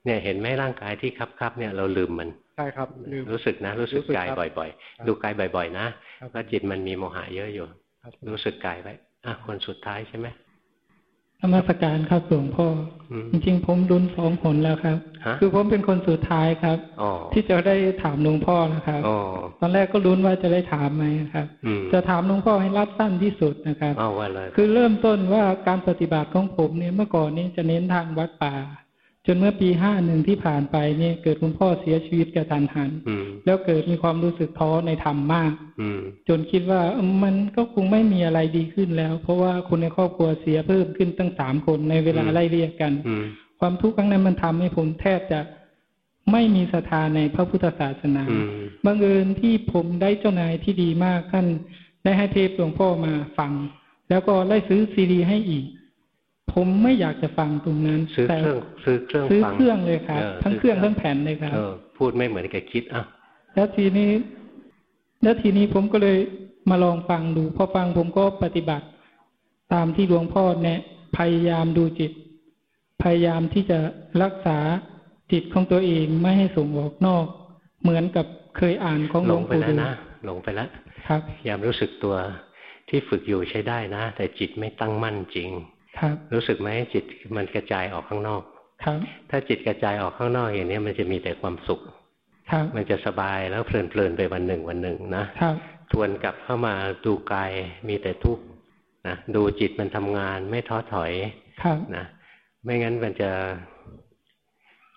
เนี่ยเห็นไหมร่างกายที่คับคับเนี่ยเราลืมมันใช่ครับรู้สึกนะ รู้สึกกายบ่อย ๆ ดูกายบ่อย ๆ นะว่าจิตมันมีโมหะเยอะอยู่ รู้สึกกายไว้อะคนสุดท้ายใช่ไหมธ รรมสการครับหลวงพ่อ จริง ๆ ผมรุนสองผลแล้วครับ คือผมเป็นคนสุดท้ายครับที่จะได้ถามหลวงพ่อนะครับตอนแรกก็รุนว่าจะได้ถามไหมครับ จะถามหลวงพ่อให้รัดสั้นที่สุดนะครับคือเริ่มต้นว่าการปฏิบัติของผมเนี่ยเมื่อก่อนนี้จะเน้นทางวัดป่า จนเมื่อปีห้าหนึ่งที่ผ่านไปเนี่ยเกิดคุณพ่อเสียชีวิตกระทันหันแล้วเกิดมีความรู้สึกท้อในธรรมมากจนคิดว่ามันก็คงไม่มีอะไรดีขึ้นแล้ว เพราะว่าคนในครอบครัวเสียเพิ่มขึ้นตั้งสามคนในเวลาไล่เรียกกัน ความทุกข์ครั้งนั้นมันทำให้ผมแทบจะไม่มีศรัทธาในพระพุทธศาสนาบังเอิญที่ผมได้เจ้านายที่ดีมากท่านได้ให้เทปหลวงพ่อมาฟัง แล้วก็ได้ซื้อซีดีให้อีก ผมไม่อยากจะฟังตรงนั้นซื้อเครื่องซื้อเครื่องซื้อเครื่องเลยครับทั้งเครื่องทั้งแผ่นเลยครับพูดไม่เหมือนกับคิดอะแล้วทีนี้ แล้วทีนี้ผมก็เลยมาลองฟังดูพอฟังผมก็ปฏิบัติ ตามที่หลวงพ่อแนะพยายามดูจิต พยายามที่จะรักษาจิตของตัวเองไม่ให้ส่งออกนอก เหมือนกับเคยอ่านของหลวงปู่ดูนะหลงไปแล้วครับพยายามรู้สึกตัวที่ฝึกอยู่ใช้ได้นะ แต่จิตไม่ตั้งมั่นจริง ครับ รู้สึกไหมจิตมันกระจายออกข้างนอก ครับ ถ้าจิตกระจายออกข้างนอกอย่างนี้มันจะมีแต่ความสุข ครับ มันจะสบายแล้วเพลินเพลินไปวันหนึ่งวันหนึ่งนะครับ ทวนกลับเข้ามาดูกายมีแต่ทุกข์นะดูจิตมันทำงานไม่ท้อถอย ครับนะไม่งั้นมันจะ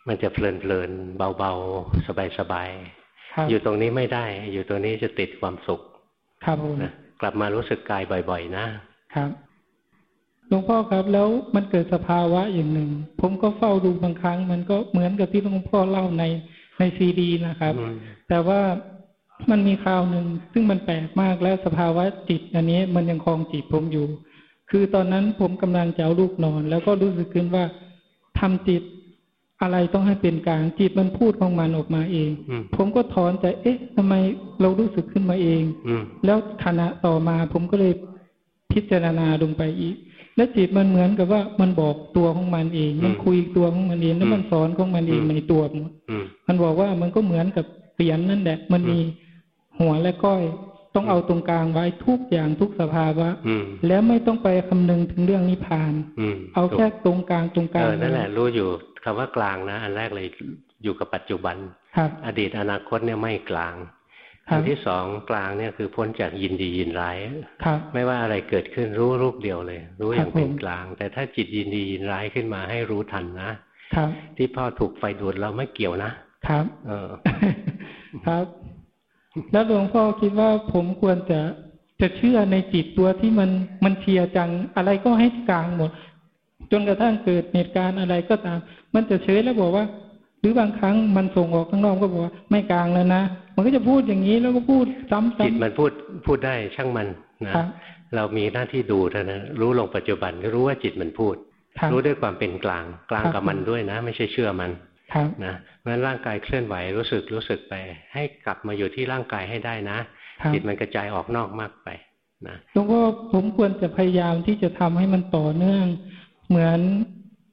มันจะเพลินเพลินเบาๆ สบายสบายอยู่ตรงนี้ไม่ได้ อยู่ตรงนี้จะติดความสุข ครับนะกลับมารู้สึกกายบ่อย ๆ นะครับ หลวงพ่อครับ แล้วมันเกิดสภาวะอย่างหนึ่ง ผมก็เฝ้าดูบางครั้ง มันก็เหมือนกับที่หลวงพ่อเล่าในในซีดีนะครับ แต่ว่ามันมีคราวหนึ่งซึ่งมันแปลกมากแล้วสภาวะจิต อันนี้มันยังคลองจิตผมอยู่ คือตอนนั้นผมกำลังจะเอาลูกนอน แล้วก็รู้สึกขึ้นว่าทำจิตอะไรต้องให้เป็นกลางจิตมันพูดของมันออกมาเอง ผมก็ถอนใจเอ๊ะทำไมเรารู้สึกขึ้นมาเอง แล้วขณะต่อมาผมก็เลยพิจารณาลงไปอีก และจิตมันเหมือนกับว่ามันบอกตัวของมันเอง มันคุยตัวของมันเองแล้วมันสอนของมันเองในตัวมันบอกว่ามันก็เหมือนกับเปลี่ยนนั่นแหละ มันมีหัวและก้อยต้องเอาตรงกลางไว้ทุกอย่างทุกสภาวะแล้วไม่ต้องไปคำนึงถึงเรื่องนิพพานเอาแค่ตรงกลางตรงกลางนั่นแหละรู้อยู่คำว่ากลางนะ อันแรกเลยอยู่กับปัจจุบันอดีตอนาคตเนี่ยไม่กลาง อันที่สองกลางเนี่ยคือพ้นจากยินดียินร้ายไม่ว่าอะไรเกิดขึ้นรู้รูปเดียวเลย รู้อย่างเป็นกลาง แต่ถ้าจิตยินดียินร้ายขึ้นมาให้รู้ทันนะที่พ่อถูกไฟดูดเราไม่เกี่ยวนะครับ เออ ครับ แล้วหลวงพ่อคิดว่าผมควรจะจะเชื่อในจิตตัวที่มันมันเทียจังอะไรก็ให้กลางหมด จนกระทั่งเกิดเหตุการณ์อะไรก็ตาม มันจะเฉยแล้วบอกว่า หรือบางครั้งมันส่งออกข้างนอกก็บอกว่าไม่กลางแล้วนะ มันก็จะพูดอย่างนี้แล้วก็พูดซ้ำๆจิตมันพูดพูดได้ช่างมันนะเรามีหน้าที่ดูเท่านั้นรู้ลงปัจจุบันก็รู้ว่าจิตมันพูด รู้ด้วยความเป็นกลางกลางกับมันด้วยนะ ไม่ใช่เชื่อมันนะเพราะฉะนั้นร่างกายเคลื่อนไหวรู้สึกรู้สึกไป ให้กลับมาอยู่ที่ร่างกายให้ได้นะจิตมันกระจายออกนอกมากไปนะหลวงพ่อผมควรจะพยายามที่จะทำให้มันต่อเนื่อง เหมือน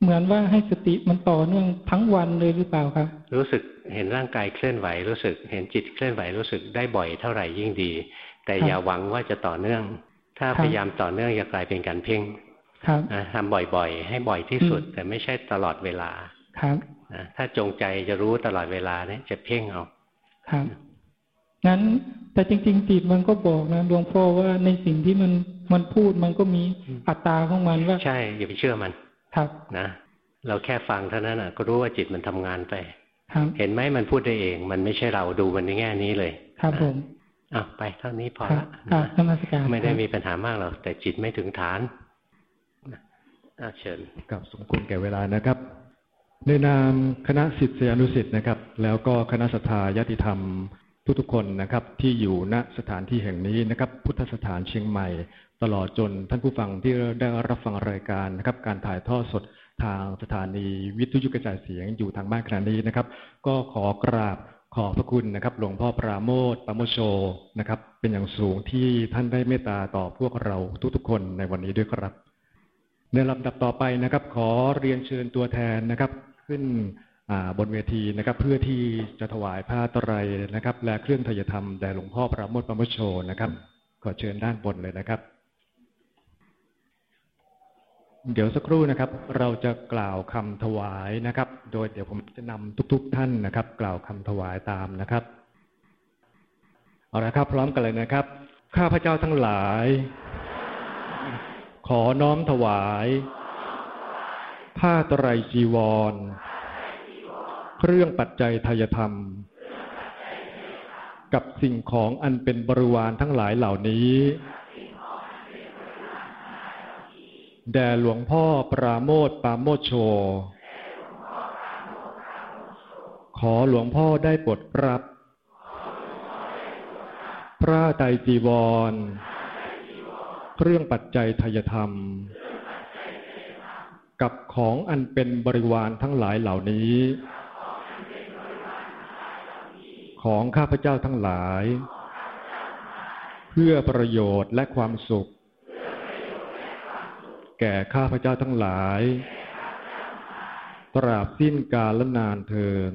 เหมือนว่าให้สติมันต่อเนื่องทั้งวันเลยหรือเปล่าครับ รู้สึกเห็นร่างกายเคลื่อนไหวรู้สึก เห็นจิตเคลื่อนไหวรู้สึกได้บ่อยเท่าไหร่ยิ่งดี แต่อย่าหวังว่าจะต่อเนื่อง ถ้าพยายามต่อเนื่องจะกลายเป็นการเพ่งทำบ่อยๆ ให้บ่อยที่สุด แต่ไม่ใช่ตลอดเวลาครับถ้าจงใจจะรู้ตลอดเวลาเนี่ยจะเพ่งเอาครับงั้นแต่จริง ๆ จิตมันก็บอกนะหลวงพ่อว่าในสิ่งที่มันมันพูดมันก็มีอัตตาของมันว่า ใช่อย่าไปเชื่อมัน ครับนะ เราแค่ฟังเท่านั้นอะก็รู้ว่าจิตมันทำงานไปครับเห็นไหมมันพูดได้เอง มันไม่ใช่เราดูมันในแง่นี้เลย ครับผมอะไปเท่านี้พอละนมัสการไม่ได้มีปัญหามากหรอกแต่จิตไม่ถึงฐานอะเชิญกับสมควรแก่เวลานะครับ ในนามคณะสิทธิอนุสิทธิ์นะครับ แล้วก็คณะสัตยาญาติธรรมทุกๆคนนะครับ ที่อยู่ณสถานที่แห่งนี้นะครับ พุทธสถานเชียงใหม่ ตลอดจนท่านผู้ฟังที่ได้รับฟังรายการนะครับ การถ่ายทอดสดทางสถานีวิทยุกระจายเสียงอยู่ทางบ้านขณะนี้นะครับ ก็ขอกราบขอบพระคุณนะครับ หลวงพ่อปราโมทปราโมโชนะครับ เป็นอย่างสูงที่ท่านได้เมตตาต่อพวกเราทุกๆคนในวันนี้ด้วยครับ ในลำดับต่อไปนะครับ ขอเรียนเชิญตัวแทนนะครับ ขึ้นบนเวทีนะครับ เพื่อที่จะถวายผ้าตรัยนะครับ และเครื่องทยธรรมแด่หลวงพ่อปราโมทปราโมโชนะครับ ขอเชิญด้านบนเลยนะครับ เดี๋ยวสักครู่นะครับ เราจะกล่าวคำถวายนะครับ โดยเดี๋ยวผมจะนำทุก ๆ ท่านนะครับ กล่าวคำถวายตามนะครับเอาละครับพร้อมกันเลยนะครับ ข้าพเจ้าทั้งหลาย ขอน้อมถวาย ผ้าไตรจีวร เครื่องปัจจัยทายธรรม กับสิ่งของอันเป็นบริวารทั้งหลายเหล่านี้ แด่หลวงพ่อปราโมทปราโมทโช ขอหลวงพ่อได้ปลดรับ พระไตรจีวร เครื่องปัจจัยทยธรรม กับของอันเป็นบริวารทั้งหลายเหล่านี้ ของข้าพเจ้าทั้งหลาย เพื่อประโยชน์และความสุข แก่ข้าพเจ้าทั้งหลาย ตราบสิ้นกาลนานเทิน